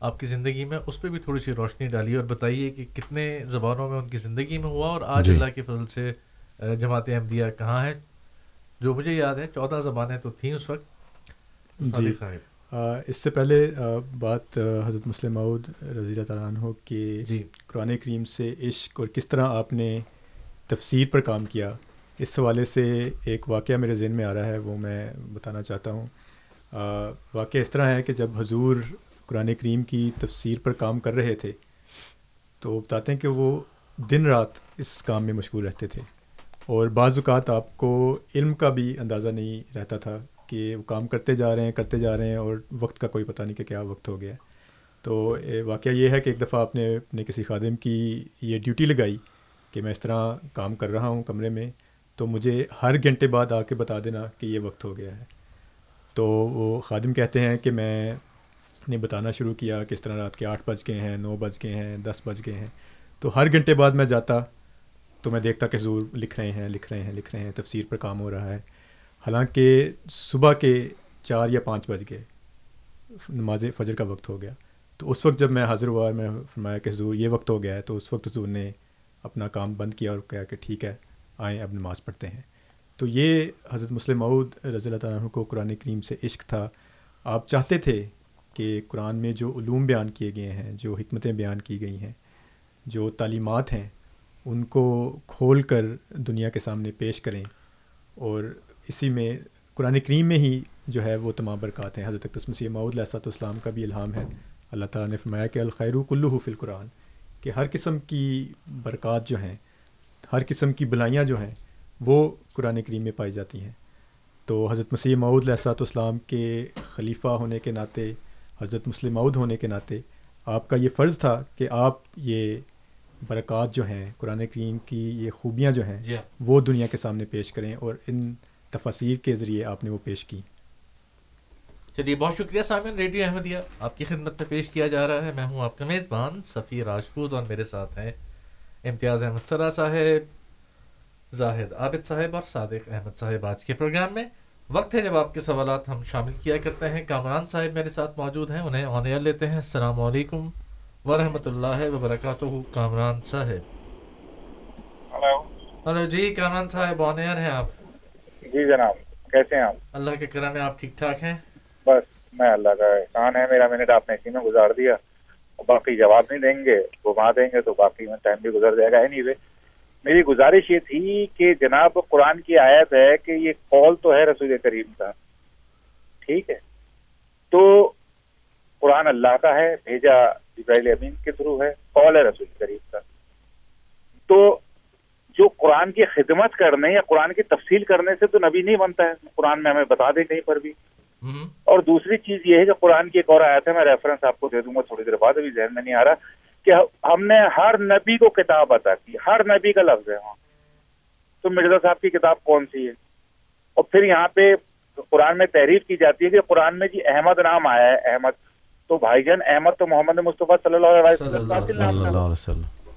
آپ کی زندگی میں اس پہ بھی تھوڑی سی روشنی ڈالی اور بتائیے کہ کتنے زبانوں میں ان کی زندگی میں ہوا اور آج جی. اللہ کے فضل سے جماعت احمدیہ کہاں ہے؟ جو مجھے یاد ہے چودہ زبانیں تو تھیں اس وقت۔ جی۔ اس سے پہلے بات حضرت مسلم معود رضی اللہ تعالیٰ عنہ کہ جی۔ قرآن کریم سے عشق اور کس طرح آپ نے تفسیر پر کام کیا اس حوالے سے ایک واقعہ میرے ذہن میں آ رہا ہے وہ میں بتانا چاہتا ہوں۔ واقعہ اس طرح ہے کہ جب حضور قرآن کریم کی تفسیر پر کام کر رہے تھے تو بتاتے ہیں کہ وہ دن رات اس کام میں مشغول رہتے تھے۔ اور بعض اوقات آپ کو علم کا بھی اندازہ نہیں رہتا تھا کہ وہ کام کرتے جا رہے ہیں، کرتے جا رہے ہیں اور وقت کا کوئی پتہ نہیں کہ کیا وقت ہو گیا۔ تو واقعہ یہ ہے کہ ایک دفعہ آپ نے اپنے کسی خادم کی یہ ڈیوٹی لگائی کہ میں اس طرح کام کر رہا ہوں کمرے میں، تو مجھے ہر گھنٹے بعد آ کے بتا دینا کہ یہ وقت ہو گیا ہے۔ تو وہ خادم کہتے ہیں کہ میں نے بتانا شروع کیا کہ اس طرح رات کے آٹھ بج گئے ہیں، نو بج گئے ہیں، دس بج گئے ہیں۔ تو ہر گھنٹے بعد میں جاتا تو میں دیکھتا کہ حضور لکھ رہے ہیں، لکھ رہے ہیں، لکھ رہے ہیں، تفسیر پر کام ہو رہا ہے۔ حالانکہ صبح کے چار یا پانچ بج گئے نماز فجر کا وقت ہو گیا۔ تو اس وقت جب میں حاضر ہوا میں فرمایا کہ حضور یہ وقت ہو گیا ہے، تو اس وقت حضور نے اپنا کام بند کیا اور کہا کہ ٹھیک ہے، آئیں اب نماز پڑھتے ہیں۔ تو یہ حضرت مسلم معود رضی اللہ تعالیٰ عنہ کو قرآن کریم سے عشق تھا۔ آپ چاہتے تھے کہ قرآن میں جو علوم بیان کیے گئے ہیں، جو حکمتیں بیان کی گئی ہیں، جو تعلیمات ہیں، ان کو کھول کر دنیا کے سامنے پیش کریں اور اسی میں قرآن کریم میں ہی جو ہے وہ تمام برکات ہیں۔ حضرت تسمسی معود علیہ السلام کا بھی الہام ہے۔ اللہ تعالیٰ نے فرمایا کہ الخیر کلو فی القرآن کہ ہر قسم کی برکات جو ہیں ہر قسم کی بلائیاں جو ہیں وہ قرآن کریم میں پائی جاتی ہیں۔ تو حضرت مسیح معود السلام کے خلیفہ ہونے کے ناطے حضرت مسلم معود ہونے کے ناطے آپ کا یہ فرض تھا کہ آپ یہ برکات جو ہیں قرآن کریم کی یہ خوبیاں جو ہیں جی ہاں۔ وہ دنیا کے سامنے پیش کریں اور ان تفاصیر کے ذریعے آپ نے وہ پیش کی۔ چلیے بہت شکریہ سامعین ریڈیو احمدیہ آپ کی خدمت میں پیش کیا جا رہا ہے۔ میں ہوں آپ کا میزبان سفیر راجپوت اور میرے ساتھ ہیں امتیاز احمد سرا صاحب زاہد عابد صاحب اور صادق احمد صاحب۔ آج کے پروگرام میں وقت ہے جب آپ کے سوالات ہم شامل کیا کرتے ہیں۔ کامران صاحب میرے ساتھ موجود ہیں انہیں آن ایئر لیتے ہیں۔ السلام علیکم ورحمۃ اللہ وبرکاتہ کامران صاحب۔ ہلو ہلو جی کامران صاحب آن ایئر ہیں آپ۔ جی جناب کیسے ہیں آپ؟ اللہ کے کرم میں آپ ٹھیک ٹھاک ہیں؟ بس میں اللہ کا احسان ہے میرا منٹ آپ نے اسی میں گزار دیا۔ باقی جواب نہیں دیں گے گھما دیں گے تو باقی میں ٹائم بھی گزر جائے گا نہیں وے میری گزارش یہ تھی کہ جناب قرآن کی آیت ہے کہ یہ قول تو ہے رسول کریم کا۔ ٹھیک ہے۔ تو قرآن اللہ کا ہے بھیجا امین کے تھرو ہے قول ہے رسول کریم کا۔ تو جو قرآن کی خدمت کرنے یا قرآن کی تفصیل کرنے سے تو نبی نہیں بنتا ہے۔ قرآن میں ہمیں بتا دیں کہیں پر بھی۔ اور دوسری چیز یہ ہے کہ قرآن کی ایک اور آیت ہے میں ریفرنس آپ کو دے دوں گا تھوڑی دیر بعد ابھی ذہن میں نہیں آ رہا۔ کہ ہم نے ہر نبی کو کتاب عطا کی ہر نبی کا لفظ ہے وہاں۔ تو مرزا صاحب کی کتاب کون سی ہے؟ اور پھر یہاں پہ قرآن میں تحریر کی جاتی ہے کہ قرآن میں جی احمد نام آیا ہے احمد۔ تو بھائی جان احمد تو محمد مصطفیٰ صلی اللہ علیہ وسلم۔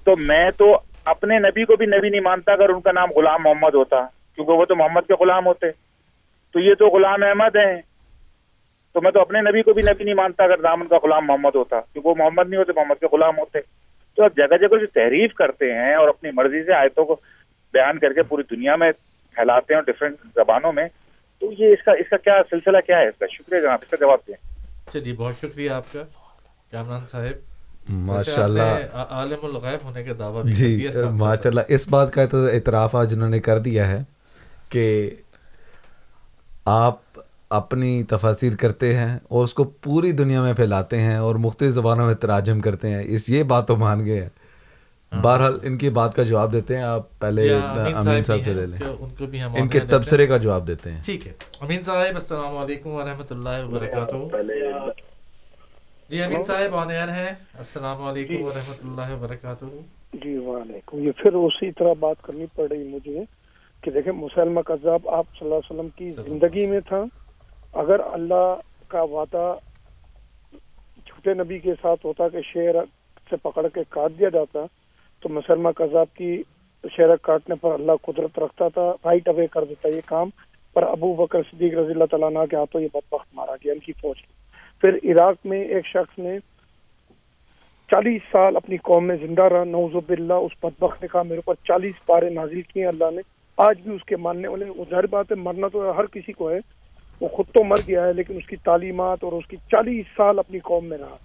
تو میں تو اپنے نبی کو بھی نبی نہیں مانتا اگر ان کا نام غلام محمد ہوتا، کیونکہ وہ تو محمد کے غلام ہوتے۔ تو یہ تو غلام احمد ہیں۔ تو میں تو اپنے نبی کو بھی نبی نہیں مانتا اگر نام ان کا غلام محمد ہوتا، کیونکہ وہ محمد نہیں ہوتے، محمد کے غلام ہوتے۔ تو اب جگہ جگہ جو تحریف کرتے ہیں اور اپنی مرضی سے آیتوں کو بیان کر کے پوری دنیا میں پھیلاتے ہیں اور ڈفرینٹ زبانوں میں، تو یہ اس کا اس کا کیا سلسلہ کیا ہے؟ اس کا شکریہ جناب، اس کا جواب دیں۔ چلیے بہت شکریہ آپ کا کامران صاحب۔ ماشاء اللہ عالم الغیب ہونے کا دعویٰ جی ماشاء اللہ اس بات کا تو اعتراف آج انہوں نے کر دیا ہے کہ آپ اپنی تفاصیر کرتے ہیں اور اس کو پوری دنیا میں پھیلاتے ہیں اور مختلف زبانوں میں تراجم کرتے ہیں۔ اس یہ بات تو مان گئے ہیں۔ بہرحال ان کی بات کا جواب دیتے ہیں۔ آپ پہلے امین صاحب سے لے لیں۔ ان کے تبصرے کا جواب دیتے ہیں۔ ٹھیک ہے۔ امین صاحب السلام علیکم ورحمۃ اللہ وبرکاتہ۔ جی امین صاحب آن ایئر ہیں۔ السلام علیکم ورحمۃ اللہ وبرکاتہ۔ جی وعلیکم۔ یہ پھر اسی طرح بات کرنی پڑ رہی مجھے کہ دیکھیں مسلمہ کذاب آپ صلی اللہ علیہ وسلم کی زندگی میں تھا۔ اگر اللہ کا وعدہ جھوٹے نبی کے ساتھ ہوتا کہ شیر سے پکڑ کے کاٹ دیا جاتا تو مسلمہ کذاب کی شیر کاٹنے پر اللہ قدرت رکھتا تھا رائٹ اوے کر دیتا یہ کام۔ پر ابو بکر صدیق رضی اللہ تعالیٰ عنہ کے ہاتھوں یہ بدبخت مارا گیا ان کی فوج پھر عراق میں ایک شخص نے چالیس سال اپنی قوم میں زندہ رہا نوز باللہ، اس بدبخت نے کہا، میرے اوپر چالیس پارے نازل کیے اللہ نے۔ آج بھی اس کے ماننے والے ظاہر بات ہے، مرنا تو ہر کسی کو ہے۔ وہ خود تو مر گیا ہے، لیکن اس کی تعلیمات اور اس کی چالیس سال اپنی قوم میں رہا۔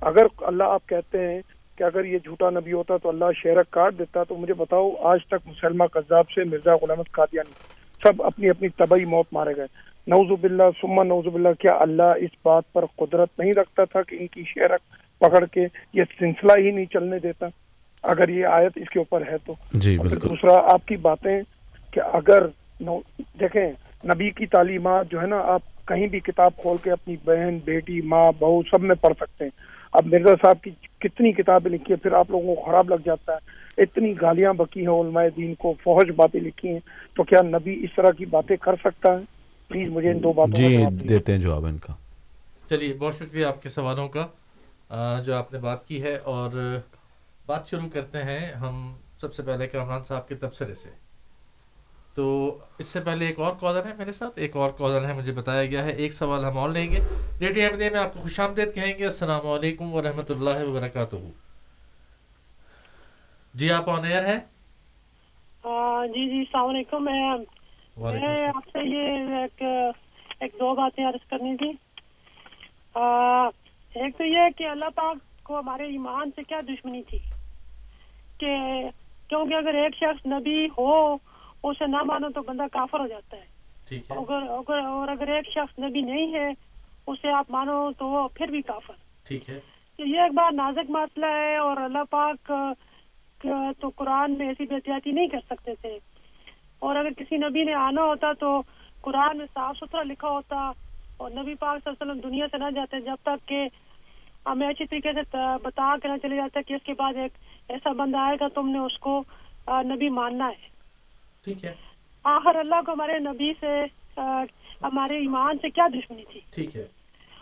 اگر اللہ آپ کہتے ہیں کہ اگر یہ جھوٹا نبی ہوتا تو اللہ شہرک کاٹ دیتا، تو مجھے بتاؤ، آج تک مسلمہ قذاب سے مرزا غلامت قادیانی سب اپنی اپنی طبعی موت مارے گئے۔ نوز باللہ سما نوز باللہ کیا اللہ اس بات پر قدرت نہیں رکھتا تھا کہ ان کی شہرک پکڑ کے یہ سلسلہ ہی نہیں چلنے دیتا؟ اگر یہ آیت اس کے اوپر ہے تو۔ جی دوسرا آپ کی باتیں کہ اگر دیکھیں نبی کی تعلیمات جو ہے نا آپ کہیں بھی کتاب کھول کے اپنی بہن بیٹی ماں بہو سب میں پڑھ سکتے ہیں۔ اب مرزا صاحب کی کتنی کتابیں لکھی ہیں پھر آپ لوگوں کو خراب لگ جاتا ہے۔ اتنی گالیاں بکی ہیں علماء دین کو فوج باتیں لکھی ہیں تو کیا نبی اس طرح کی باتیں کر سکتا ہے؟ پلیز مجھے ان دو باتوں جی دیتے ہیں جواب ان کا۔ چلیے بہت شکریہ آپ کے سوالوں کا جو آپ نے بات کی ہے۔ اور بات شروع کرتے ہیں ہم سب سے پہلے کامران صاحب کے تبصرے سے۔ تو اس سے پہلے ایک اور کالر ہے میرے ساتھ ایک اور کالر ہے مجھے بتایا گیا ہے۔ ایک سوال ہم اور لیں گے۔ ریڈیو ایم میں آپ کو خوش آمدید کہیں گے۔ السلام علیکم ورحمۃ اللہ وبرکاتہ۔ جی آپ آن ایئر ہیں؟ جی جی السلام علیکم میں آپ سے یہ ایک ایک دو باتیں عرض کرنی تھی۔ ایک تو یہ کہ اللہ پاک کو ہمارے ایمان سے کیا دشمنی تھی؟ کہ کیونکہ اگر ایک شخص نبی ہو اسے نہ مانو تو بندہ کافر ہو جاتا ہے۔ اگر اور اگر ایک شخص نبی نہیں ہے اسے آپ مانو تو وہ پھر بھی کافر۔ ٹھیک ہے۔ یہ ایک بار نازک مسئلہ ہے اور اللہ پاک تو قرآن میں ایسی بے احتیاطی نہیں کر سکتے تھے۔ اور اگر کسی نبی نے آنا ہوتا تو قرآن میں صاف ستھرا لکھا ہوتا اور نبی پاک صلی اللہ علیہ وسلم دنیا سے نہ جاتے جب تک کہ ہمیں اچھی طریقے سے بتا کے نہ چلے جاتے کہ اس کے بعد ایک ایسا بندہ آئے گا تم نے اس کو نبی ماننا ہے۔ ٹھیک ہے۔ آخر اللہ کو ہمارے نبی سے ہمارے ایمان سے کیا دشمنی تھی؟ ٹھیک ہے۔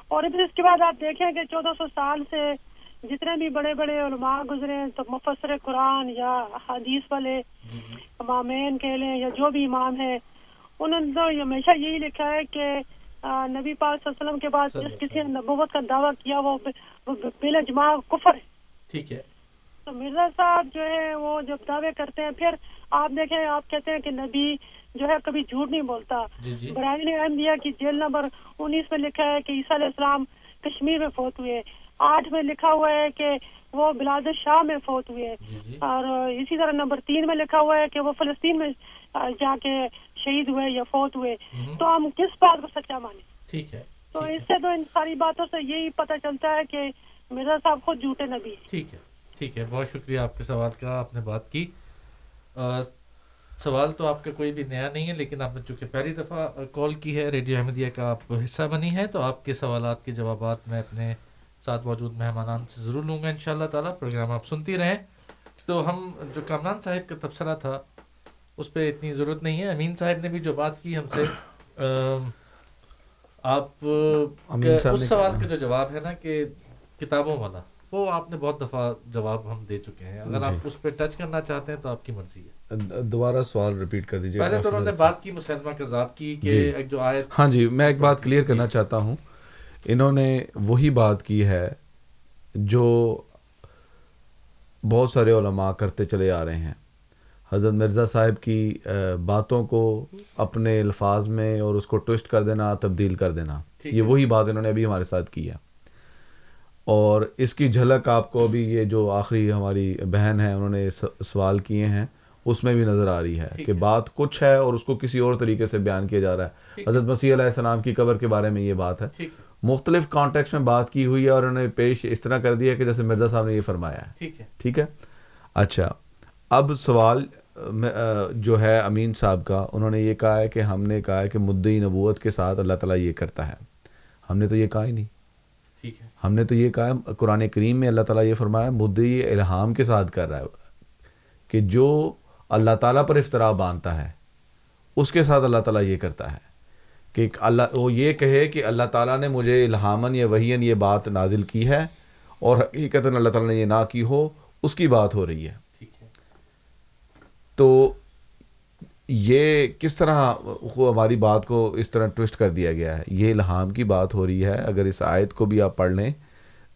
اور پھر اس کے بعد آپ دیکھیں کہ چودہ سو سال سے جتنے بھی بڑے بڑے علماء گزرے ہیں، تو مفسر قرآن یا حدیث والے امامین کہہ لیں یا جو بھی امام ہے انہوں نے ہمیشہ یہی لکھا ہے کہ نبی پاک صلی اللہ علیہ وسلم کے بعد جس کسی نے نبوت کا دعویٰ کیا وہ بلا جماع کفر ہے۔ ٹھیک ہے۔ تو مرزا صاحب جو ہے وہ جب دعوے کرتے ہیں پھر آپ دیکھیں آپ کہتے ہیں کہ نبی جو ہے کبھی جھوٹ نہیں بولتا۔ جی جی۔ برائن احمدیہ کی جیل نمبر انیس میں لکھا ہے کہ عیسیٰ علیہ السلام کشمیر میں فوت ہوئے۔ آٹھ میں لکھا ہوا ہے کہ وہ بلاد شاہ میں فوت ہوئے اور اسی طرح نمبر تین میں لکھا ہوا ہے کہ وہ فلسطین میں جا کے شہید ہوئے یا فوت ہوئے۔ تو ہم کس بات کو سچا مانیں؟ ٹھیک ہے تو اس سے تو ان ساری باتوں سے یہی پتہ چلتا ہے کہ مرزا صاحب خود جھوٹے نبی ٹھیک ہے ٹھیک ہے۔ بہت شکریہ آپ کے سوال کا آپ نے بات کی۔ سوال تو آپ کا کوئی بھی نیا نہیں ہے لیکن آپ نے چونکہ پہلی دفعہ کال کی ہے ریڈیو احمدیہ کا آپ حصہ بنی ہے تو آپ کے سوالات کے جوابات میں اپنے ساتھ موجود مہمانان سے ضرور لوں گا ان شاء اللہ تعالیٰ پروگرام آپ سنتی رہیں۔ تو ہم جو کامران صاحب کا تبصرہ تھا اس پہ اتنی ضرورت نہیں ہے۔ امین صاحب نے بھی جو بات کی ہم سے آپ اس سوال کا جو جواب ہے نا کہ کتابوں والا وہ آپ نے بہت دفعہ جواب ہم دے چکے ہیں۔ اگر جی۔ آپ اس پہ ٹچ کرنا چاہتے ہیں تو آپ کی مرضی ہے۔ دوبارہ سوال ریپیٹ کر دیجیے پہلے تو انہوں نے بات کی مسلمہ کذاب کی کہ جی۔ ایک جو آیت ہاں جی میں ایک بات کلیئر کرنا چاہتا ہوں۔ انہوں نے وہی بات کی ہے جو بہت سارے علماء کرتے چلے آ رہے ہیں۔ حضرت مرزا صاحب کی باتوں کو اپنے الفاظ میں اور اس کو ٹوسٹ کر دینا تبدیل کر دینا۔ یہ۔ وہی بات انہوں نے ابھی ہمارے ساتھ کی ہے۔ اور اس کی جھلک آپ کو ابھی یہ جو آخری ہماری بہن ہے انہوں نے سوال کیے ہیں اس میں بھی نظر آ رہی ہے کہ۔ بات کچھ ہے اور اس کو کسی اور طریقے سے بیان کیا جا رہا ہے۔ حضرت مسیح علیہ السلام کی قبر کے بارے میں یہ بات ہے۔ مختلف کانٹیکس میں بات کی ہوئی ہے اور انہوں نے پیش اس طرح کر دیا کہ جیسے مرزا صاحب نے یہ فرمایا ہے۔ ٹھیک ہے۔ ٹھیک ہے؟ اچھا اب سوال جو ہے امین صاحب کا انہوں نے یہ کہا ہے کہ ہم نے کہا ہے کہ مدعی نبوت کے ساتھ اللہ تعالیٰ یہ کرتا ہے۔ ہم نے تو یہ کہا ہی نہیں۔ ٹھیک ہے۔ ہم نے تو یہ کہا ہے قرآن کریم میں اللہ تعالیٰ یہ فرمایا مدعی الہام کے ساتھ کر رہا ہے کہ جو اللہ تعالیٰ پر افطرا باندھتا ہے اس کے ساتھ اللہ تعالیٰ یہ کرتا ہے۔ کہ اللہ وہ یہ کہے کہ اللہ تعالیٰ نے مجھے الہامن یا وحین یہ بات نازل کی ہے اور حقیقت اللہ تعالیٰ نے یہ نہ کی ہو اس کی بات ہو رہی ہے۔ تو یہ کس طرح ہماری بات کو اس طرح ٹوسٹ کر دیا گیا ہے؟ یہ الہام کی بات ہو رہی ہے۔ اگر اس آیت کو بھی آپ پڑھ لیں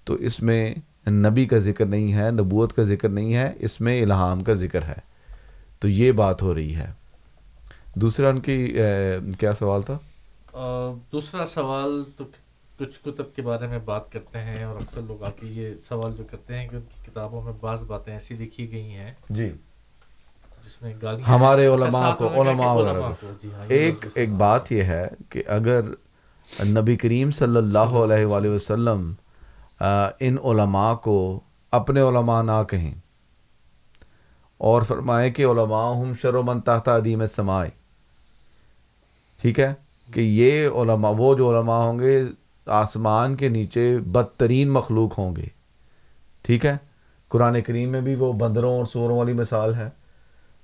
تو اس میں نبی کا ذکر نہیں ہے نبوت کا ذکر نہیں ہے اس میں الہام کا ذکر ہے۔ تو یہ بات ہو رہی ہے۔ دوسرا ان کی کیا سوال تھا؟ دوسرا سوال تو کچھ کتب کے بارے میں بات کرتے ہیں اور اکثر لوگ آ کے یہ سوال جو کرتے ہیں کہ ان کی کتابوں میں بعض باتیں ایسی لکھی گئی ہیں جی۔ جس میں گالیاں ہمارے ہیں۔ علماء اچھا، کو علماء وغیرہ جی ہاں، ایک ایک بات یہ ہے کہ اگر نبی کریم صلی اللہ علیہ وآلہ وسلم ان علماء کو اپنے علماء نہ کہیں اور فرمائے کہ علماء ہم شر و من تحت عدیم سمائے ٹھیک ہے؟ کہ یہ علماء وہ جو علماء ہوں گے آسمان کے نیچے بدترین مخلوق ہوں گے۔ ٹھیک ہے؟ قرآن کریم میں بھی وہ بندروں اور سوروں والی مثال ہے۔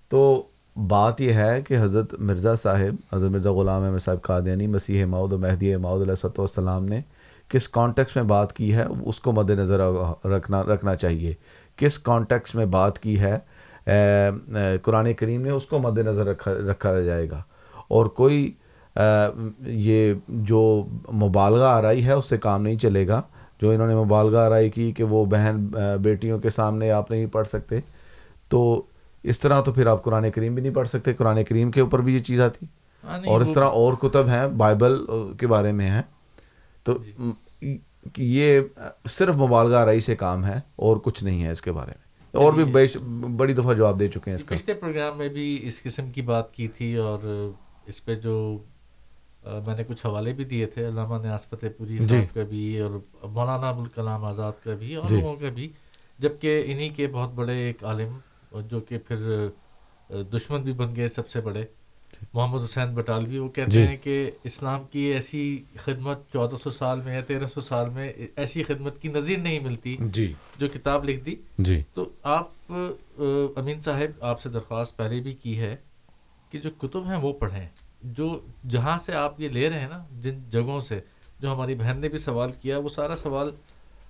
تو بات یہ ہے کہ حضرت مرزا صاحب حضرت مرزا غلام احمد صاحب قادیانی مسیح ماؤد و مہدی ماؤد علیہ صلاح والسلام نے کس کانٹیکس میں بات کی ہے؟ اس کو مد نظر رکھنا رکھنا چاہیے۔ کس کانٹیکس میں بات کی ہے؟ اے، اے، قرآن کریم نے اس کو مد نظر رکھا رکھا جائے گا۔ اور کوئی یہ جو مبالغہ آرائی ہے اس سے کام نہیں چلے گا۔ جو انہوں نے مبالغہ آرائی کی کہ وہ بہن بیٹیوں کے سامنے آپ نہیں پڑھ سکتے تو اس طرح تو پھر آپ قرآن کریم بھی نہیں پڑھ سکتے۔ قرآن کریم کے اوپر بھی یہ چیز آتی۔ ہاں، اور اس طرح اور کتب ہیں بائبل کے بارے میں ہیں۔ تو جی۔ یہ صرف مبالغہ آرائی سے کام ہے اور کچھ نہیں ہے اس کے بارے میں۔ اور بھی۔ بیش بڑی دفعہ جواب دے چکے ہیں اس کا۔ پچھلے پروگرام میں بھی اس قسم کی بات کی تھی اور اس پہ جو میں نے کچھ حوالے بھی دیے تھے علامہ نیاز فتح پوری جی۔ صاحب کا بھی اور مولانا ابوالکلام آزاد کا بھی اور جی۔ لوگوں کا بھی جبکہ انہی کے بہت بڑے ایک عالم جو کہ پھر دشمن بھی بن گئے سب سے بڑے محمد حسین بٹالوی وہ کہتے جی۔ ہیں کہ اسلام کی ایسی خدمت چودہ سو سال میں یا تیرہ سو سال میں ایسی خدمت کی نظیر نہیں ملتی جی جو کتاب لکھ دی جی تو آپ امین صاحب آپ سے درخواست پہلے بھی کی ہے کہ جو کتب ہیں وہ پڑھیں جو جہاں سے آپ یہ لے رہے ہیں نا، جن جگہوں سے جو ہماری بہن نے بھی سوال کیا، وہ سارا سوال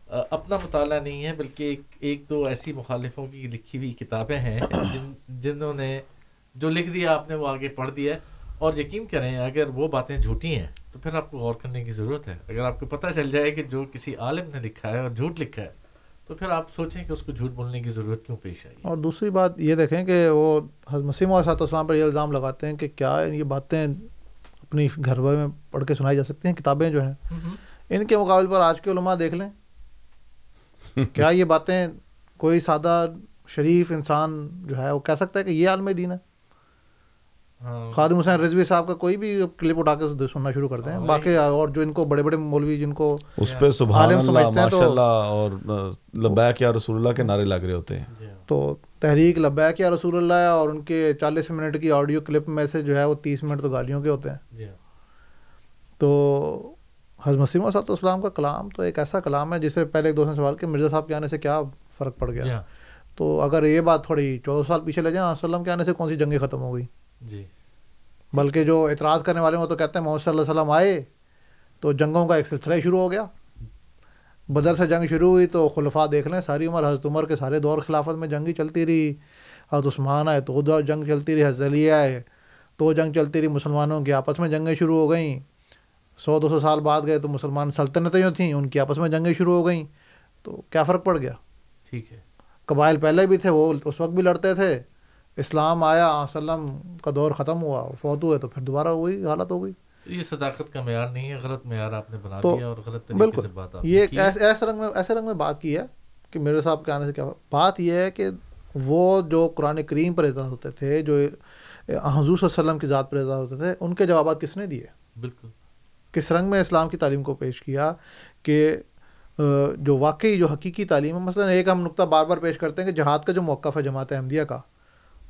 اپنا مطالعہ نہیں ہے، بلکہ ایک ایک دو ایسی مخالفوں کی لکھی ہوئی کتابیں ہیں جن، جنہوں نے، جو لکھ دیا آپ نے، وہ آگے پڑھ دیا ہے۔ اور یقین کریں، اگر وہ باتیں جھوٹی ہیں، تو پھر آپ کو غور کرنے کی ضرورت ہے۔ اگر آپ کو پتہ چل جائے کہ جو کسی عالم نے لکھا ہے اور جھوٹ لکھا ہے تو پھر آپ سوچیں کہ اس کو جھوٹ بولنے کی ضرورت کیوں پیش آئی اور دوسری بات یہ دیکھیں کہ وہ حضرت مسیم علیہ السلام پر یہ الزام لگاتے ہیں کہ کیا یہ باتیں اپنی گھر میں پڑھ کے سنائی جا سکتی ہیں کتابیں جو ہیں۔ ان کے مقابل پر آج کے علماء دیکھ لیں۔ کیا یہ باتیں کوئی سادہ شریف انسان جو ہے وہ کہہ سکتا ہے کہ یہ عالم دین ہے۔ خادم حسین رضوی صاحب کا کوئی بھی کلپ اٹھا کے سننا شروع کرتے ہیں باقی اور جو ان کو بڑے بڑے مولوی جن کو اس پہ سبحان اللہ ماشاء اللہ اور لبیک یا رسول اللہ کے نعرے لگ رہے ہوتے ہیں۔ تو تحریک لبیک یا رسول اللہ اور ان کے چالیس منٹ کی آڈیو کلپ میں سے جو ہے وہ تیس منٹ تو گالیوں کے ہوتے ہیں۔ تو حضرت مسیم صاحب اسلام کا کلام تو ایک ایسا کلام ہے جسے پہلے ایک دوست نے سوال کہ مرزا صاحب کے آنے سے کیا فرق پڑ گیا؟ تو اگر یہ بات تھوڑی چودہ سال پیچھے لے جائیں وسلم کے آنے سے کون سی جنگیں ختم ہو گئی؟ جی۔ بلکہ جو اعتراض کرنے والے وہ تو کہتے ہیں محمد صلی اللہ علیہ وسلم آئے تو جنگوں کا ایک سلسلہ ہی شروع ہو گیا۔ بدر سے جنگ شروع ہوئی تو خلفاء دیکھ لیں ساری عمر حضرت عمر کے سارے دور خلافت میں جنگ ہی چلتی رہی۔ حضرت عثمان آئے تو دور جنگ چلتی رہی حضرت علی آئے تو جنگ چلتی رہی۔ مسلمانوں کی آپس میں جنگیں شروع ہو گئیں۔ سو دو سو سال بعد گئے تو مسلمان سلطنتیں جو تھیں ان کی آپس میں جنگیں شروع ہو گئیں۔ تو کیا فرق پڑ گیا؟ ٹھیک ہے۔ قبائل پہلے بھی تھے وہ اس وقت بھی لڑتے تھے۔ اسلام آیا وسلم کا دور ختم ہوا فوت ہوئے تو پھر دوبارہ وہی حالت ہو گئی۔ یہ صداقت کا معیار نہیں ہے غلط معیار آپ نے بنا دیا اور غلط بالکل سے بات یہ ایسے رنگ میں ایسے رنگ میں بات کی ہے کہ میرے صاحب کے آنے سے کیا بات یہ ہے کہ وہ جو قرآن کریم پر اعتراض ہوتے تھے جو حضور صلی اللہ علیہ وسلم کی ذات پر اعتراض ہوتے تھے ان کے جوابات کس نے دیے؟ بالکل۔ کس رنگ میں اسلام کی تعلیم کو پیش کیا کہ جو واقعی جو حقیقی تعلیم ہے؟ مثلا ایک ہم نقطہ بار بار پیش کرتے ہیں کہ جہاد کا جو موقف ہے جماعت احمدیہ کا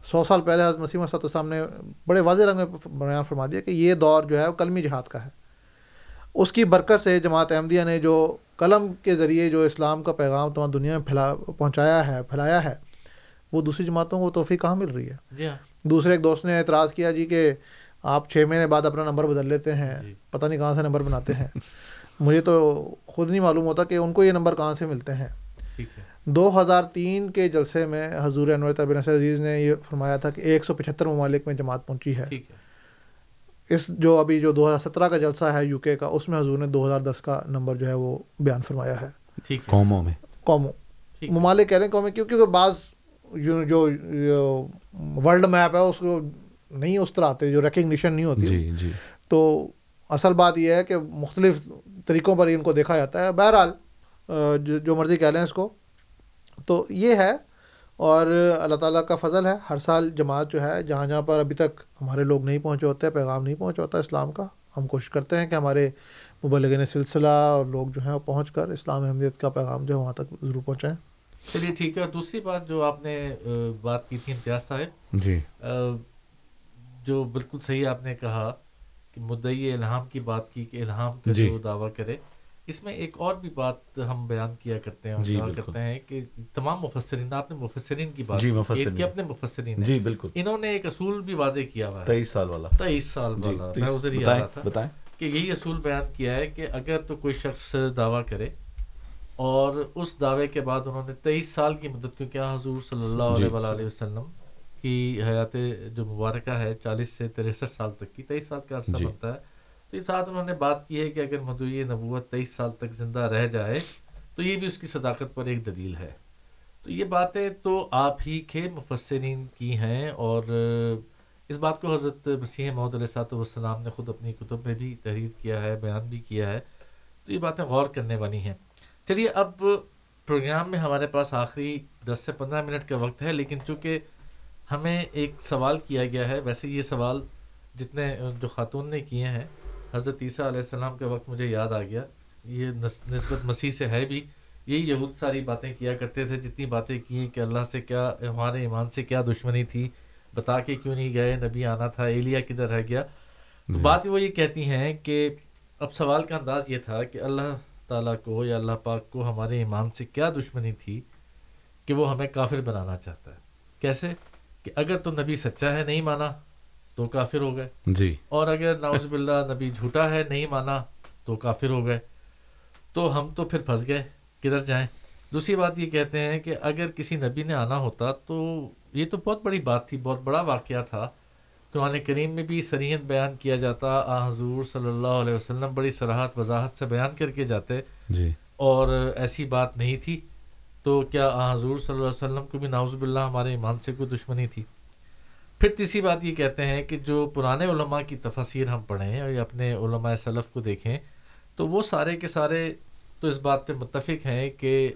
سو سال پہلے حضرت مسیم صد السلام نے بڑے واضح رنگ میں بیان فرما دیا کہ یہ دور جو ہے وہ کلمی جہاد کا ہے۔ اس کی برکت سے جماعت احمدیہ نے جو قلم کے ذریعے جو اسلام کا پیغام تمام دنیا میں پھیلا پہنچایا ہے پھیلایا ہے وہ دوسری جماعتوں کو توفیق کہاں مل رہی ہے؟ جی ہاں۔ دوسرے ایک دوست نے اعتراض کیا جی کہ آپ چھ مہینے بعد اپنا نمبر بدل لیتے ہیں پتہ نہیں کہاں سے نمبر بناتے ہیں۔ مجھے تو خود نہیں معلوم ہوتا کہ ان کو یہ نمبر کہاں سے ملتے ہیں۔ دو ہزار تین کے جلسے میں حضور انور طب نصر عزیز نے یہ فرمایا تھا کہ ایک سو پچہتر ممالک میں جماعت پہنچی ہے۔ اس جو ابھی جو دو ہزار سترہ کا جلسہ ہے یو کے کا اس میں حضور نے دو ہزار دس کا نمبر جو ہے وہ بیان فرمایا ہے۔ قوموں میں۔ قوموں۔ ممالک کہہ رہے ہیں قومیں کیونکہ بعض جو ورلڈ میپ ہے اس کو نہیں اس طرح آتے جو ریکگنیشن نہیں ہوتی۔ جی جی۔ تو اصل بات یہ ہے کہ مختلف طریقوں پر ان کو دیکھا جاتا ہے۔ بہرحال جو مرضی کہہ لیں اس کو۔ تو یہ ہے اور اللہ تعالیٰ کا فضل ہے۔ ہر سال جماعت جو ہے جہاں جہاں پر ابھی تک ہمارے لوگ نہیں پہنچے ہوتے پیغام نہیں پہنچا ہوتا اسلام کا ہم کوشش کرتے ہیں کہ ہمارے مبلغین سلسلہ اور لوگ جو ہیں وہ پہنچ کر اسلام اہمیت کا پیغام جو ہے وہاں تک ضرور پہنچائیں۔ چلیے ٹھیک ہے۔ اور دوسری بات جو آپ نے بات کی تھی امتیاز صاحب جی۔ جو بالکل صحیح آپ نے کہا کہ مدعی الہام کی بات کی کہ الہام کا جی۔ جو دعویٰ کرے اس میں ایک اور بھی بات ہم بیان کیا کرتے ہیں اور جی کرتے ہیں کہ تمام مفسرین آپ نے مفسرین کی بات جی کی مفسرین۔ کہ اپنے مفسرین جی بالکل۔ انہوں نے ایک اصول بھی واضح کیا ہوا ہے۔ تیئیس سال والا۔ تیئیس سال جی والا۔ میں ادھر ہی آ رہا تھا بتائیں۔ کہ یہی اصول بیان کیا ہے کہ اگر تو کوئی شخص دعویٰ کرے اور اس دعوے کے بعد انہوں نے تیئیس سال کی مدت کیونکہ علیہ صلی اللہ جی، علیہ وسلم کی حیات جو مبارکہ ہے چالیس سے تریسٹھ سال تک کی تیئیس سال کا عرصہ جی۔ بنتا ہے۔ تو اس ساتھ انہوں نے بات کی ہے کہ اگر مدعی نبوت تیئیس سال تک زندہ رہ جائے، تو یہ بھی اس کی صداقت پر ایک دلیل ہے۔ تو یہ باتیں تو آپ ہی کے مفسرین کی ہیں اور اس بات کو حضرت مسیح محمد علیہ صاحب والسلام نے خود اپنی کتب میں بھی تحریر کیا ہے، بیان بھی کیا ہے۔ تو یہ باتیں غور کرنے والی ہیں۔ چلیے، اب پروگرام میں ہمارے پاس آخری دس سے پندرہ منٹ کا وقت ہے، لیکن چونکہ ہمیں ایک سوال کیا گیا ہے، ویسے یہ سوال جتنے جو خاتون نے کیے ہیں حضرت عیسیٰ علیہ السلام کے وقت مجھے یاد آ گیا۔ یہ نسبت مسیح سے ہے بھی۔ یہی یہود ساری باتیں کیا کرتے تھے جتنی باتیں کی کہ اللہ سے کیا ہمارے ایمان سے کیا دشمنی تھی۔ بتا کے کیوں نہیں گئے؟ نبی آنا تھا ایلیا کدھر رہ گیا؟ جی۔ بات وہ یہ کہتی ہیں کہ اب سوال کا انداز یہ تھا کہ اللہ تعالیٰ کو یا اللہ پاک کو ہمارے ایمان سے کیا دشمنی تھی کہ وہ ہمیں کافر بنانا چاہتا ہے؟ کیسے؟ کہ اگر تو نبی سچا ہے نہیں مانا۔ تو کافر ہو گئے۔ جی۔ اور اگر ناؤز باللہ نبی جھوٹا ہے نہیں مانا تو کافر ہو گئے۔ تو ہم تو پھر پھنس گئے۔ کدھر جائیں؟ دوسری بات یہ کہتے ہیں کہ اگر کسی نبی نے آنا ہوتا تو یہ تو بہت بڑی بات تھی بہت بڑا واقعہ تھا۔ قرآن کریم میں بھی سریحت بیان کیا جاتا آ حضور صلی اللہ علیہ وسلم بڑی سراحت وضاحت سے بیان کر کے جاتے۔ جی۔ اور ایسی بات نہیں تھی۔ تو کیا آ حضور صلی اللہ علیہ وسلم کو بھی ناؤز باللہ ہمارے ایمان سے کوئی دشمنی تھی؟ پھر تیسری بات یہ کہتے ہیں کہ جو پرانے علماء کی تفسیر ہم پڑھیں اور اپنے علماء صلف کو دیکھیں، تو وہ سارے کے سارے تو اس بات پہ متفق ہیں کہ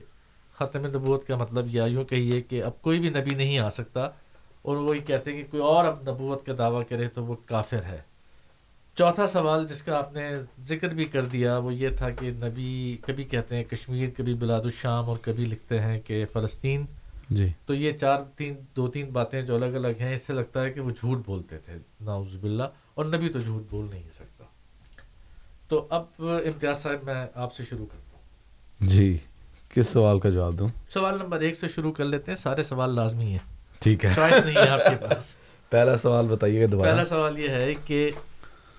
ختم نبوت کا مطلب یا یوں کہیے کہ اب کوئی بھی نبی نہیں آ سکتا اور وہی کہتے ہیں کہ کوئی اور اب نبوت کا دعویٰ کرے تو وہ کافر ہے۔ چوتھا سوال جس کا آپ نے ذکر بھی کر دیا وہ یہ تھا کہ نبی کبھی کہتے ہیں کشمیر، کبھی بلاد الشام اور کبھی لکھتے ہیں کہ فلسطین جی۔ تو یہ چار تین دو تین باتیں جو الگ الگ ہیں اس سے لگتا ہے کہ وہ جھوٹ بولتے تھے۔ ناؤز باللہ اور نبی تو جھوٹ بول نہیں سکتا۔ تو اب امتیاز صاحب میں آپ سے شروع کرتا ہوں۔ جی کس سوال کا جواب دوں؟ سوال نمبر ایک سے شروع کر لیتے ہیں۔ سارے سوال لازمی ہیں۔ ٹھیک ہے۔ چوائس نہیں ہے آپ کے پاس۔ پہلا سوال بتائیے دوبارہ۔ پہلا سوال یہ ہے کہ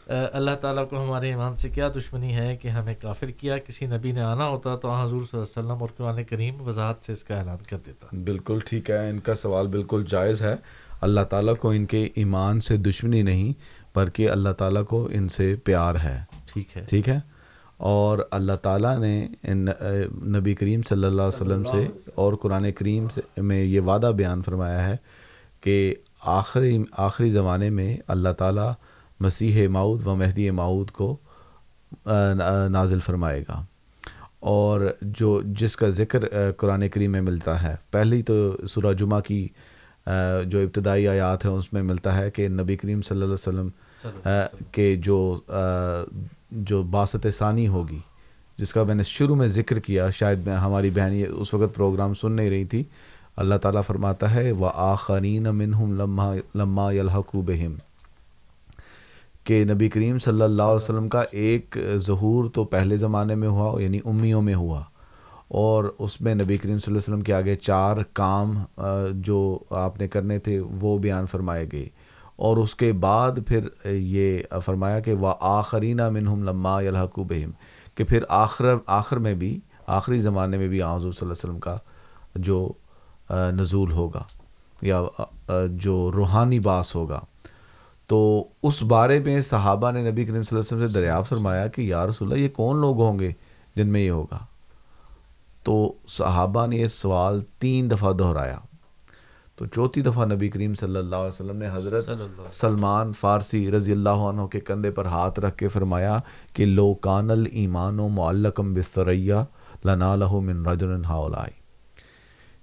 اللہ تعالیٰ کو ہمارے ایمان سے کیا دشمنی ہے کہ ہمیں کافر کیا؟ کسی نبی نے آنا ہوتا تو حضور صلی اللہ علیہ وسلم اور قرآن کریم وضاحت سے اس کا اعلان کر دیتا۔ بالکل ٹھیک ہے ان کا سوال بالکل جائز ہے۔ اللہ تعالیٰ کو ان کے ایمان سے دشمنی نہیں بلکہ اللہ تعالیٰ کو ان سے پیار ہے۔ ٹھیک ہے۔ ٹھیک ہے؟ اور اللہ تعالیٰ نے نبی کریم صلی اللہ علیہ وسلم سے اور قرآن کریم سے میں یہ وعدہ بیان فرمایا ہے کہ آخری آخری زمانے میں اللہ تعالیٰ مسیح معود و مہدی معود کو نازل فرمائے گا۔ اور جو جس کا ذکر قرآن کریم میں ملتا ہے پہلی تو سورہ جمعہ کی جو ابتدائی آیات ہیں اس میں ملتا ہے کہ نبی کریم صلی اللہ علیہ وسلم کے جو جو باست ثانی ہوگی جس کا میں نے شروع میں ذکر کیا شاید میں ہماری بہن یہ اس وقت پروگرام سن نہیں رہی تھی اللہ تعالیٰ فرماتا ہے و آخرین منہم لمحہ لمہ یلحقو بہم کہ نبی کریم صلی اللہ علیہ وسلم کا ایک ظہور تو پہلے زمانے میں ہوا یعنی امیوں میں ہوا۔ اور اس میں نبی کریم صلی اللہ علیہ وسلم کے آگے چار کام جو آپ نے کرنے تھے، وہ بیان فرمائے گئے۔ اور اس کے بعد پھر یہ فرمایا کہ وہ آخرینہ منہم لما یلحقو بہم، کہ پھر آخر آخر میں بھی، آخری زمانے میں بھی حضور صلی اللہ علیہ وسلم کا جو نزول ہوگا، یا جو روحانی باس ہوگا۔ تو اس بارے میں صحابہ نے نبی کریم صلی اللہ علیہ وسلم سے دریافت فرمایا کہ یا رسول اللہ یہ کون لوگ ہوں گے جن میں یہ ہوگا؟ تو صحابہ نے یہ سوال تین دفعہ دہرایا۔ تو چوتھی دفعہ نبی کریم صلی اللہ علیہ وسلم نے حضرت سلمان فارسی رضی اللہ عنہ کے کندھے پر ہاتھ رکھ کے فرمایا کہ لو کان المان و معلقم بستریا لنا لہو من رجن ہاؤلائی۔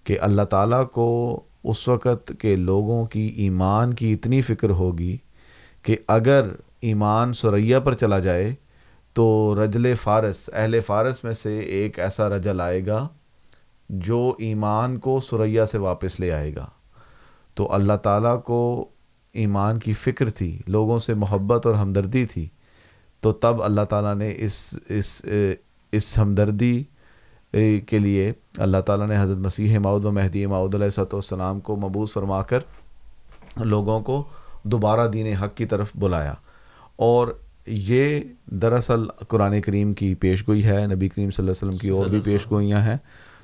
کہ اللہ تعالیٰ کو اس وقت کے لوگوں کی ایمان کی اتنی فکر ہوگی کہ اگر ایمان سریا پر چلا جائے تو رجل فارس، اہل فارس میں سے ایک ایسا رجل آئے گا جو ایمان کو سریا سے واپس لے آئے گا۔ تو اللہ تعالیٰ کو ایمان کی فکر تھی، لوگوں سے محبت اور ہمدردی تھی۔ تو تب اللہ تعالیٰ نے اس اس اس ہمدردی کے لیے اللہ تعالیٰ نے حضرت مسیح ماؤد و مہدی ماؤد علیہ صلاۃ والسلام کو مبوس فرما کر لوگوں کو دوبارہ دین حق کی طرف بلایا۔ اور یہ دراصل قرآن کریم کی پیش گوئی ہے نبی کریم صلی اللہ علیہ وسلم کی اور بھی پیش گوئیاں ہیں۔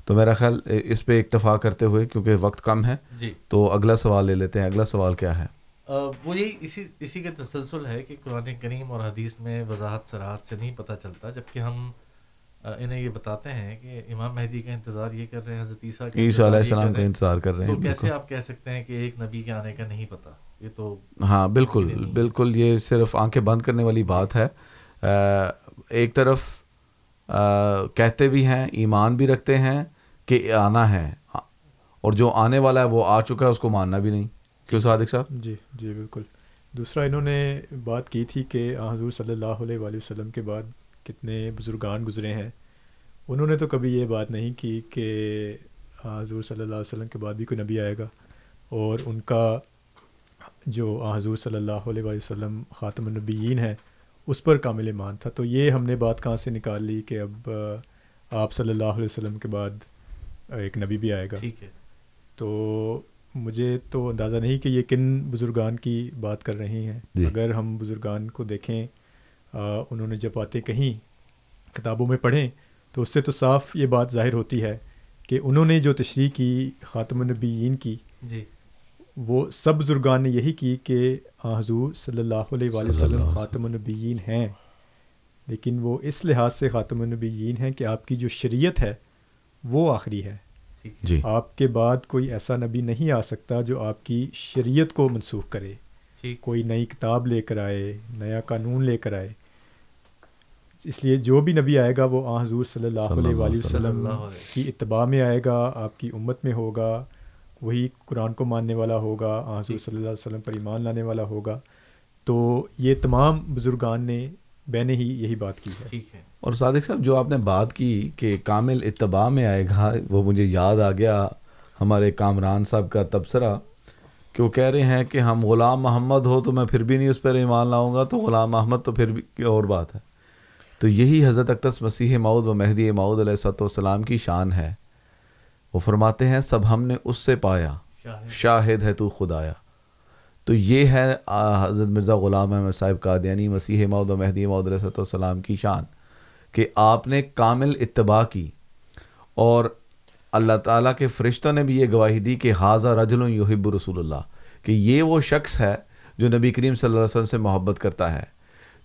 تو میرا خیال اس پہ اکتفا کرتے ہوئے کیونکہ وقت کم ہے جی۔ تو اگلا سوال لے لیتے ہیں۔ اگلا سوال کیا ہے؟ وہ یہی اسی اسی کا تسلسل ہے کہ قرآن کریم اور حدیث میں وضاحت سراحت سے نہیں پتہ چلتا جبکہ ہم انہیں یہ بتاتے ہیں کہ امام مہدی کا انتظار یہ کر رہے ہیں حضرت عیسیٰ عیسیٰ علیہ السلام کا انتظار کر رہے ہیں تو کیسے آپ کہہ سکتے ہیں کہ ایک نبی کے آنے کا نہیں پتہ؟ یہ تو ہاں بالکل بالکل یہ صرف آنکھیں بند کرنے والی بات ہے۔ ایک طرف کہتے بھی ہیں ایمان بھی رکھتے ہیں کہ آنا ہے۔ اور جو آنے والا ہے وہ آ چکا ہے اس کو ماننا بھی نہیں۔ کیوں صادق صاحب؟ جی جی بالکل۔ دوسرا انہوں نے بات کی تھی کہ حضور صلی اللہ علیہ وآلہ وسلم کے بعد کتنے بزرگان گزرے ہیں۔ انہوں نے تو کبھی یہ بات نہیں کی کہ حضور صلی اللہ علیہ وسلم کے بعد بھی کوئی نبی آئے گا اور ان کا جو حضور صلی اللہ علیہ وآلہ وسلم خاتم النبیین ہے اس پر کامل ایمان تھا۔ تو یہ ہم نے بات کہاں سے نکال لی کہ اب آپ صلی اللہ علیہ وسلم کے بعد ایک نبی بھی آئے گا۔ ٹھیک ہے۔ تو مجھے تو اندازہ نہیں کہ یہ کن بزرگان کی بات کر رہی ہیں۔ جی۔ اگر ہم بزرگان کو دیکھیں آ, انہوں نے جب باتیں کہیں کتابوں میں پڑھیں تو اس سے تو صاف یہ بات ظاہر ہوتی ہے کہ انہوں نے جو تشریح کی خاتم النبیین کی جی۔ وہ سب بزرگان نے یہی کی کہ حضور صلی اللہ علیہ وآلہ وسلم خاتم النبیین ہیں۔ لیکن وہ اس لحاظ سے خاتم النبیین ہیں کہ آپ کی جو شریعت ہے وہ آخری ہے۔ جی۔ آپ کے بعد کوئی ایسا نبی نہیں آ سکتا جو آپ کی شریعت کو منسوخ کرے۔ کوئی نئی کتاب لے کر آئے نیا قانون لے کر آئے۔ اس لیے جو بھی نبی آئے گا وہ آ حضور صلی اللہ علیہ وآلہ وسلم. کی اتباع میں آئے گا آپ کی امت میں ہوگا۔ وہی قرآن کو ماننے والا ہوگا حضور صلی اللہ علیہ وسلم پر ایمان لانے والا ہوگا۔ تو یہ تمام بزرگان نے بین ہی یہی بات کی ہے۔ ٹھیک ہے۔ اور صادق صاحب جو آپ نے بات کی کہ کامل اتباع میں آئے گا وہ مجھے یاد آ گیا ہمارے کامران صاحب کا تبصرہ کہ وہ کہہ رہے ہیں کہ ہم غلام محمد ہو تو میں پھر بھی نہیں اس پر ایمان لاؤں گا تو غلام محمد تو پھر بھی اور بات ہے۔ تو یہی حضرت اقدس مسیح معود و مہدی معود علیہ صلاۃ والسلام کی شان ہے۔ وہ فرماتے ہیں سب ہم نے اس سے پایا۔ شاہد۔ ہے تو خدایا۔ تو یہ ہے حضرت مرزا غلام احمد صاحب قادیانی مسیح معود و مہدی معود علیہ صلاۃ والسلام کی شان کہ آپ نے کامل اتباع کی۔ اور اللہ تعالیٰ کے فرشتوں نے بھی یہ گواہی دی کہ حاضہ رجل یحب رسول اللہ کہ یہ وہ شخص ہے جو نبی کریم صلی اللہ علیہ وسلم سے محبت کرتا ہے۔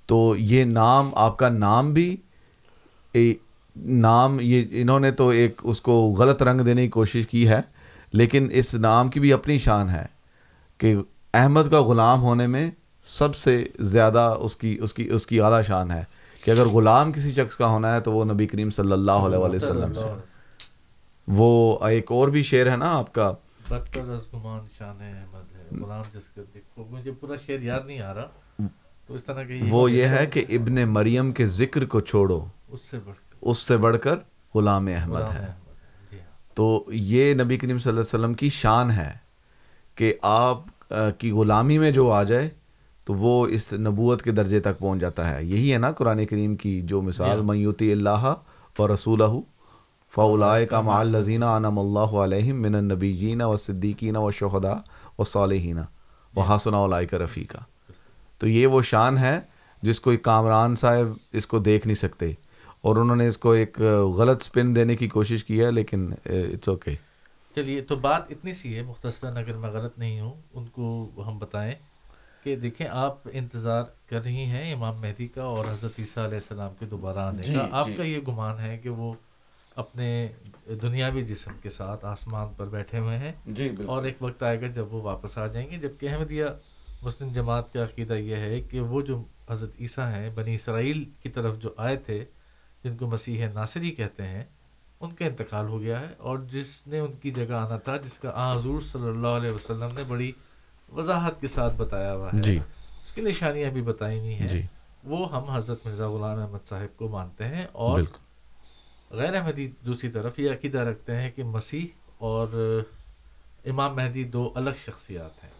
تو یہ نام آپ کا نام بھی نام یہ انہوں نے تو ایک اس کو غلط رنگ دینے کی کوشش کی ہے لیکن اس نام کی بھی اپنی شان ہے کہ احمد کا غلام ہونے میں سب سے زیادہ اس کی اس کی اس کی اعلیٰ شان ہے کہ اگر غلام کسی شخص کا ہونا ہے تو وہ نبی کریم صلی اللہ علیہ وآلہ وسلم سے۔ وہ ایک اور بھی شعر ہے نا آپ کا۔ بدتر از گمان شان احمد ہے غلام جس کا دیکھو مجھے پورا شعر یاد نہیں آ رہا تو اس طرح کہ وہ یہ ہے کہ ابن مریم کے ذکر کو چھوڑو۔ اس سے بڑھ اس سے بڑھ کر غلام احمد ہے۔ جی ہاں۔ تو یہ نبی کریم صلی اللہ علیہ وسلم کی شان ہے کہ آپ کی غلامی میں جو آ جائے تو وہ اس نبوت کے درجے تک پہنچ جاتا ہے۔ یہی ہے نا قرآن کریم کی جو مثال جی۔ میوتی اللہ و رسول فلاء کا مع الزینہ انم اللہ علیہم من النبیین و صدیقین و شہدا و صالحین و حسن علیہ کا رفیقہ۔ تو یہ وہ شان ہے جس کو ایک کامران صاحب اس کو دیکھ نہیں سکتے۔ اور انہوں نے اس کو ایک غلط سپن دینے کی کوشش کی ہے لیکن اٹس اوکے چلیے تو بات اتنی سی ہے مختصراً اگر میں غلط نہیں ہوں ان کو ہم بتائیں کہ دیکھیں آپ انتظار کر رہی ہیں امام مہدی کا اور حضرت عیسیٰ علیہ السلام کے دوبارہ آنے جی، کا۔ آپ جی۔ کا یہ گمان ہے کہ وہ اپنے دنیاوی جسم کے ساتھ آسمان پر بیٹھے ہوئے ہیں۔ جی اور ایک وقت آئے گا جب وہ واپس آ جائیں گے۔ جبکہ احمدیہ مسلم جماعت کا عقیدہ یہ ہے کہ وہ جو حضرت عیسیٰ ہیں بنی اسرائیل کی طرف جو آئے تھے جن کو مسیح ناصری کہتے ہیں ان کا انتقال ہو گیا ہے اور جس نے ان کی جگہ آنا تھا جس کا آ حضور صلی اللہ علیہ وسلم نے بڑی وضاحت کے ساتھ بتایا ہوا ہے۔ جی۔ اس کی نشانیاں بھی بتائی ہوئی ہیں۔ جی۔ وہ ہم حضرت مرزا غلام احمد صاحب کو مانتے ہیں اور بالکل۔ غیر احمدی دوسری طرف یہ عقیدہ رکھتے ہیں کہ مسیح اور امام مہدی دو الگ شخصیات ہیں۔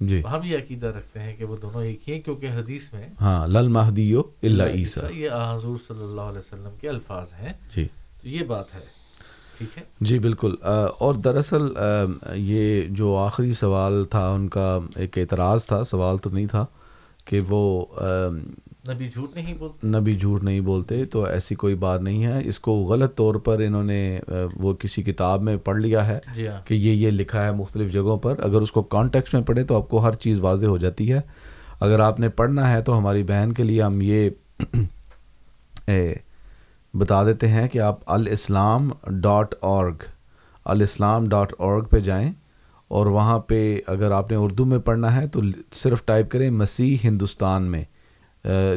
جی۔ ہم یہ عقیدہ رکھتے ہیں کہ وہ دونوں ایک ہی ہیں کیونکہ حدیث میں ہاں لل مہدیو اللہ عیسیٰ۔ یہ حضور صلی اللہ علیہ وسلم کے الفاظ ہیں۔ جی۔ تو یہ بات ہے۔ ٹھیک ہے؟ جی بالکل۔ اور دراصل یہ جو آخری سوال تھا ان کا ایک اعتراض تھا سوال تو نہیں تھا کہ وہ نبی جھوٹ نہیں بولتے؟ نبی جھوٹ نہیں بولتے تو ایسی کوئی بات نہیں ہے۔ اس کو غلط طور پر انہوں نے وہ کسی کتاب میں پڑھ لیا ہے جی ہاں۔ کہ یہ یہ لکھا ہے مختلف جگہوں پر۔ اگر اس کو کانٹیکس میں پڑھیں تو آپ کو ہر چیز واضح ہو جاتی ہے۔ اگر آپ نے پڑھنا ہے تو ہماری بہن کے لیے ہم یہ بتا دیتے ہیں کہ آپ Alislam dot org Alislam dot org پہ جائیں اور وہاں پہ اگر آپ نے اردو میں پڑھنا ہے تو صرف ٹائپ کریں مسیح ہندوستان میں۔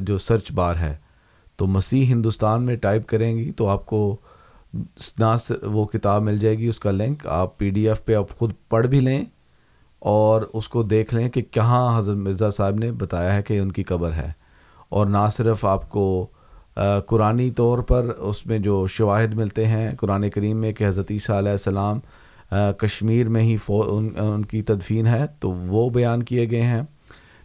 جو سرچ بار ہے۔ تو مسیح ہندوستان میں ٹائپ کریں گی تو آپ کو نہ وہ کتاب مل جائے گی اس کا لنک آپ پی ڈی ایف پہ آپ خود پڑھ بھی لیں اور اس کو دیکھ لیں کہ کہاں حضرت مرزا صاحب نے بتایا ہے کہ ان کی قبر ہے۔ اور نہ صرف آپ کو آ، قرآنی طور پر اس میں جو شواہد ملتے ہیں قرآن کریم میں کہ حضرت عیسیٰ علیہ السلام کشمیر میں ہی فو ان, ان کی تدفین ہے تو وہ بیان کیے گئے ہیں۔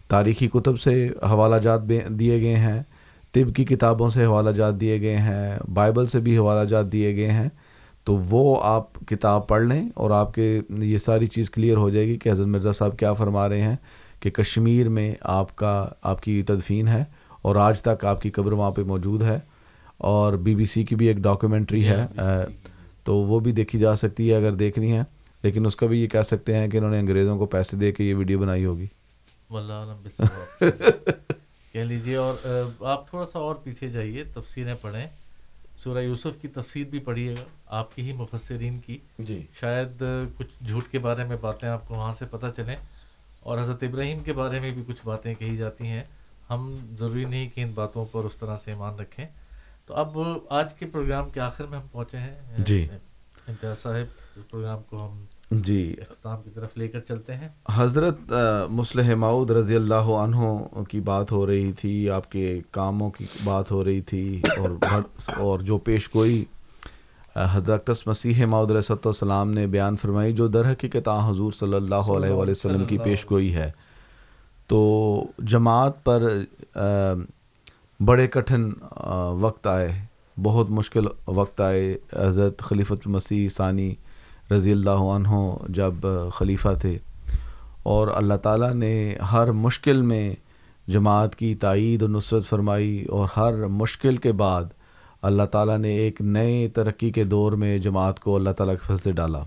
تاریخی کتب سے حوالہ جات دیے گئے ہیں طب کی کتابوں سے حوالہ جات دیے گئے ہیں بائبل سے بھی حوالہ جات دیے گئے ہیں۔ تو وہ آپ کتاب پڑھ لیں اور آپ کے یہ ساری چیز کلیئر ہو جائے گی کہ حضرت مرزا صاحب کیا فرما رہے ہیں کہ کشمیر میں آپ کا آپ کی تدفین ہے اور آج تک آپ کی قبر وہاں پہ موجود ہے۔ اور بی بی سی کی بھی ایک ڈاکیومنٹری ہے۔ تو وہ بھی دیکھی جا سکتی ہے اگر دیکھنی ہے۔ لیکن اس کا بھی یہ کہہ سکتے ہیں کہ انہوں نے انگریزوں کو پیسے دے کے یہ ویڈیو بنائی ہوگی۔ کہہ لیجیے اور آپ تھوڑا سا اور پیچھے جائیے تفسیریں پڑھیں۔ سورہ یوسف کی تفسیر بھی پڑھیے گا آپ کی ہی مفسرین کی۔ جی۔ شاید کچھ جھوٹ کے بارے میں باتیں آپ کو وہاں سے پتہ چلیں۔ اور حضرت ابراہیم کے بارے میں بھی کچھ باتیں کہی جاتی ہیں۔ ہم ضروری نہیں کہ ان باتوں پر اس طرح سے ایمان رکھیں۔ تو اب آج کے پروگرام کے آخر میں ہم پہنچے ہیں۔ جی۔ امتیاز صاحب پروگرام کو ہم جی۔ اختتام کی طرف لے کر چلتے ہیں۔ حضرت مسلح معود رضی اللہ عنہ کی بات ہو رہی تھی آپ کے کاموں کی بات ہو رہی تھی اور اور جو پیش گوئی حضرت مسیح معود علیہ السلام نے بیان فرمائی جو در حقیقت حضور صلی اللہ علیہ وسلم کی پیش گوئی ہے۔ تو جماعت پر بڑے کٹھن وقت آئے بہت مشکل وقت آئے۔ حضرت خلیفۃ المسیح ثانی رضی اللہ عنہ جب خلیفہ تھے اور اللہ تعالیٰ نے ہر مشکل میں جماعت کی تائید و نصرت فرمائی اور ہر مشکل کے بعد اللہ تعالیٰ نے ایک نئے ترقی کے دور میں جماعت کو اللہ تعالیٰ کے فضل ڈالا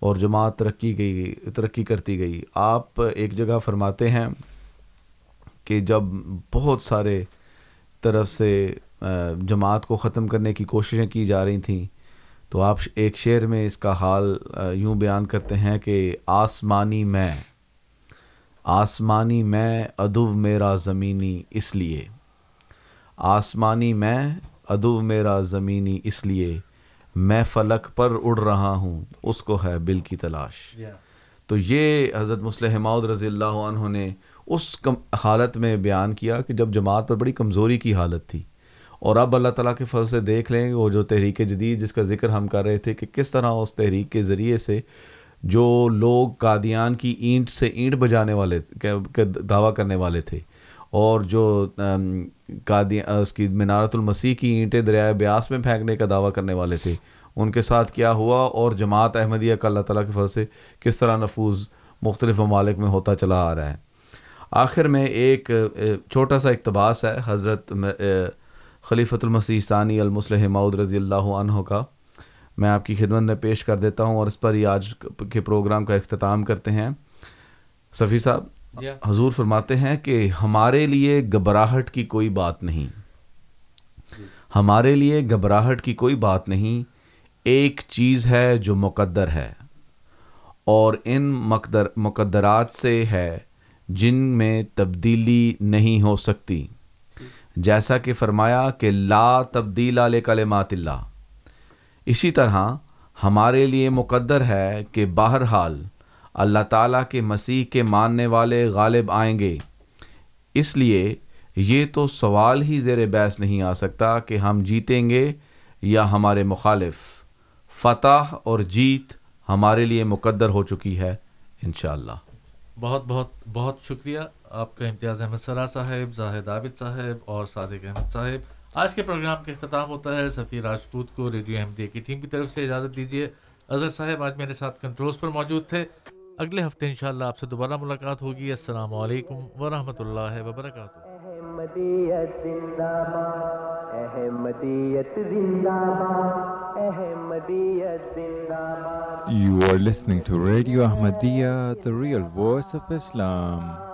اور جماعت ترقی گئی، ترقی کرتی گئی۔ آپ ایک جگہ فرماتے ہیں کہ جب بہت سارے طرف سے جماعت کو ختم کرنے کی کوششیں کی جا رہی تھیں تو آپ ایک شعر میں اس کا حال یوں بیان کرتے ہیں کہ آسمانی میں آسمانی میں ادو میرا زمینی اس لیے۔ آسمانی میں ادو میرا زمینی اس لیے میں فلک پر اڑ رہا ہوں اس کو ہے بل کی تلاش۔ تو یہ حضرت مسلح ماؤد رضی اللہ عنہ نے اس حالت میں بیان کیا کہ جب جماعت پر بڑی کمزوری کی حالت تھی اور اب اللہ تعالیٰ کے فضل سے دیکھ لیں وہ جو تحریک جدید جس کا ذکر ہم کر رہے تھے کہ کس طرح اس تحریک کے ذریعے سے جو لوگ قادیان کی اینٹ سے اینٹ بجانے والے دعویٰ کرنے والے تھے اور جو قادیان اس کی منارت المسیح کی اینٹیں دریائے بیاس میں پھینکنے کا دعویٰ کرنے والے تھے، ان کے ساتھ کیا ہوا اور جماعت احمدیہ کا اللہ تعالیٰ کے فضل سے کس طرح نفوذ مختلف ممالک میں ہوتا چلا آ رہا ہے۔ آخر میں ایک چھوٹا سا اقتباس ہے، حضرت خلیفۃ المسیح ثانی المسلح معود رضی اللہ عنہ کا میں آپ کی خدمت میں پیش کر دیتا ہوں اور اس پر ہی آج کے پروگرام کا اختتام کرتے ہیں۔ صفی صاحب حضور فرماتے ہیں کہ ہمارے لیے گھبراہٹ کی کوئی بات نہیں۔ ہمارے لیے گھبراہٹ کی کوئی بات نہیں ایک چیز ہے جو مقدر ہے اور ان مقدر مقدرات سے ہے جن میں تبدیلی نہیں ہو سکتی۔ جیسا کہ فرمایا کہ لا تبدیل علیہ کلمات اللہ۔ اسی طرح ہمارے لیے مقدر ہے کہ بہرحال اللہ تعالیٰ کے مسیح کے ماننے والے غالب آئیں گے۔ اس لیے یہ تو سوال ہی زیر بحث نہیں آ سکتا کہ ہم جیتیں گے یا ہمارے مخالف۔ فتح اور جیت ہمارے لیے مقدر ہو چکی ہے انشاءاللہ۔ بہت بہت بہت شکریہ۔ آپ کا امتیاز احمد سرا صاحب زاہد عابد صاحب اور صادق احمد صاحب۔ آج کے پروگرام کا اختتام ہوتا ہے۔ سفیر راجپوت کو ریڈیو احمدیہ کی ٹیم کی طرف سے اجازت دیجیے۔ اظہر صاحب آج میرے ساتھ کنٹرولز پر موجود تھے۔ اگلے ہفتے انشاءاللہ آپ سے دوبارہ ملاقات ہوگی۔ السلام علیکم ورحمۃ اللہ وبرکاتہ احمدیت زندہ باد احمدیت زندہ باد۔ You are listening to Radio Ahmadiyya, the real voice of Islam.